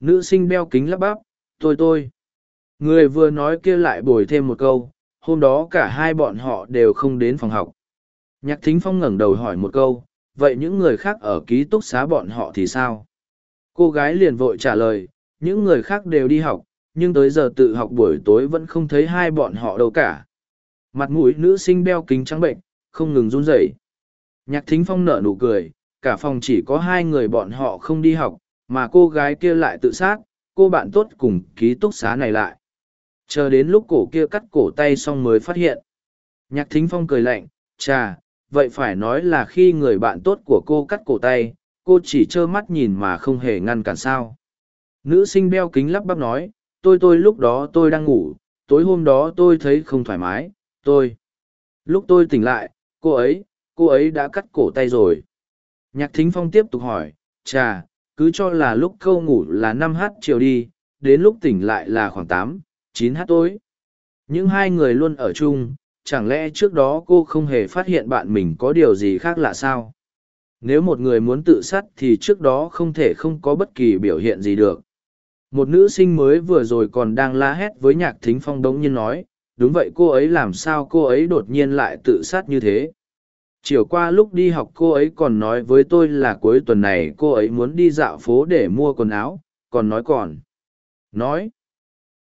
Nữ sinh đeo kính lắp bắp, tôi tôi. Người vừa nói kia lại bồi thêm một câu, hôm đó cả hai bọn họ đều không đến phòng học. Nhạc thính phong ngẩng đầu hỏi một câu, vậy những người khác ở ký túc xá bọn họ thì sao? Cô gái liền vội trả lời, những người khác đều đi học, nhưng tới giờ tự học buổi tối vẫn không thấy hai bọn họ đâu cả. Mặt mũi nữ sinh đeo kính trắng bệnh không ngừng run rẩy nhạc thính phong nở nụ cười, cả phòng chỉ có hai người bọn họ không đi học, mà cô gái kia lại tự sát, cô bạn tốt cùng ký túc xá này lại. Chờ đến lúc cổ kia cắt cổ tay xong mới phát hiện. Nhạc thính phong cười lạnh, chà, vậy phải nói là khi người bạn tốt của cô cắt cổ tay, cô chỉ trơ mắt nhìn mà không hề ngăn cản sao? Nữ sinh đeo kính lắp bắp nói, tôi tôi lúc đó tôi đang ngủ, tối hôm đó tôi thấy không thoải mái, tôi. Lúc tôi tỉnh lại, cô ấy cô ấy đã cắt cổ tay rồi. Nhạc thính phong tiếp tục hỏi, chà, cứ cho là lúc câu ngủ là năm h chiều đi, đến lúc tỉnh lại là khoảng tám, chín h tối. Những hai người luôn ở chung, chẳng lẽ trước đó cô không hề phát hiện bạn mình có điều gì khác lạ sao? Nếu một người muốn tự sát thì trước đó không thể không có bất kỳ biểu hiện gì được. Một nữ sinh mới vừa rồi còn đang la hét với nhạc thính phong đống nhiên nói, đúng vậy, cô ấy làm sao cô ấy đột nhiên lại tự sát như thế? Chiều qua lúc đi học cô ấy còn nói với tôi là cuối tuần này cô ấy muốn đi dạo phố để mua quần áo, còn nói còn. Nói